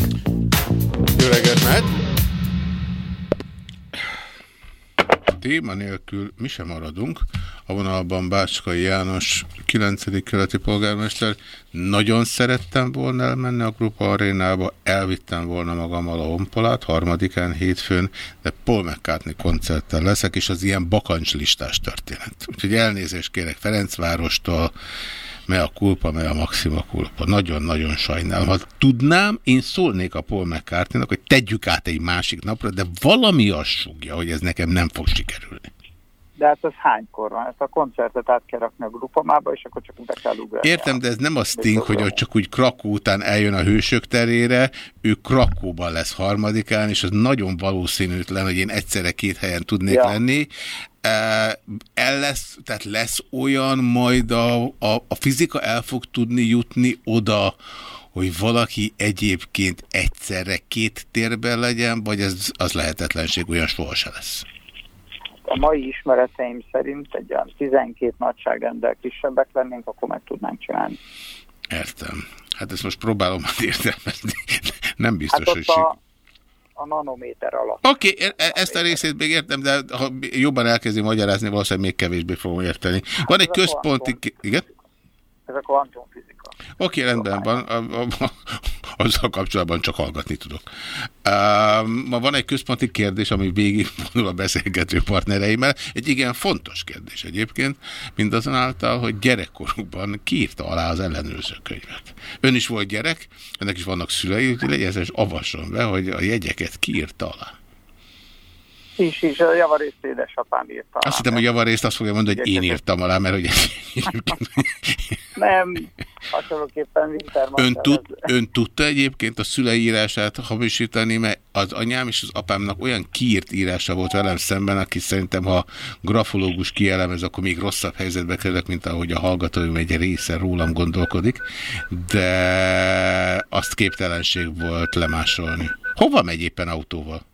Jó reggelt, Téma nélkül mi sem maradunk. A vonalban Bácskai János, 9. keleti polgármester. Nagyon szerettem volna elmenni a Grupa arénába, elvittem volna magammal a honpolát, harmadikán hétfőn, de Paul McCartney koncerttel leszek, és az ilyen bakancslistás történet. Úgyhogy elnézést kérek Ferencvárostól, me a kulpa, me a maxima kulpa. Nagyon-nagyon sajnálom. Ha tudnám, én szólnék a Paul mccartney hogy tegyük át egy másik napra, de valami azt sugja, hogy ez nekem nem fog sikerülni. De hát ez hánykor van? Ezt a koncertet át kell rakni a grupamába, és akkor csak be kell ugrani. Értem, de ez nem a Sting, hogy ott csak úgy Krakó után eljön a hősök terére, ő Krakóban lesz harmadikán, és az nagyon valószínűtlen, hogy én egyszerre két helyen tudnék ja. lenni. El lesz, tehát lesz olyan majd a, a, a fizika el fog tudni jutni oda, hogy valaki egyébként egyszerre két térben legyen, vagy ez az lehetetlenség olyan sohasem lesz? A mai ismereteim szerint egy olyan 12 nagyságrendel kisebbek lennénk, akkor meg tudnánk csinálni. Értem. Hát ezt most próbálom hát értelmezni. Nem biztos, hát hogy... A, a nanométer alatt. Oké, okay, e ezt a részét még értem, de ha jobban elkezdi magyarázni, valószínűleg még kevésbé fogom érteni. Hát van egy központi... Igen? Ez a kvantumfizika. Oké, okay, rendben van. A, a, a, azzal kapcsolatban csak hallgatni tudok. Uh, ma van egy központi kérdés, ami végigvonul a beszélgető partnereimmel. Egy igen fontos kérdés egyébként, mindazonáltal, hogy gyerekkorukban kiírta alá az ellenőrző könyvet. Ön is volt gyerek, ennek is vannak szülei, úgyhogy legyen avasson be, hogy a jegyeket kiírta alá. Is, is, a javarészt édesapám írta. Azt hittem, hogy javarészt azt fogja mondani, hogy én írtam alá, mert hogy... Nem, hasonlóképpen Wintermann. Ön, tud, ön tudta egyébként a szülei írását hamisítani, mert az anyám és az apámnak olyan kiírt írása volt velem szemben, aki szerintem, ha grafológus kielemez, akkor még rosszabb helyzetbe kerülök, mint ahogy a hallgatóim egy része rólam gondolkodik, de azt képtelenség volt lemásolni. Hova megy éppen autóval?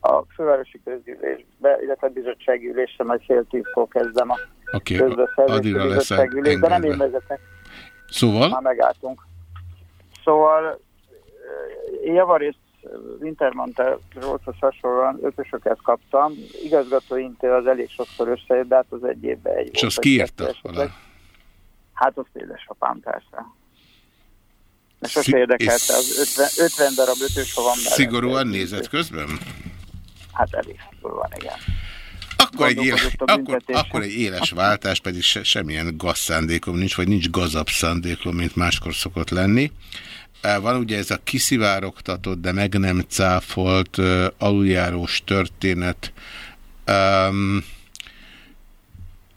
A fővárosi közgyűlésbe, illetve a bizottsági ülésre majd fél tízkor kezdem a Oké, közbeszerzési bizottsági ülés, de nem én vezetek. Szóval? Már megálltunk. Szóval eh, javarészt Wintermantel Rolfhoz hasonlóan ötösöket kaptam. Igazgatóintől az elég sokszor összejött, de hát az egy évben egy És volt, azt kiírta. Hát azt édesapám persze. Sose érdekelte, és az 50, 50 darab ötös, ha van bele. Szigorúan nézett közben? Hát elég szigorúan, igen. Akkor egy, éle, Gondolkodott a akkor, akkor egy éles váltás, pedig se, semmilyen gazszándékom nincs, vagy nincs gazabb szándékom, mint máskor szokott lenni. Van ugye ez a kiszivárogtatott, de meg nem cáfolt aluljárós történet. Um,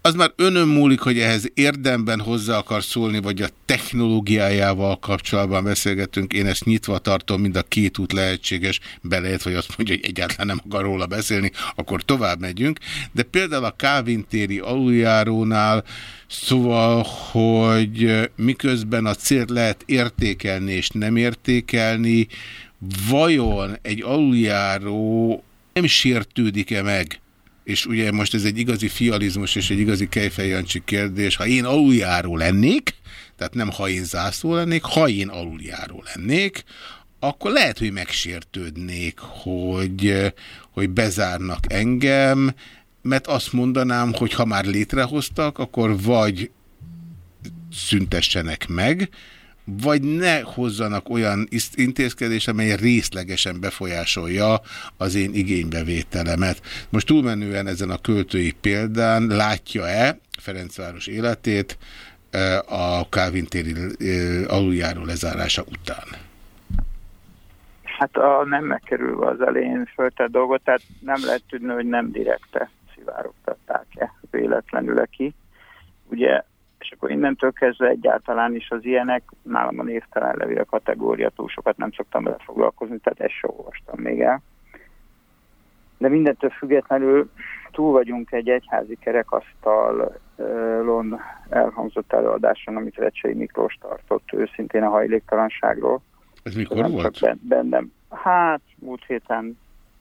az már önön múlik, hogy ehhez érdemben hozzá akar szólni, vagy a technológiájával kapcsolatban beszélgetünk. Én ezt nyitva tartom, mind a két út lehetséges, beleért, vagy azt mondja, hogy egyáltalán nem akar róla beszélni, akkor tovább megyünk. De például a Kávintéri aluljárónál szóval, hogy miközben a célt lehet értékelni és nem értékelni, vajon egy aluljáró nem sértődik-e meg? És ugye most ez egy igazi fializmus és egy igazi kejfejancsi kérdés, ha én aluljáró lennék, tehát nem ha én zászló lennék, ha én aluljáró lennék, akkor lehet, hogy megsértődnék, hogy, hogy bezárnak engem, mert azt mondanám, hogy ha már létrehoztak, akkor vagy szüntessenek meg, vagy ne hozzanak olyan intézkedést, amely részlegesen befolyásolja az én igénybevételemet. Most túlmenően ezen a költői példán látja-e Ferencváros életét eh, a Calvin téri eh, aluljáró lezárása után? Hát a nem megkerülve az elején föltett dolgot, tehát nem lehet tudni, hogy nem direkte szivárogtatták-e véletlenül ki. Ugye, és akkor innentől kezdve egyáltalán is az ilyenek, nálam a névtelen levél a kategória, túl sokat nem szoktam vele foglalkozni, tehát ezt sem olvastam még el. De mindentől függetlenül túl vagyunk egy egyházi kerekasztalon elhangzott előadáson, amit Recsei Miklós tartott őszintén a hajléktalanságról. Ez mikor Nem volt? csak ben- bennem. Hát, múlt héten,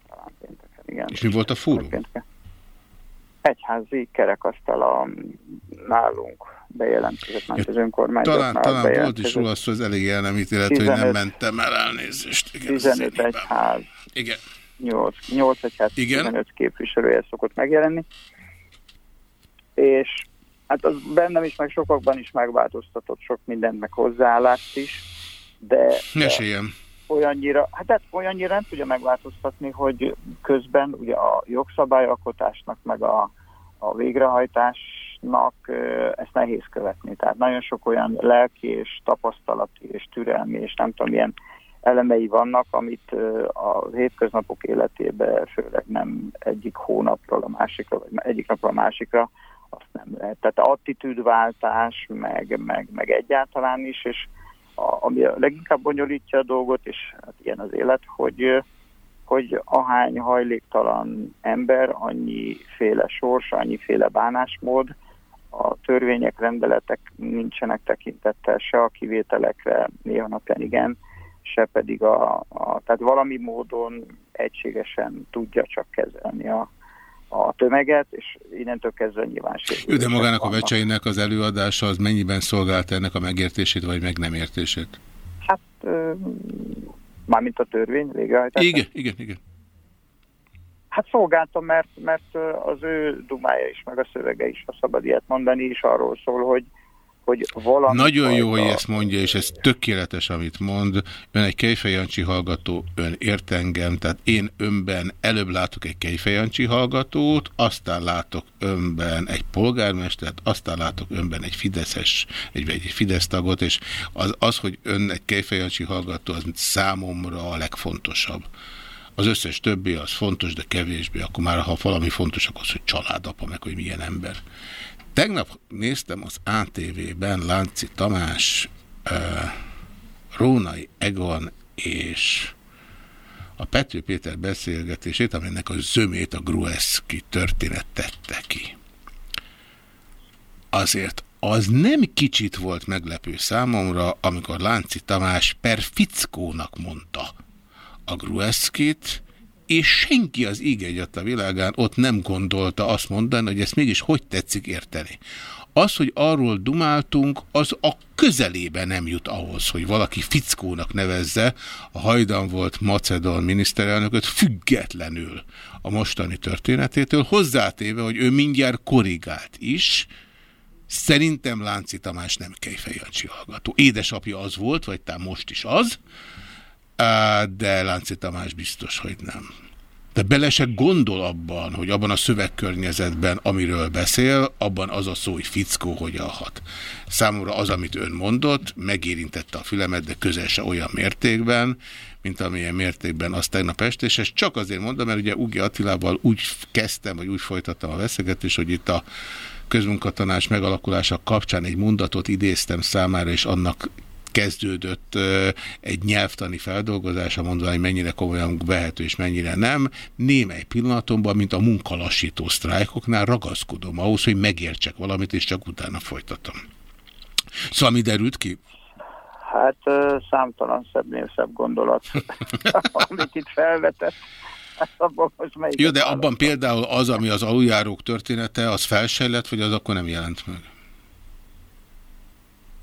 talán pénteken, igen. És mi volt a fórum? Pénteken. Egyházi kerekasztal a nálunk bejelentkezett, mert az önkormányzatnál Talán, talán volt is szó, az elég el nem ítélet, hogy nem 15 mentem el elnézést. Igen, ez az én 15 hibám. egyház, Igen. 8, 8 egyház, Igen. 15 képviselője szokott megjelenni. És hát az bennem is, meg sokakban is megváltoztatott sok mindent, meg hozzáállást is, de, Meséljem. Olyannyira, hát, hát olyannyira nem tudja megváltoztatni, hogy közben ugye a jogszabályalkotásnak, meg a, a végrehajtásnak ezt nehéz követni. Tehát nagyon sok olyan lelki és tapasztalati és türelmi és nem tudom milyen elemei vannak, amit a hétköznapok életében főleg nem egyik hónapról a másikra, vagy egyik napról a másikra, azt nem lehet. Tehát attitűdváltás, meg, meg, meg egyáltalán is, és a, ami a leginkább bonyolítja a dolgot, és hát ilyen az élet, hogy, hogy ahány hajléktalan ember, annyiféle sors, annyiféle bánásmód, a törvények, rendeletek nincsenek tekintettel se a kivételekre, néha napján igen, se pedig a, a tehát valami módon egységesen tudja csak kezelni a, a tömeget, és innentől kezdve nyilván Ő, de magának a vannak. vecseinek az előadása az mennyiben szolgálta ennek a megértését, vagy meg nem értését? Hát, ö, mármint a törvény végrehajtása. Igen, igen, igen. Hát szolgáltam, mert, mert az ő dumája is, meg a szövege is, ha szabad ilyet mondani, is arról szól, hogy, hogy valami... Nagyon jó, hogy ezt mondja, és ez tökéletes, amit mond. Ön egy Kejfejancsi hallgató, ön ért engem, tehát én önben előbb látok egy Kejfejancsi hallgatót, aztán látok önben egy polgármestert, aztán látok önben egy Fideszes, egy, egy Fidesz tagot, és az, az, hogy ön egy Kejfejancsi hallgató, az számomra a legfontosabb. Az összes többi az fontos, de kevésbé. Akkor már, ha valami fontos, akkor az, hogy családapa, meg hogy milyen ember. Tegnap néztem az ATV-ben Lánci Tamás, Rónai Egon és a Pető Péter beszélgetését, aminek a zömét a Grueszki történet tette ki. Azért az nem kicsit volt meglepő számomra, amikor Lánci Tamás per fickónak mondta a Grueszkit, és senki az ég a világán ott nem gondolta azt mondani, hogy ezt mégis hogy tetszik érteni. Az, hogy arról dumáltunk, az a közelébe nem jut ahhoz, hogy valaki fickónak nevezze a hajdan volt Macedon miniszterelnököt függetlenül a mostani történetétől, hozzátéve, hogy ő mindjárt korrigált is, Szerintem Lánci Tamás nem Kejfejancsi hallgató. Édesapja az volt, vagy talán most is az, de Lánci Tamás biztos, hogy nem. De bele se gondol abban, hogy abban a szövegkörnyezetben, amiről beszél, abban az a szó, hogy fickó, hogy alhat. Számomra az, amit ön mondott, megérintette a fülemet, de közel se olyan mértékben, mint amilyen mértékben azt tegnap este, és ezt csak azért mondom, mert ugye Ugi Attilával úgy kezdtem, vagy úgy folytattam a veszegetést, hogy itt a közmunkatanács megalakulása kapcsán egy mondatot idéztem számára, és annak kezdődött egy nyelvtani feldolgozása, mondva, hogy mennyire komolyan vehető és mennyire nem. Némely pillanatomban, mint a munkalassító sztrájkoknál ragaszkodom ahhoz, hogy megértsek valamit, és csak utána folytatom. Szóval mi derült ki? Hát számtalan szebbnél szebb gondolat, amit itt felvetett. Jó, de abban például az, ami az aluljárók története, az felsejlett, vagy az akkor nem jelent meg?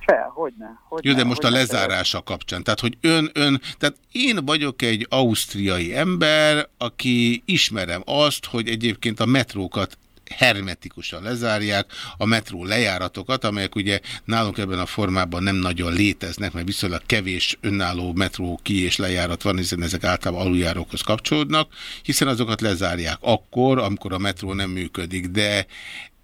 Fel, hogyne. hogyne Jó, de most hogyne, a lezárása kapcsán. Tehát, hogy ön, ön, tehát én vagyok egy ausztriai ember, aki ismerem azt, hogy egyébként a metrókat hermetikusan lezárják a metró lejáratokat, amelyek ugye nálunk ebben a formában nem nagyon léteznek, mert viszonylag kevés önálló metró ki és lejárat van, hiszen ezek általában aluljárókhoz kapcsolódnak, hiszen azokat lezárják akkor, amikor a metró nem működik, de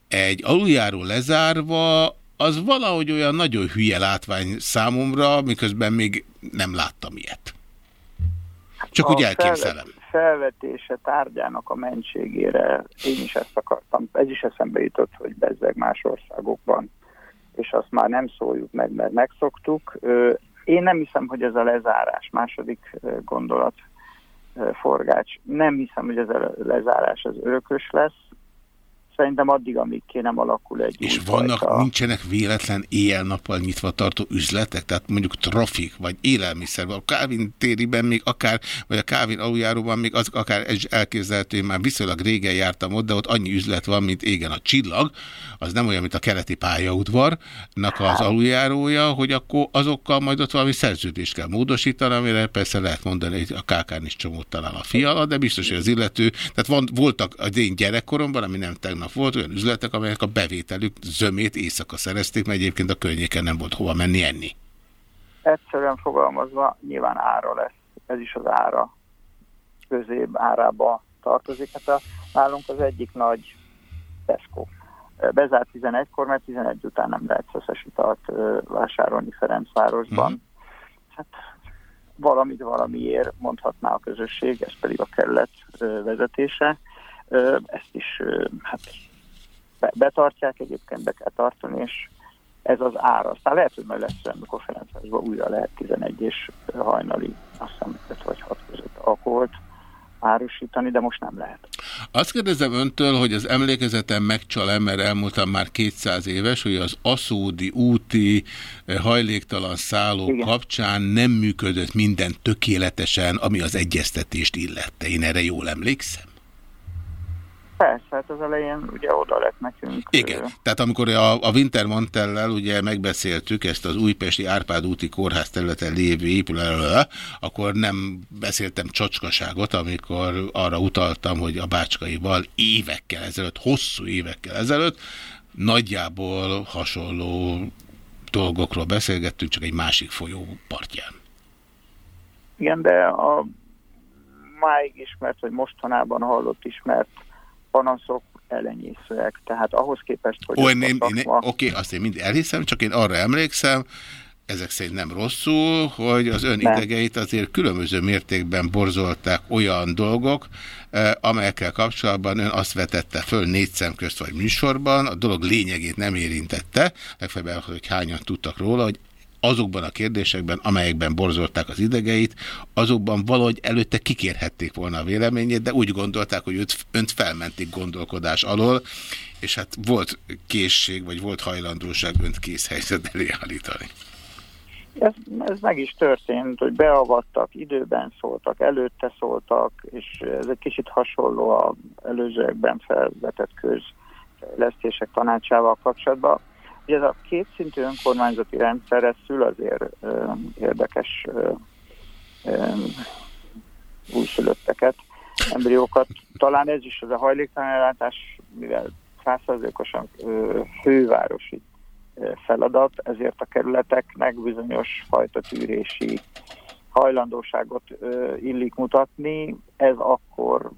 egy aluljáró lezárva az valahogy olyan nagyon hülye látvány számomra, miközben még nem láttam ilyet. Csak úgy elképzelem felvetése tárgyának a mentségére én is ezt akartam, ez is eszembe jutott, hogy bezzeg más országokban, és azt már nem szóljuk meg, mert megszoktuk. Én nem hiszem, hogy ez a lezárás, második gondolat forgács. Nem hiszem, hogy ez a lezárás az örökös lesz szerintem addig, amíg ki nem alakul egy És vannak, fajta... nincsenek véletlen éjjel-nappal nyitva tartó üzletek? Tehát mondjuk trafik, vagy élelmiszer, vagy a Kávin tériben még akár, vagy a Kávin aluljáróban még az akár elképzelhető, én már viszonylag régen jártam ott, de ott annyi üzlet van, mint égen a csillag, az nem olyan, mint a keleti pályaudvarnak az hát. aluljárója, hogy akkor azokkal majd ott valami szerződést kell módosítani, amire persze lehet mondani, hogy a kákán is csomót talál a fiala, de biztos, hogy az illető, tehát van, voltak az én gyerekkoromban, ami nem tegnap vannak. Volt olyan üzletek, amelyek a bevételük zömét éjszaka szerezték, mert egyébként a környéken nem volt hova menni enni. Egyszerűen fogalmazva nyilván ára lesz. Ez is az ára közép árába tartozik. Hát a, nálunk az egyik nagy Tesco. Bezárt 11-kor, mert 11 után nem lehet szeszes italt vásárolni Ferencvárosban. Mm. Hát valamit valamiért mondhatná a közösség, ez pedig a kerület vezetése ezt is hát betartják, egyébként be kell tartani, és ez az ára. Aztán lehet, hogy majd lesz, amikor Ferencvárosban újra lehet 11 és hajnali, azt hiszem 5 vagy 6 között alkoholt árusítani, de most nem lehet. Azt kérdezem öntől, hogy az emlékezetem megcsal-e, mert elmúltam már 200 éves, hogy az aszódi úti hajléktalan szálló Igen. kapcsán nem működött minden tökéletesen, ami az egyeztetést illette. Én erre jól emlékszem? Persze, hát az elején ugye oda lett nekünk. Igen, tehát amikor a, a Wintermantellel ugye megbeszéltük ezt az újpesti Árpád úti kórház területen lévő épületről, akkor nem beszéltem csocskaságot, amikor arra utaltam, hogy a bácskaival évekkel ezelőtt, hosszú évekkel ezelőtt nagyjából hasonló dolgokról beszélgettünk, csak egy másik folyó partján. Igen, de a máig ismert, vagy mostanában hallott ismert panaszok elenyészőek. Tehát ahhoz képest, hogy... Ó, én, én, szakma... Oké, azt én mind elhiszem, csak én arra emlékszem, ezek szerint nem rosszul, hogy az ön nem. idegeit azért különböző mértékben borzolták olyan dolgok, eh, amelyekkel kapcsolatban ön azt vetette föl négy szem közt vagy műsorban, a dolog lényegét nem érintette, legfeljebb hogy hányan tudtak róla, hogy azokban a kérdésekben, amelyekben borzolták az idegeit, azokban valahogy előtte kikérhették volna a véleményét, de úgy gondolták, hogy őt, önt felmentik gondolkodás alól, és hát volt készség, vagy volt hajlandóság önt kész helyzet elé állítani. Ez, ez meg is történt, hogy beavattak, időben szóltak, előtte szóltak, és ez egy kicsit hasonló az előzőekben felvetett közfejlesztések tanácsával kapcsolatban. Ez a kétszintű önkormányzati rendszer, ez szül azért ö, érdekes ö, ö, újszülötteket, embriókat. Talán ez is az a hajléktalanellátás, mivel százszerzékosan fővárosi feladat, ezért a kerületeknek bizonyos fajta tűrési hajlandóságot ö, illik mutatni. Ez akkor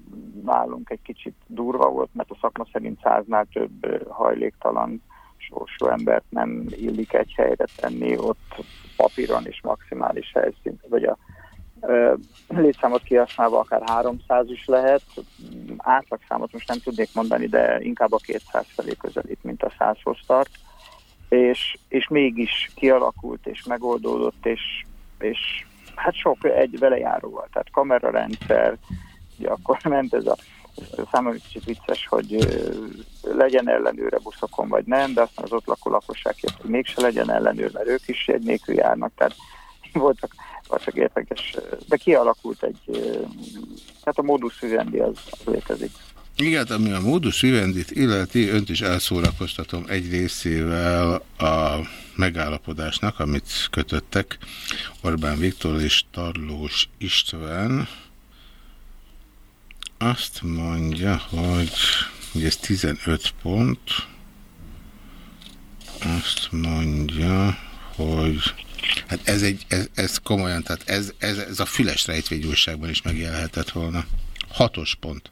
nálunk egy kicsit durva volt, mert a szakma szerint száznál több hajléktalan sorsú embert nem illik egy helyre tenni, ott papíron is maximális helyszín, vagy a létszámot kihasználva akár 300 is lehet. Átlagszámot most nem tudnék mondani, de inkább a 200 felé közelít, mint a 100-hoz tart. És, és mégis kialakult és megoldódott, és, és hát sok egy velejáróval, tehát kamerarendszer, ugye akkor ment ez a számomra kicsit vicces, hogy legyen ellenőre buszokon, vagy nem, de aztán az ott lakó lakosság kért, hogy mégse legyen ellenőr, mert ők is egy nélkül járnak, tehát voltak, voltak érdekes, de kialakult egy, tehát a módus vivendi az, az létezik. Igen, ami a módus vivendit illeti, önt is elszórakoztatom egy részével a megállapodásnak, amit kötöttek Orbán Viktor és Tarlós István. Azt mondja, hogy ugye ez 15 pont. Azt mondja, hogy hát ez, egy, ez, ez komolyan, tehát ez, ez, ez a füles rejtvényújságban is megjelenhetett volna. Hatos pont.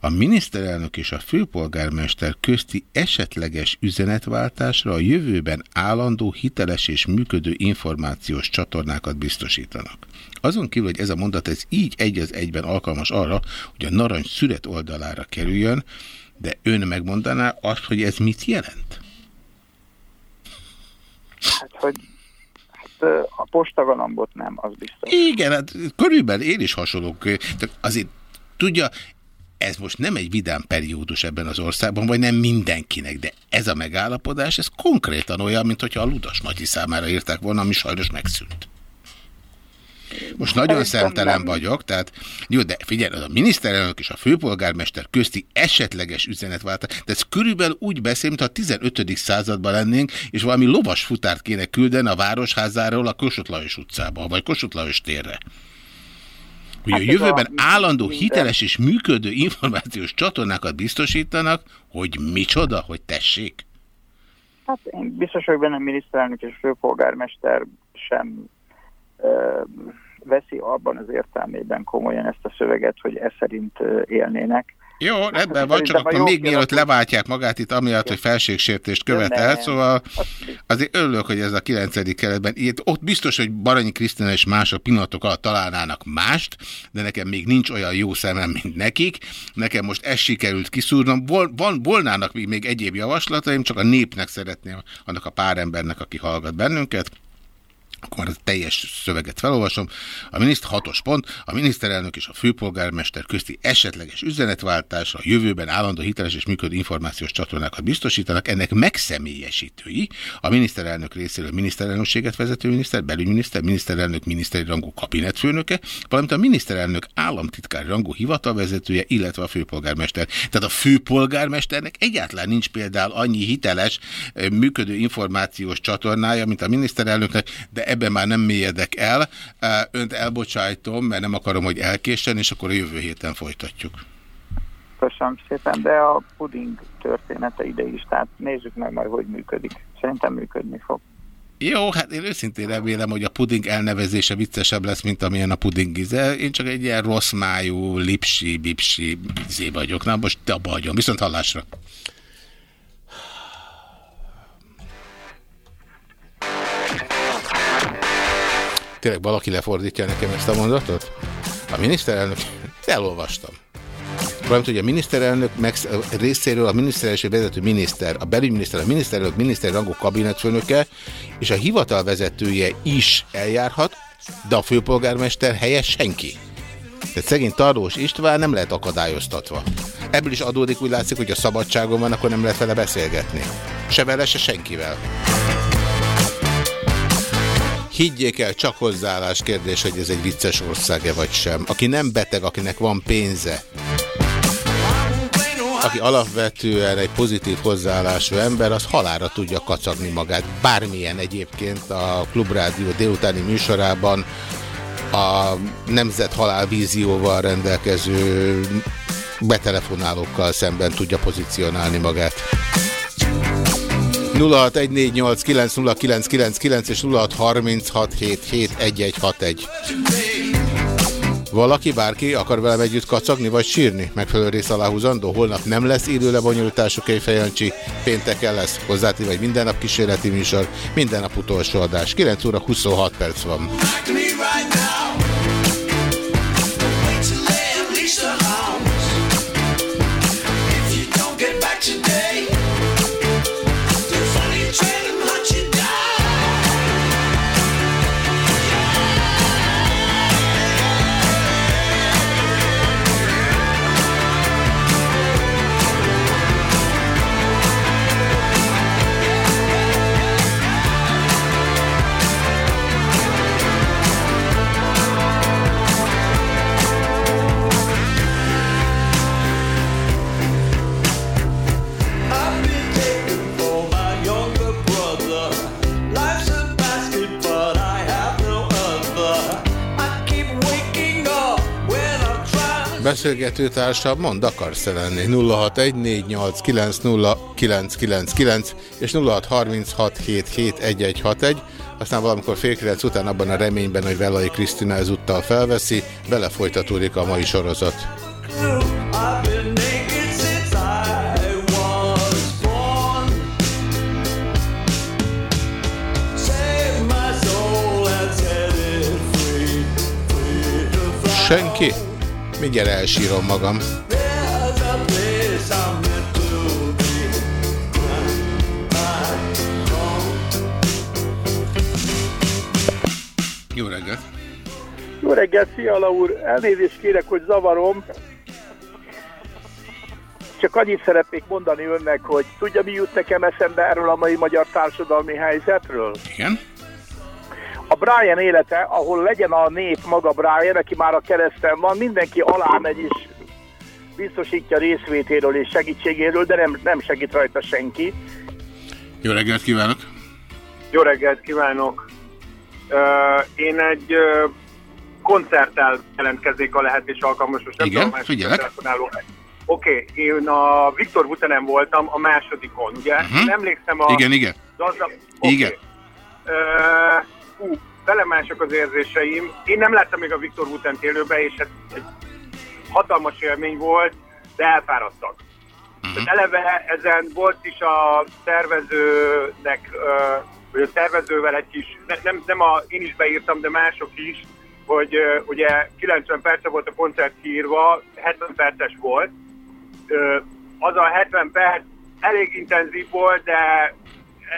A miniszterelnök és a főpolgármester közti esetleges üzenetváltásra a jövőben állandó, hiteles és működő információs csatornákat biztosítanak. Azon kívül, hogy ez a mondat ez így egy az egyben alkalmas arra, hogy a narancs szület oldalára kerüljön, de ön megmondaná azt, hogy ez mit jelent? Hát, hogy hát, a postagalambot nem, az biztos. Igen, hát körülbelül én is hasonlók. Tehát azért tudja, ez most nem egy vidám periódus ebben az országban, vagy nem mindenkinek, de ez a megállapodás, ez konkrétan olyan, mint hogyha a Ludas Matyi számára írták volna, ami sajnos megszűnt. Most nagyon szemtelen vagyok, tehát jó, de figyelj, az a miniszterelnök és a főpolgármester közti esetleges üzenetváltás, de ez körülbelül úgy beszél, mintha a 15. században lennénk, és valami lovas futárt kéne küldeni a Városházáról a Kossuth Lajos utcába, vagy Kossuth Lajos térre. Hogy Hát a jövőben a- állandó, minden- hiteles és működő információs csatornákat biztosítanak, hogy micsoda, hogy tessék. Hát én biztos vagyok benne, miniszterelnök és főpolgármester sem ö, veszi abban az értelmében komolyan ezt a szöveget, hogy ez szerint élnének. Jó, rendben van, csak akkor még mielőtt leváltják magát itt, amiatt, hogy felségsértést követel, szóval azért örülök, hogy ez a 9. keretben írt. Ott biztos, hogy Baranyi Krisztina és mások pillanatok alatt találnának mást, de nekem még nincs olyan jó szemem, mint nekik. Nekem most ez sikerült kiszúrnom. Vol, van, volnának még, még egyéb javaslataim, csak a népnek szeretném, annak a pár embernek, aki hallgat bennünket, akkor teljes szöveget felolvasom. A miniszter hatos pont, a miniszterelnök és a főpolgármester közti esetleges üzenetváltásra jövőben állandó hiteles és működő információs csatornákat biztosítanak. Ennek megszemélyesítői a miniszterelnök részéről miniszterelnökséget vezető miniszter, belügyminiszter, miniszterelnök miniszteri rangú kabinetfőnöke, valamint a miniszterelnök államtitkári rangú hivatalvezetője, illetve a főpolgármester. Tehát a főpolgármesternek egyáltalán nincs például annyi hiteles, működő információs csatornája, mint a miniszterelnöknek, de ebben már nem mélyedek el. Önt elbocsájtom, mert nem akarom, hogy elkéssen, és akkor a jövő héten folytatjuk. Köszönöm szépen, de a puding története ide is, tehát nézzük meg majd, hogy működik. Szerintem működni fog. Jó, hát én őszintén remélem, hogy a puding elnevezése viccesebb lesz, mint amilyen a puding íze. Én csak egy ilyen rossz májú, lipsi, bipsi zé vagyok. Na, most te abba hagyom. Viszont hallásra. Tényleg valaki lefordítja nekem ezt a mondatot? A miniszterelnök, elolvastam. Valamint, hogy a miniszterelnök meg, részéről a miniszterelnökség vezető miniszter, a belügyminiszter, a miniszterelnök miniszter rangú kabinetfőnöke és a hivatal vezetője is eljárhat, de a főpolgármester helye senki. Tehát szegény Tarlós István nem lehet akadályoztatva. Ebből is adódik, úgy látszik, hogy a szabadságon van, akkor nem lehet vele beszélgetni. Se vele, se senkivel. Higgyék el, csak hozzáállás kérdés, hogy ez egy vicces ország-e vagy sem. Aki nem beteg, akinek van pénze, aki alapvetően egy pozitív hozzáállású ember, az halára tudja kacagni magát. Bármilyen egyébként a Klubrádió délutáni műsorában a Nemzet halálvízióval rendelkező betelefonálókkal szemben tudja pozícionálni magát. 0614890999 és 0636771161. Valaki, bárki akar velem együtt kacagni vagy sírni? Megfelelő rész aláhúzandó? Holnap nem lesz élő lebonyolítású Kejfejancsi, pénteken lesz hozzáti vagy minden nap kísérleti műsor, minden nap utolsó adás. 9 óra 26 perc van. Beszélgető mond, akarsz -e lenni? 0614890999 és 0636771161, aztán valamikor fél kilenc után abban a reményben, hogy Velai Krisztina ezúttal felveszi, vele folytatódik a mai sorozat. Senki? Mindjárt elsírom magam. Jó reggelt! Jó reggelt, Fiala úr! Elnézést kérek, hogy zavarom. Csak annyit szeretnék mondani önnek, hogy tudja, mi jut nekem eszembe erről a mai magyar társadalmi helyzetről? Igen? A Brian élete, ahol legyen a nép maga Brian, aki már a kereszten van, mindenki alá megy és biztosítja részvétéről és segítségéről, de nem, nem segít rajta senki. Jó reggelt kívánok! Jó reggelt kívánok! Uh, én egy uh, koncerttel jelentkeznék a lehetés alkalmas. Igen, figyelek. Oké, okay, én a Viktor Vutanen voltam a másodikon, ugye? Uh -huh. Én emlékszem a... Igen, igen. Gazda... Okay. Igen. Uh, hú, felemások az érzéseim. Én nem láttam még a Viktor Wutent élőbe, és ez egy hatalmas élmény volt, de elfáradtak. Uh-huh. Tehát eleve ezen volt is a tervezőnek, vagy a tervezővel egy kis, ne, nem, nem a, én is beírtam, de mások is, hogy ugye 90 perce volt a koncert kiírva, 70 perces volt. Az a 70 perc elég intenzív volt, de e,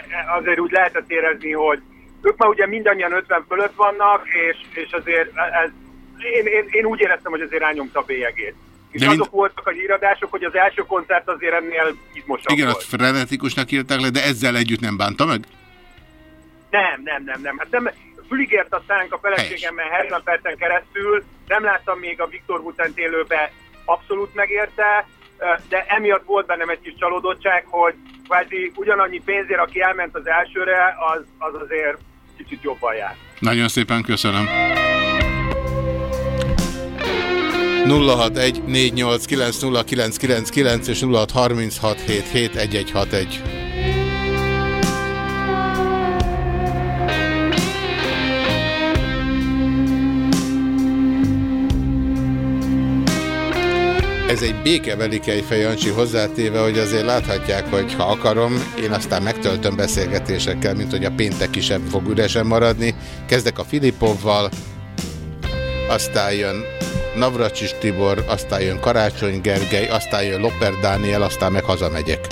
e, azért úgy lehetett érezni, hogy ők már ugye mindannyian 50 fölött vannak, és, és azért ez, én, én, én úgy éreztem, hogy azért rányomta a bélyegét. És De azok mind... voltak a híradások, hogy az első koncert azért ennél izmosabb Igen, volt. azt frenetikusnak írták le, de ezzel együtt nem bánta meg? Nem, nem, nem, nem. Hát nem füligért a szánk a feleségemmel 70 percen keresztül, nem láttam még a Viktor Wutent élőbe, abszolút megérte, de emiatt volt bennem egy kis csalódottság, hogy kvázi ugyanannyi pénzért, aki elment az elsőre, az, az azért kicsit jobban jár. Nagyon szépen köszönöm. 061 489 és 0636771161. Ez egy békeveli Kejfej hozzátéve, hogy azért láthatják, hogy ha akarom, én aztán megtöltöm beszélgetésekkel, mint hogy a péntek is sem fog üresen maradni. Kezdek a Filipovval, aztán jön Navracsis Tibor, aztán jön Karácsony Gergely, aztán jön Loper Dániel, aztán meg hazamegyek.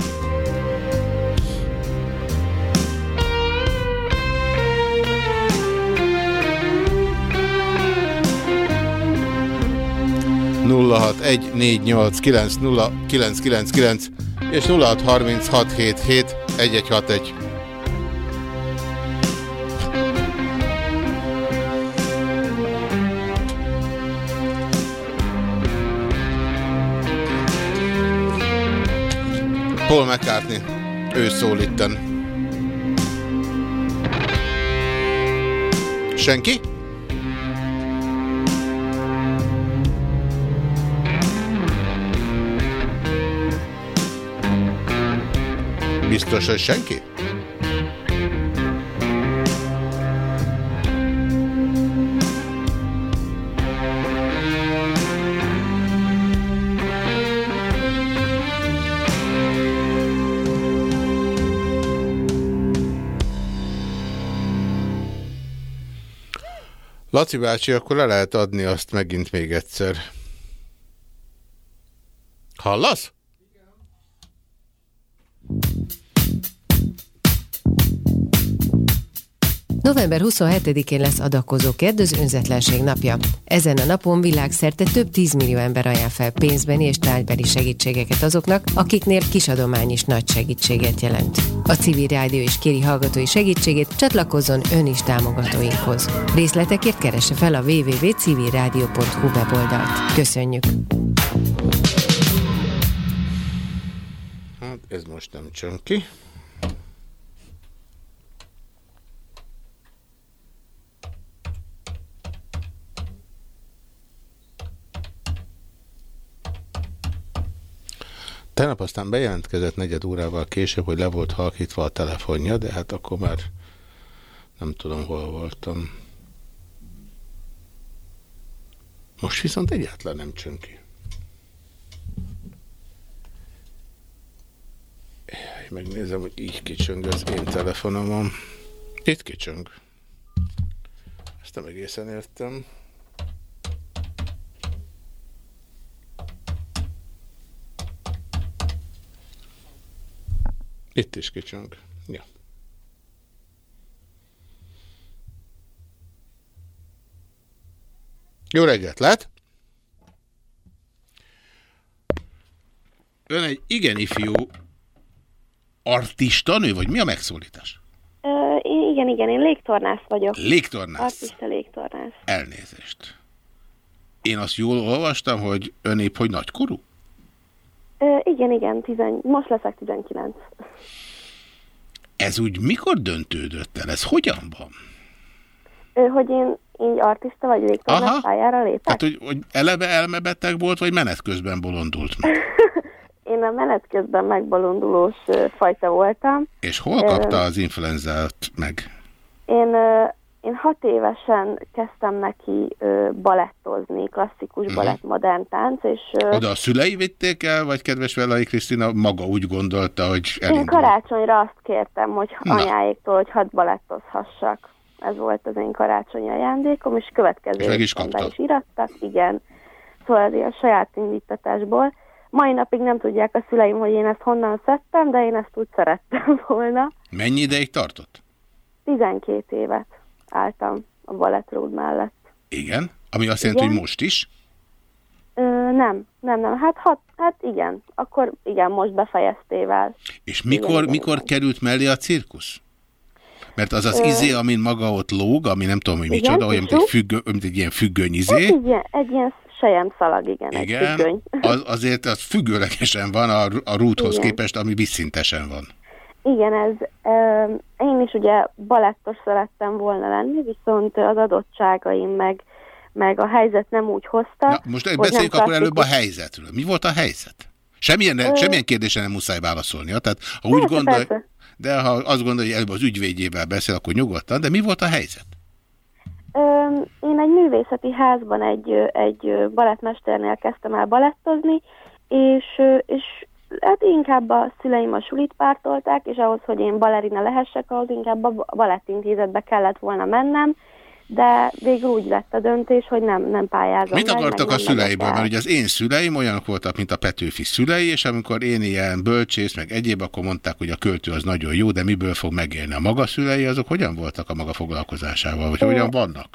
0614890999 és 0636771161. Paul McCartney, ő szól itten. Senki? Biztos, hogy senki? Laci bácsi, akkor le lehet adni azt megint még egyszer. Hallasz? November 27-én lesz adakozó kérdőz önzetlenség napja. Ezen a napon világszerte több 10 millió ember ajánl fel pénzbeni és tárgybeli segítségeket azoknak, akiknél kisadomány is nagy segítséget jelent. A civil rádió is kéri hallgatói segítségét, csatlakozzon ön is támogatóinkhoz. Részletekért keresse fel a www.civilradio.hu weboldalt. Köszönjük! Hát ez most nem csönki. Tegnap aztán bejelentkezett negyed órával később, hogy le volt halkítva a telefonja, de hát akkor már nem tudom, hol voltam. Most viszont egyáltalán nem csönki. Megnézem, hogy így kicsöng az én telefonomon. Itt kicsöng. Ezt nem egészen értem. Itt is kicsöng. Ja. Jó reggelt, lát? Ön egy igen ifjú artista nő, vagy mi a megszólítás? Ö, én, igen, igen, én légtornász vagyok. Légtornász? Artista légtornász. Elnézést. Én azt jól olvastam, hogy ön épp hogy nagykorú? Igen, igen, tizen, most leszek 19. Ez úgy mikor döntődött el? Ez hogyan van? Ö, hogy én így artista vagy Aha. pályára lépek? Hát, hogy, hogy eleve elmebeteg volt, vagy menet közben bolondult meg? Én a menet közben megbolondulós fajta voltam. És hol kapta az influenzát meg? Én, én hat évesen kezdtem neki ö, balettozni, klasszikus Mhm. balett, modern tánc, és ö, Oda a szülei vitték el, vagy kedves Velai Krisztina maga úgy gondolta, hogy én elindul? karácsonyra azt kértem, hogy Na. anyáéktól, hogy hadd balettozhassak. Ez volt az én karácsonyi ajándékom, és következő És meg is évben kapta. is irattak, igen. Szóval azért a saját indítatásból. Mai napig nem tudják a szüleim, hogy én ezt honnan szedtem, de én ezt úgy szerettem volna. Mennyi ideig tartott? 12 évet álltam a Ballet Road mellett. Igen? Ami azt jelenti, Igen. hogy most is? Ö, nem, nem, nem. Hát, hat, hát igen. Akkor igen, most befejeztével. És mikor, Igen, igen, mikor került mellé a cirkusz? Mert az az Ö, izé, amin maga ott lóg, ami nem tudom, hogy Igen, micsoda, olyan, mint egy, függö, mint egy ilyen függöny Hát izé. egy ilyen, egy ilyen sejem szalag, igen, egy Igen, függöny. az, azért az függőlegesen van a, a rúthoz Igen. képest, ami visszintesen van. Igen, ez, ö, én is ugye balettos szerettem volna lenni, viszont az adottságaim meg, meg a helyzet nem úgy hozta. Na, most hogy beszéljünk nem akkor előbb a helyzetről. Mi volt a helyzet? Semmilyen, Ö- semmilyen kérdésre nem muszáj válaszolnia. Tehát ha úgy Persze, gondol, persze. de ha azt gondolja, hogy előbb az ügyvédjével beszél, akkor nyugodtan. De mi volt a helyzet? Ö, én egy művészeti házban egy, egy balettmesternél kezdtem el balettozni, és, és hát inkább a szüleim a sulit pártolták, és ahhoz, hogy én balerina lehessek, ahhoz inkább a balettintézetbe kellett volna mennem, de végül úgy lett a döntés, hogy nem, nem pályázom Mit akartak meg a szüleiből? Mert ugye az én szüleim olyanok voltak, mint a Petőfi szülei, és amikor én ilyen bölcsész, meg egyéb, akkor mondták, hogy a költő az nagyon jó, de miből fog megélni? A maga szülei azok hogyan voltak a maga foglalkozásával, vagy hogyan vannak?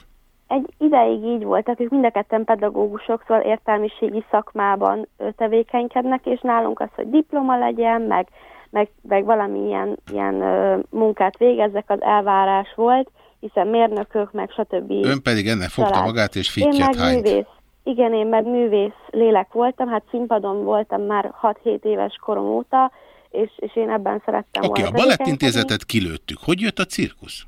Egy ideig így voltak, ők mind a ketten pedagógusok, szóval értelmiségi szakmában tevékenykednek, és nálunk az, hogy diploma legyen, meg, meg, meg valami ilyen, ilyen munkát végezzek, az elvárás volt, hiszen mérnökök, meg stb. Ön pedig ennek fogta család. magát, és Én fittyet meg hányt. művész. Igen, én meg művész lélek voltam, hát színpadon voltam már 6-7 éves korom óta, és, és én ebben szerettem Oké, okay, a volna balettintézetet kilőttük. Hogy jött a cirkusz?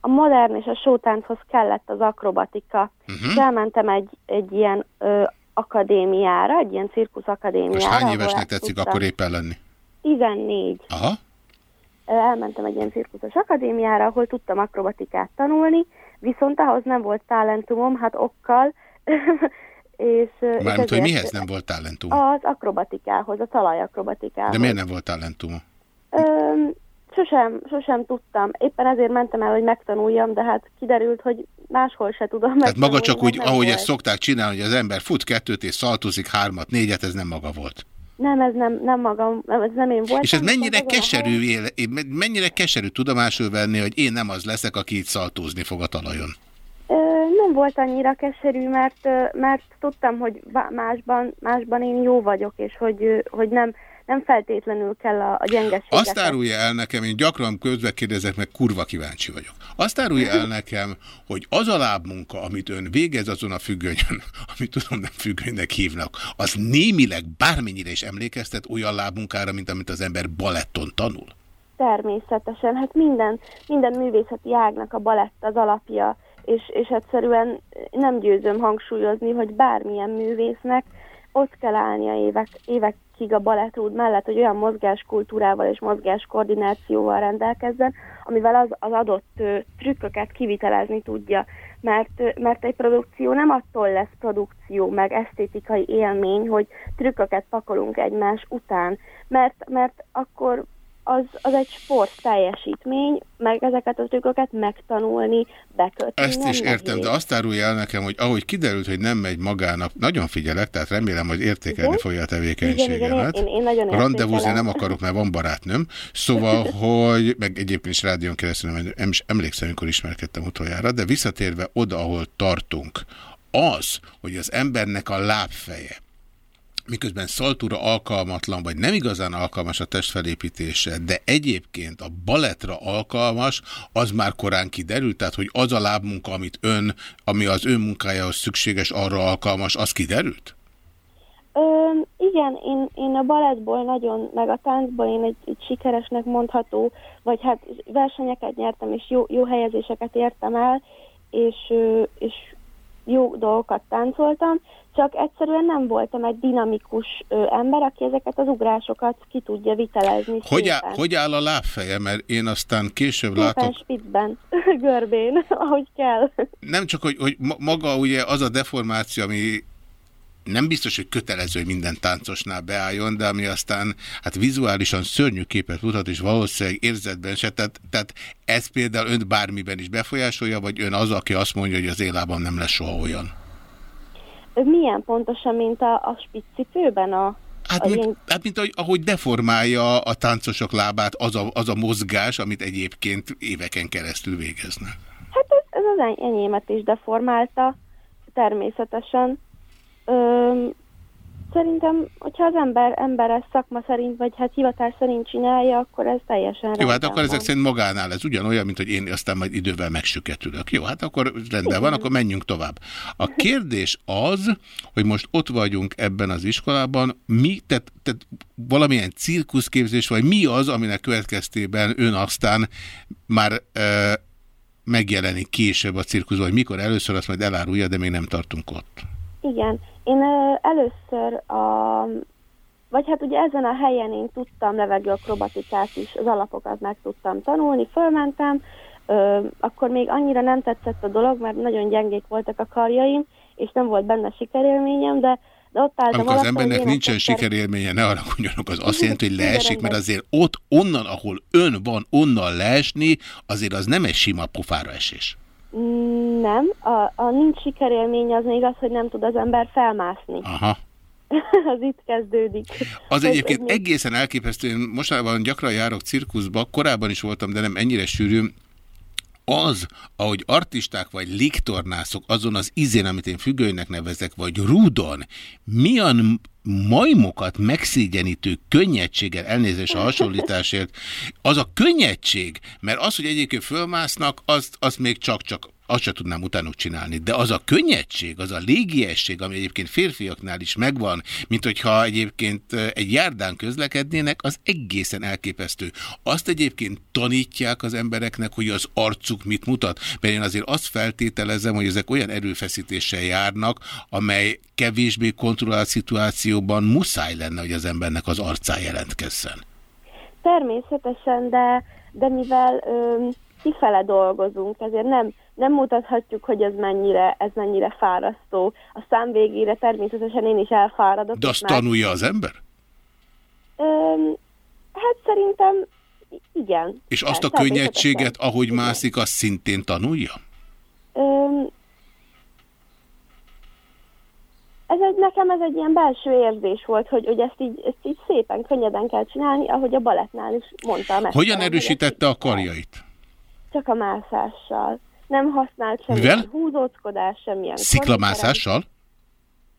A modern és a showtánchoz kellett az akrobatika. Uh-huh. Elmentem egy, egy ilyen ö, akadémiára, egy ilyen cirkusz akadémiára. Most hány évesnek tetszik tudtam. akkor éppen lenni? 14. Aha. Elmentem egy ilyen cirkuszos akadémiára, ahol tudtam akrobatikát tanulni, viszont ahhoz nem volt talentumom, hát okkal. és, Mármint, hogy mihez nem volt talentum? Az akrobatikához, a talajakrobatikához. De miért nem volt talentum? Sosem, sosem tudtam. Éppen ezért mentem el, hogy megtanuljam, de hát kiderült, hogy máshol se tudom Tehát maga csak úgy, ahogy volt. ezt szokták csinálni, hogy az ember fut kettőt és szaltozik hármat, négyet, ez nem maga volt. Nem, ez nem, nem magam, ez nem én voltam. És ez mennyire keserű, éle, mennyire keserű tudomásul venni, hogy én nem az leszek, aki itt szaltózni fog a talajon. Ö, nem volt annyira keserű, mert, mert tudtam, hogy másban, másban én jó vagyok, és hogy, hogy nem, nem feltétlenül kell a, a gyengeséget. Azt árulja el nekem, én gyakran közbe kérdezek, meg kurva kíváncsi vagyok. Azt árulja el nekem, hogy az a lábmunka, amit ön végez azon a függönyön, amit tudom nem függönynek hívnak, az némileg bármennyire is emlékeztet olyan lábmunkára, mint amit az ember baletton tanul. Természetesen, hát minden, minden művészeti ágnak a balett az alapja, és, és egyszerűen nem győzöm hangsúlyozni, hogy bármilyen művésznek ott kell állnia évek, évekig a balettrúd mellett, hogy olyan mozgáskultúrával és mozgáskoordinációval rendelkezzen, amivel az, az adott ö, trükköket kivitelezni tudja. Mert, ö, mert egy produkció nem attól lesz produkció, meg esztétikai élmény, hogy trükköket pakolunk egymás után, mert, mert akkor az, az egy sport teljesítmény, meg ezeket a trükköket megtanulni, bekötni. Ezt is értem, nehéz. de azt árulja el nekem, hogy ahogy kiderült, hogy nem megy magának, nagyon figyelek, tehát remélem, hogy értékelni Igen? fogja a Igen, igen, tevékenységemet. én- én nagyon Rendezvúzni értékelem. nem akarok, mert van barátnőm. Szóval, hogy, meg egyébként is rádión keresztül nem, emlékszem, amikor ismerkedtem utoljára, de visszatérve oda, ahol tartunk, az, hogy az embernek a lábfeje, miközben szaltúra alkalmatlan, vagy nem igazán alkalmas a testfelépítése, de egyébként a baletra alkalmas, az már korán kiderült, tehát hogy az a lábmunka, amit ön, ami az ön munkájához szükséges, arra alkalmas, az kiderült? Ö, igen, én, én a balettból nagyon, meg a táncból én egy, egy sikeresnek mondható, vagy hát versenyeket nyertem, és jó, jó helyezéseket értem el, és, és jó dolgokat táncoltam, csak egyszerűen nem voltam egy dinamikus ö, ember, aki ezeket az ugrásokat ki tudja vitelezni. Hogy, szépen. hogy áll a lábfeje? Mert én aztán később Szépen látok, spitzben, görbén, ahogy kell. nem csak, hogy, hogy ma- maga ugye az a deformáció, ami nem biztos, hogy kötelező, hogy minden táncosnál beálljon, de ami aztán hát vizuálisan szörnyű képet mutat, és valószínűleg érzetben se. Tehát, tehát ez például önt bármiben is befolyásolja, vagy ön az, aki azt mondja, hogy az élában nem lesz soha olyan? Milyen pontosan, mint a, a spiccipőben a, Hát, a mint, ilyen hát mint ahogy, ahogy deformálja a táncosok lábát az a, az a mozgás, amit egyébként éveken keresztül végeznek. Hát ez, ez az eny- enyémet is deformálta, természetesen. Öm, szerintem, hogyha az ember, ember ezt szakma szerint, vagy hát hivatás szerint csinálja, akkor ez teljesen Jó, hát akkor ezek van. szerint magánál ez ugyanolyan, mint hogy én aztán majd idővel megsüketülök. Jó, hát akkor rendben van, akkor menjünk tovább. A kérdés az, hogy most ott vagyunk ebben az iskolában, mi, tehát, tehát valamilyen cirkuszképzés, vagy mi az, aminek következtében ön aztán már e, megjelenik később a cirkuszban, hogy mikor először azt majd elárulja, de még nem tartunk ott. Igen, én először a, vagy hát ugye ezen a helyen én tudtam levegőakrobatikát is, az alapokat meg tudtam tanulni, fölmentem, ö, akkor még annyira nem tetszett a dolog, mert nagyon gyengék voltak a karjaim, és nem volt benne sikerélményem, de, de ott álltam Amikor az embernek nincsen sikerélménye, ne haragudjanak, az azt jelenti, hogy leesik, mert azért ott, onnan, ahol ön van, onnan leesni, azért az nem egy sima pofára esés. Nem, a, a nincs sikerélmény az még az, hogy nem tud az ember felmászni. Aha. az itt kezdődik. Az Ez- egyébként ez egészen elképesztő, én mostanában gyakran járok cirkuszba, korábban is voltam, de nem ennyire sűrű, az, ahogy artisták vagy légtornászok azon az izén, amit én függőnek nevezek, vagy rúdon, milyen majmokat megszégyenítő könnyedséggel, elnézés a hasonlításért, az a könnyedség, mert az, hogy egyébként fölmásznak, azt, azt még csak-csak azt se tudnám utánuk csinálni. De az a könnyedség, az a légiesség, ami egyébként férfiaknál is megvan, mint hogyha egyébként egy járdán közlekednének, az egészen elképesztő. Azt egyébként tanítják az embereknek, hogy az arcuk mit mutat, mert én azért azt feltételezem, hogy ezek olyan erőfeszítéssel járnak, amely kevésbé kontrollált szituációban muszáj lenne, hogy az embernek az arcán jelentkezzen. Természetesen, de, de mivel ö, kifele dolgozunk, ezért nem, nem mutathatjuk, hogy ez mennyire, ez mennyire fárasztó. A szám végére természetesen én is elfáradok. De azt már... tanulja az ember? Ö, hát szerintem igen. És azt a Hát, könnyedséget, ahogy mászik, azt szintén tanulja? Ö, ez egy, nekem ez egy ilyen belső érzés volt, hogy, hogy ezt, így, ezt így szépen, könnyeden kell csinálni, ahogy a balettnál is mondta. a mester, Hogyan hogy erősítette a karjait? Csak a mászással. Nem használt semmilyen Mivel? húzóckodás, semmilyen... Sziklamászással?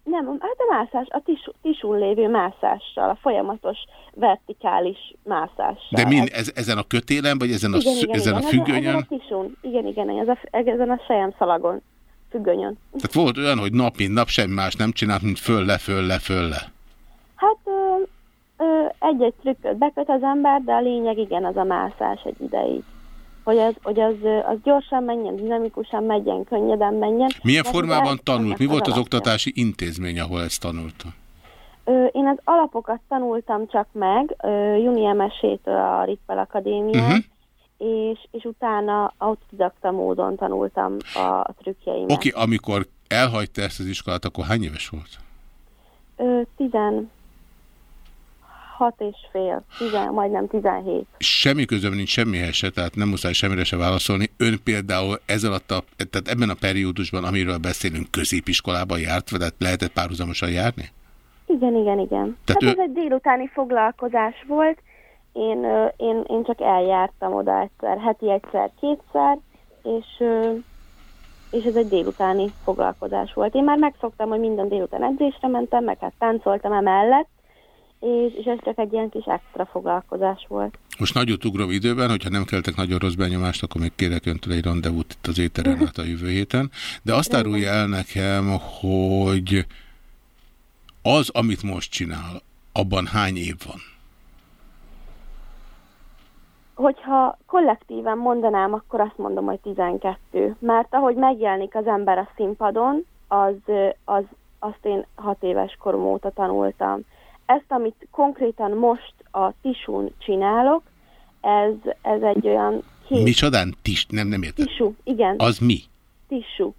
Nem, hát a mászás, a tis, tisún lévő mászással, a folyamatos vertikális mászással. De min, ez, ezen a kötélen, vagy ezen a, igen, igen, ezen igen, a függönyön? Ezen a tisún, igen, igen, ez a, ezen a sejem szalagon, függönyön. Tehát volt olyan, hogy nap mint nap semmi más nem csinált, mint föl-le, föl-le, föl-le. Hát egy-egy trükköt beköt az ember, de a lényeg igen, az a mászás egy ideig. Hogy az, hogy az, az gyorsan menjen, dinamikusan menjen, könnyeden menjen. Milyen Mert formában tanult? Mi volt az oktatási intézmény, ahol ezt tanulta? Én az alapokat tanultam csak meg, Juni Emesétől a Rippel Akadémián, Mhm. és, és utána autodidakta módon tanultam a, a trükkjeimet. Oké, amikor elhagyta ezt az iskolát, akkor hány éves volt? Ö, 16 és fél, 10, majdnem 17. Semmi közöm nincs semmihez se, tehát nem muszáj semmire se válaszolni. Ön például ez alatt a, tehát ebben a periódusban, amiről beszélünk, középiskolában járt, tehát lehetett párhuzamosan járni? Igen, igen, igen. Tehát Tehát ő- ez egy délutáni foglalkozás volt. Én, én, én csak eljártam oda egyszer, heti egyszer, kétszer, és, és ez egy délutáni foglalkozás volt. Én már megszoktam, hogy minden délután edzésre mentem, meg hát táncoltam emellett, és, és ez csak egy ilyen kis extra foglalkozás volt. Most nagyot ugrom időben, hogyha nem keltek nagyon rossz benyomást, akkor még kérek öntől egy rendezvút itt az éteren át a jövő héten. De azt árulja el nekem, hogy az, amit most csinál, abban hány év van? Hogyha kollektíven mondanám, akkor azt mondom, hogy 12. Mert ahogy megjelenik az ember a színpadon, az, az, azt én hat éves korom óta tanultam. Ezt, amit konkrétan most a tisún csinálok, ez, ez egy olyan két Micsodán? Tis, nem, nem értem. tisú, igen, Az mi? tisú.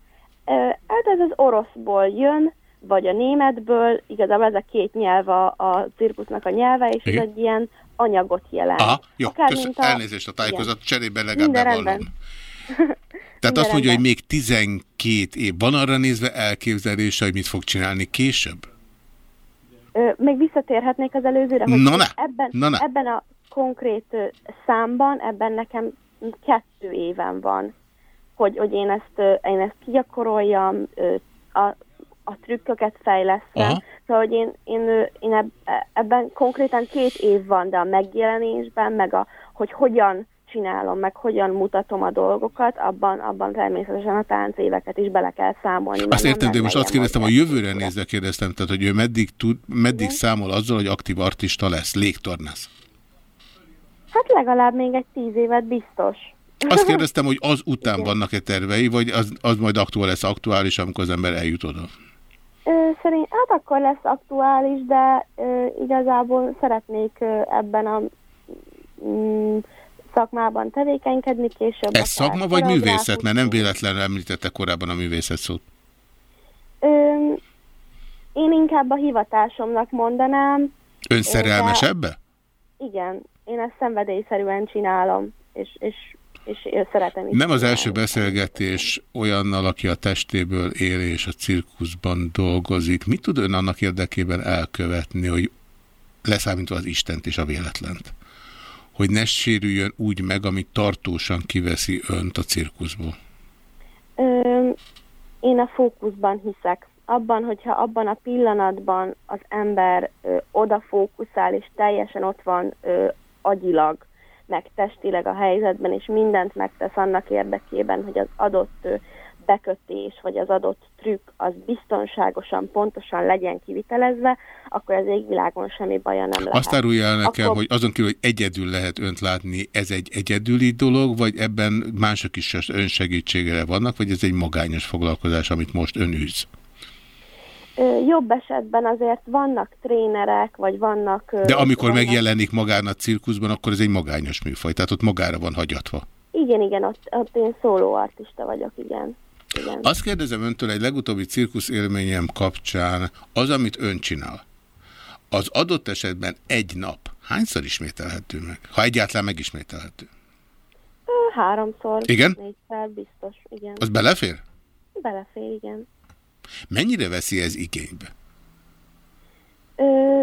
Hát ez az oroszból jön, vagy a németből, igazából ez a két nyelv a, a cirkusznak a nyelve, és Igen. ez egy ilyen anyagot jelent. Aha, jó, Akár köszönöm. a- Elnézést a tájékozat, Igen. cserébe legalább bevallom. Tehát azt mondja, hogy még 12 év. Van arra nézve elképzelése, hogy mit fog csinálni később? Még visszatérhetnék az előzőre, hogy Na ne, ebben, na ne. ebben a konkrét számban, ebben nekem kettő éven van, hogy, hogy én, ezt, én ezt kigyakoroljam, a, a trükköket fejlesztem. Aha. Szóval, hogy én, én, én eb, ebben konkrétan két év van, de a megjelenésben, meg a, hogy hogyan csinálom, meg hogyan mutatom a dolgokat, abban, abban természetesen a táncéveket is bele kell számolni. Azt értem, de most azt kérdeztem, a jövőre nézve kérdeztem, tehát hogy ő meddig, tud, meddig számol azzal, hogy aktív artista lesz, légtornász. Hát legalább még egy tíz évet biztos. Azt kérdeztem, hogy az után vannak-e tervei, vagy az, az majd aktuál lesz aktuális, amikor az ember eljut oda. Szerint, hát akkor lesz aktuális, de ö, igazából szeretnék ö, ebben a mm, szakmában tevékenykedni később. Ez szakma vagy művészet? Mert nem véletlenül említette korábban a művészet szót. Ö, én inkább a hivatásomnak mondanám. Ön szerelmes de- ebbe? Igen, én ezt szenvedélyszerűen csinálom, és, és, és szeretem is. Nem az első beszélgetés olyannal, aki a testéből él és a cirkuszban dolgozik. Mit tud ön annak érdekében elkövetni, hogy leszámítva az Istent és a véletlent? Hogy ne sérüljön úgy meg, ami tartósan kiveszi önt a cirkuszból. Ö, én a fókuszban hiszek. Abban, hogyha abban a pillanatban az ember ö, oda fókuszál, és teljesen ott van ö, agyilag. meg testileg a helyzetben, és mindent megtesz annak érdekében, hogy az adott bekötés, vagy az adott trükk az biztonságosan, pontosan legyen kivitelezve, akkor az égvilágon semmi baja nem lehet. Azt árulja el nekem, akkor... hogy azon kívül, hogy egyedül lehet önt látni, ez egy egyedüli dolog, vagy ebben mások is önsegítségére vannak, vagy ez egy magányos foglalkozás, amit most ön űz? Jobb esetben azért vannak trénerek, vagy vannak... De amikor vannak... megjelenik magán a cirkuszban, akkor ez egy magányos műfaj, tehát ott magára van hagyatva. Igen, igen, ott, ott én szóló artista vagyok, igen. Igen. Azt kérdezem öntől egy legutóbbi cirkusz élményem kapcsán, az, amit ön csinál, az adott esetben egy nap hányszor ismételhető meg? Ha egyáltalán megismételhető? Háromszor, igen? négyszer, biztos, igen. Az belefér? Belefér, igen. Mennyire veszi ez igénybe? Ö,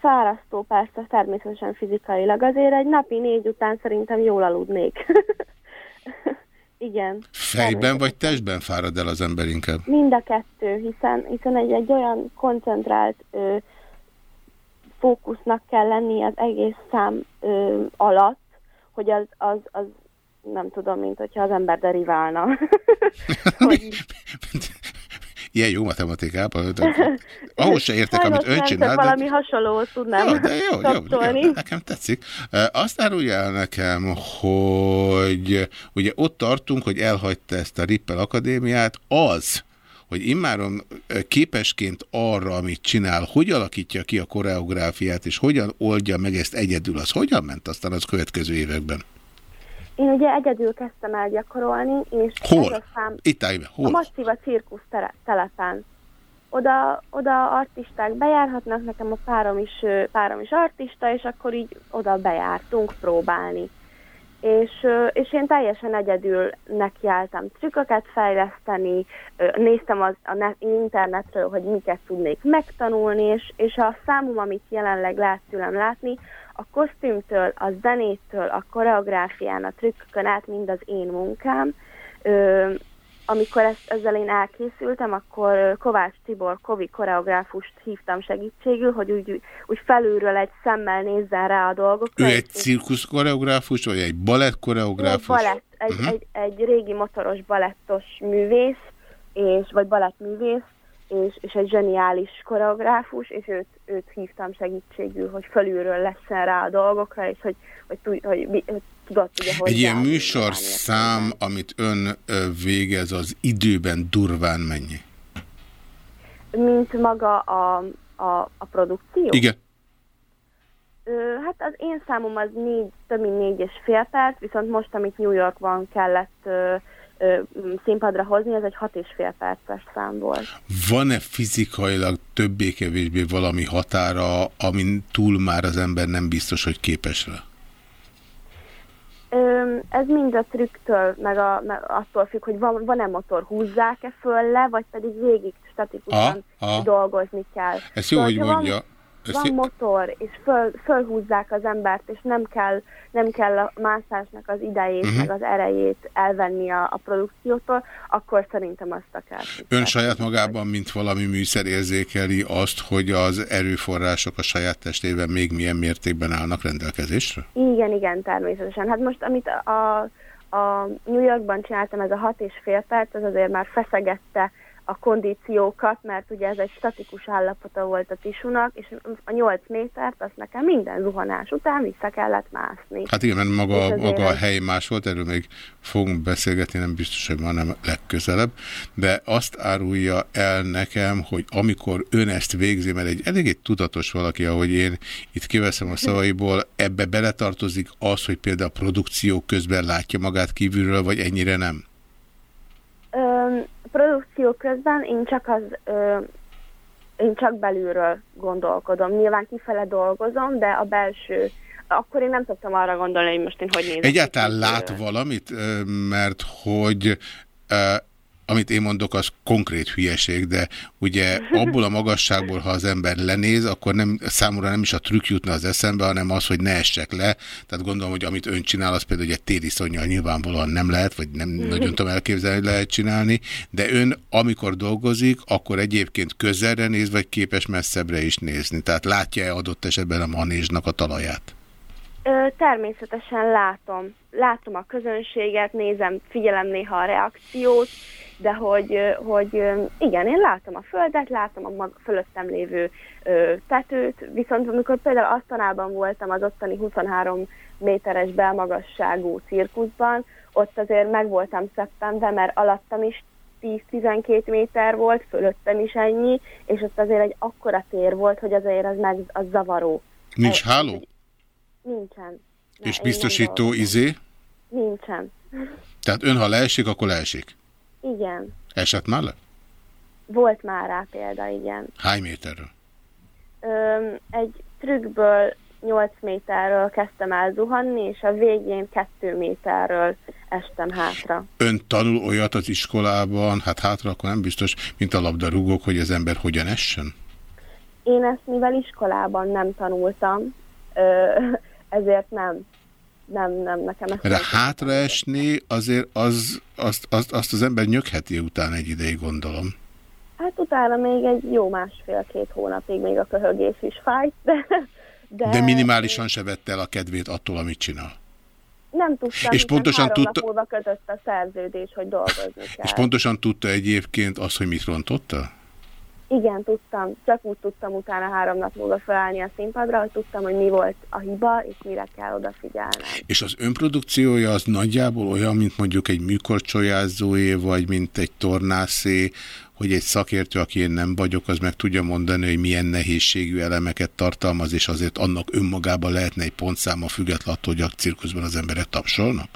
fárasztó persze, természetesen fizikailag. Azért egy napi négy után szerintem jól aludnék. Igen. Fejben vagy testben fárad el az ember inkább? Mind a kettő, hiszen, hiszen egy, egy olyan koncentrált ö, fókusznak kell lenni az egész szám ö, alatt, hogy az, az, az nem tudom, mint hogyha az ember deriválna. hogy... Ilyen jó matematikában. Ahhoz se értek, amit ön csinál. De... valami hasonlót tudnám jó, de jó, jó, jó, nekem tetszik. Azt árulja el nekem, hogy ugye ott tartunk, hogy elhagyta ezt a Rippel Akadémiát, az, hogy immáron képesként arra, amit csinál, hogy alakítja ki a koreográfiát, és hogyan oldja meg ezt egyedül, az hogyan ment aztán az következő években? Én ugye egyedül kezdtem el gyakorolni, és hol? ez a szám... Itt állj hol? A Massiva cirkusz telepen. Oda, oda artisták bejárhatnak, nekem a párom is, párom is artista, és akkor így oda bejártunk próbálni. És, és én teljesen egyedül nekiálltam trükköket fejleszteni, néztem az a net, internetről, hogy miket tudnék megtanulni, és, és a számom, amit jelenleg lehet tőlem látni, a kosztümtől, a zenétől, a koreográfián, a trükkökön át mind az én munkám. Ö, amikor ezt, ezzel én elkészültem, akkor Kovács Tibor Kovi koreográfust hívtam segítségül, hogy úgy, úgy felülről egy szemmel nézzen rá a dolgokra. Ő egy cirkusz koreográfus, vagy egy balett koreográfus? Egy balett, egy, uh -huh. egy, egy régi motoros balettos művész, és, vagy balettművész, és, és egy zseniális koreográfus, és őt, őt hívtam segítségül, hogy felülről leszen rá a dolgokra, és hogy, hogy, hogy, hogy, hogy tudott ugye Egy ilyen műsorszám, amit ön végez, az időben durván mennyi? Mint maga a, a, a produkció? Igen. Ö, hát az én számom az négy, több mint négy és fél perc, viszont most, amit New Yorkban kellett ö, színpadra hozni, ez egy hat és fél perces szám volt. Van-e fizikailag többé-kevésbé valami határa, amin túl már az ember nem biztos, hogy képes rá? Ez mind a trükktől, meg, a, meg attól függ, hogy van-e van motor, húzzák-e föl le, vagy pedig végig statikusan ha, ha. dolgozni kell. Ezt jó, szóval, hogy mondja. Van, van motor, és föl, fölhúzzák az embert, és nem kell, nem kell a mászásnak az idejét, uh mhm. -huh. meg az erejét elvenni a, a produkciótól, akkor szerintem azt kell. Ön saját magában, mint valami műszer érzékeli azt, hogy az erőforrások a saját testében még milyen mértékben állnak rendelkezésre? Igen, igen, természetesen. Hát most, amit a, a New Yorkban csináltam, ez a hat és fél perc, az azért már feszegette a kondíciókat, mert ugye ez egy statikus állapota volt a tisunak, és a 8 métert azt nekem minden zuhanás után vissza kellett mászni. Hát igen, mert maga, maga a hely más volt, erről még fogunk beszélgetni, nem biztos, hogy már nem legközelebb, de azt árulja el nekem, hogy amikor ön ezt végzi, mert egy eléggé tudatos valaki, ahogy én itt kiveszem a szavaiból, ebbe beletartozik az, hogy például a produkció közben látja magát kívülről, vagy ennyire nem? Öm, produkció közben én csak az ö, én csak belülről gondolkodom. Nyilván kifele dolgozom, de a belső akkor én nem szoktam arra gondolni, hogy most én hogy nézek. Egyáltalán lát valamit, mert hogy amit én mondok, az konkrét hülyeség, de ugye abból a magasságból, ha az ember lenéz, akkor nem, számomra nem is a trükk jutna az eszembe, hanem az, hogy ne essek le. Tehát gondolom, hogy amit ön csinál, az például egy tériszonyjal nyilvánvalóan nem lehet, vagy nem nagyon tudom elképzelni, hogy lehet csinálni, de ön amikor dolgozik, akkor egyébként közelre néz, vagy képes messzebbre is nézni. Tehát látja-e adott esetben a manézsnak a talaját? Ö, természetesen látom. Látom a közönséget, nézem, figyelem néha a reakciót, de hogy, hogy igen, én látom a földet, látom a mag- fölöttem lévő tetőt, viszont amikor például Asztanában voltam az ottani 23 méteres belmagasságú cirkuszban, ott azért meg voltam szeptember, mert alattam is 10-12 méter volt, fölöttem is ennyi, és ott azért egy akkora tér volt, hogy azért az meg az zavaró. Nincs háló? Nincsen. És biztosító izé? Nincsen. Tehát ön, ha leesik, akkor leesik. Igen. Esett már le? Volt már rá példa, igen. Hány méterről? Öm, egy trükkből 8 méterről kezdtem el zuhanni, és a végén 2 méterről estem hátra. Ön tanul olyat az iskolában, hát hátra akkor nem biztos, mint a labdarúgók, hogy az ember hogyan essen? Én ezt mivel iskolában nem tanultam, ö, ezért nem, nem, nem, nekem ezt Mert a hátraesni azért az, azt, azt, azt az ember nyögheti után egy ideig, gondolom. Hát utána még egy jó másfél-két hónapig még a köhögés is fájt, de, de, De minimálisan se vette el a kedvét attól, amit csinál. nem tudtam, És pontosan tudta- múlva kötött a szerződés, hogy dolgozni kell. És pontosan tudta egyébként azt, hogy mit rontotta? Igen, tudtam. Csak úgy tudtam utána három nap múlva felállni a színpadra, hogy tudtam, hogy mi volt a hiba, és mire kell odafigyelnem. És az önprodukciója az nagyjából olyan, mint mondjuk egy műkorcsolyázóé, vagy mint egy tornászé, hogy egy szakértő, aki én nem vagyok, az meg tudja mondani, hogy milyen nehézségű elemeket tartalmaz, és azért annak önmagában lehetne egy pontszáma független attól, hogy a cirkuszban az emberek tapsolnak?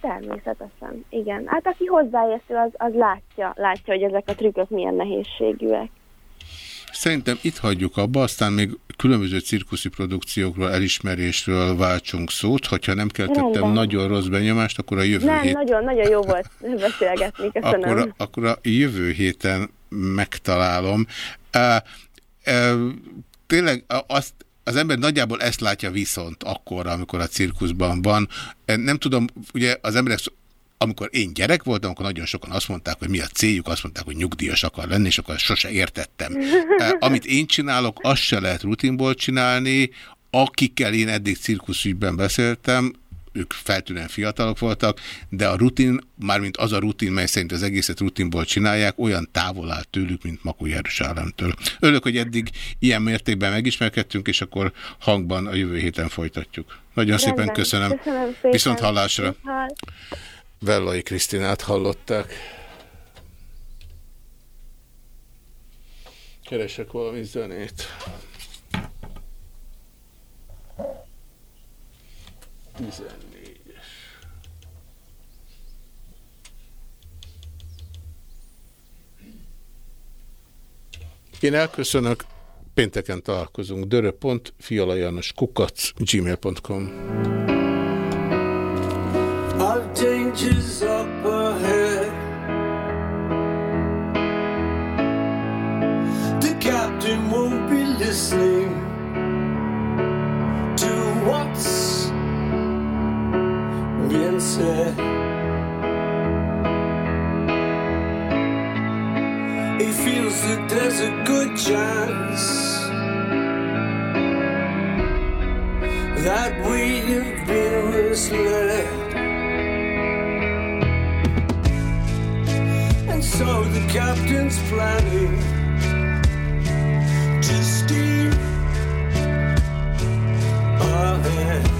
Természetesen, igen. Hát aki hozzáértő, az, az látja, látja, hogy ezek a trükkök milyen nehézségűek. Szerintem itt hagyjuk abba, aztán még különböző cirkuszi produkciókról, elismerésről váltsunk szót. Hogyha nem keltettem Rendben. nagyon rossz benyomást, akkor a jövő Nem, hét... nagyon, nagyon jó volt beszélgetni, köszönöm. akkor, a- akkor a jövő héten megtalálom. Uh, uh, tényleg azt, az ember nagyjából ezt látja viszont akkor, amikor a cirkuszban van. Nem tudom, ugye az emberek amikor én gyerek voltam, akkor nagyon sokan azt mondták, hogy mi a céljuk, azt mondták, hogy nyugdíjas akar lenni, és akkor sose értettem. Uh, Amit én csinálok, azt se lehet rutinból csinálni, akikkel én eddig cirkuszügyben beszéltem, ők feltűnően fiatalok voltak, de a rutin, mármint az a rutin, mely szerint az egészet rutinból csinálják, olyan távol áll tőlük, mint Makó Jeruzsálemtől. Örülök, hogy eddig ilyen mértékben megismerkedtünk, és akkor hangban a jövő héten folytatjuk. Nagyon szépen Rendben. köszönöm. Köszönöm szépen. Viszont hallásra. Viszont. Vellai Krisztinát hallották. Keresek valami zenét. 14-es. Én elköszönök, pénteken találkozunk. dörö.fialajanos kukac gmail.com listening to what's being said. He feels that there's a good chance that we've been misled. And so the captain's planning majesty. Oh, yeah.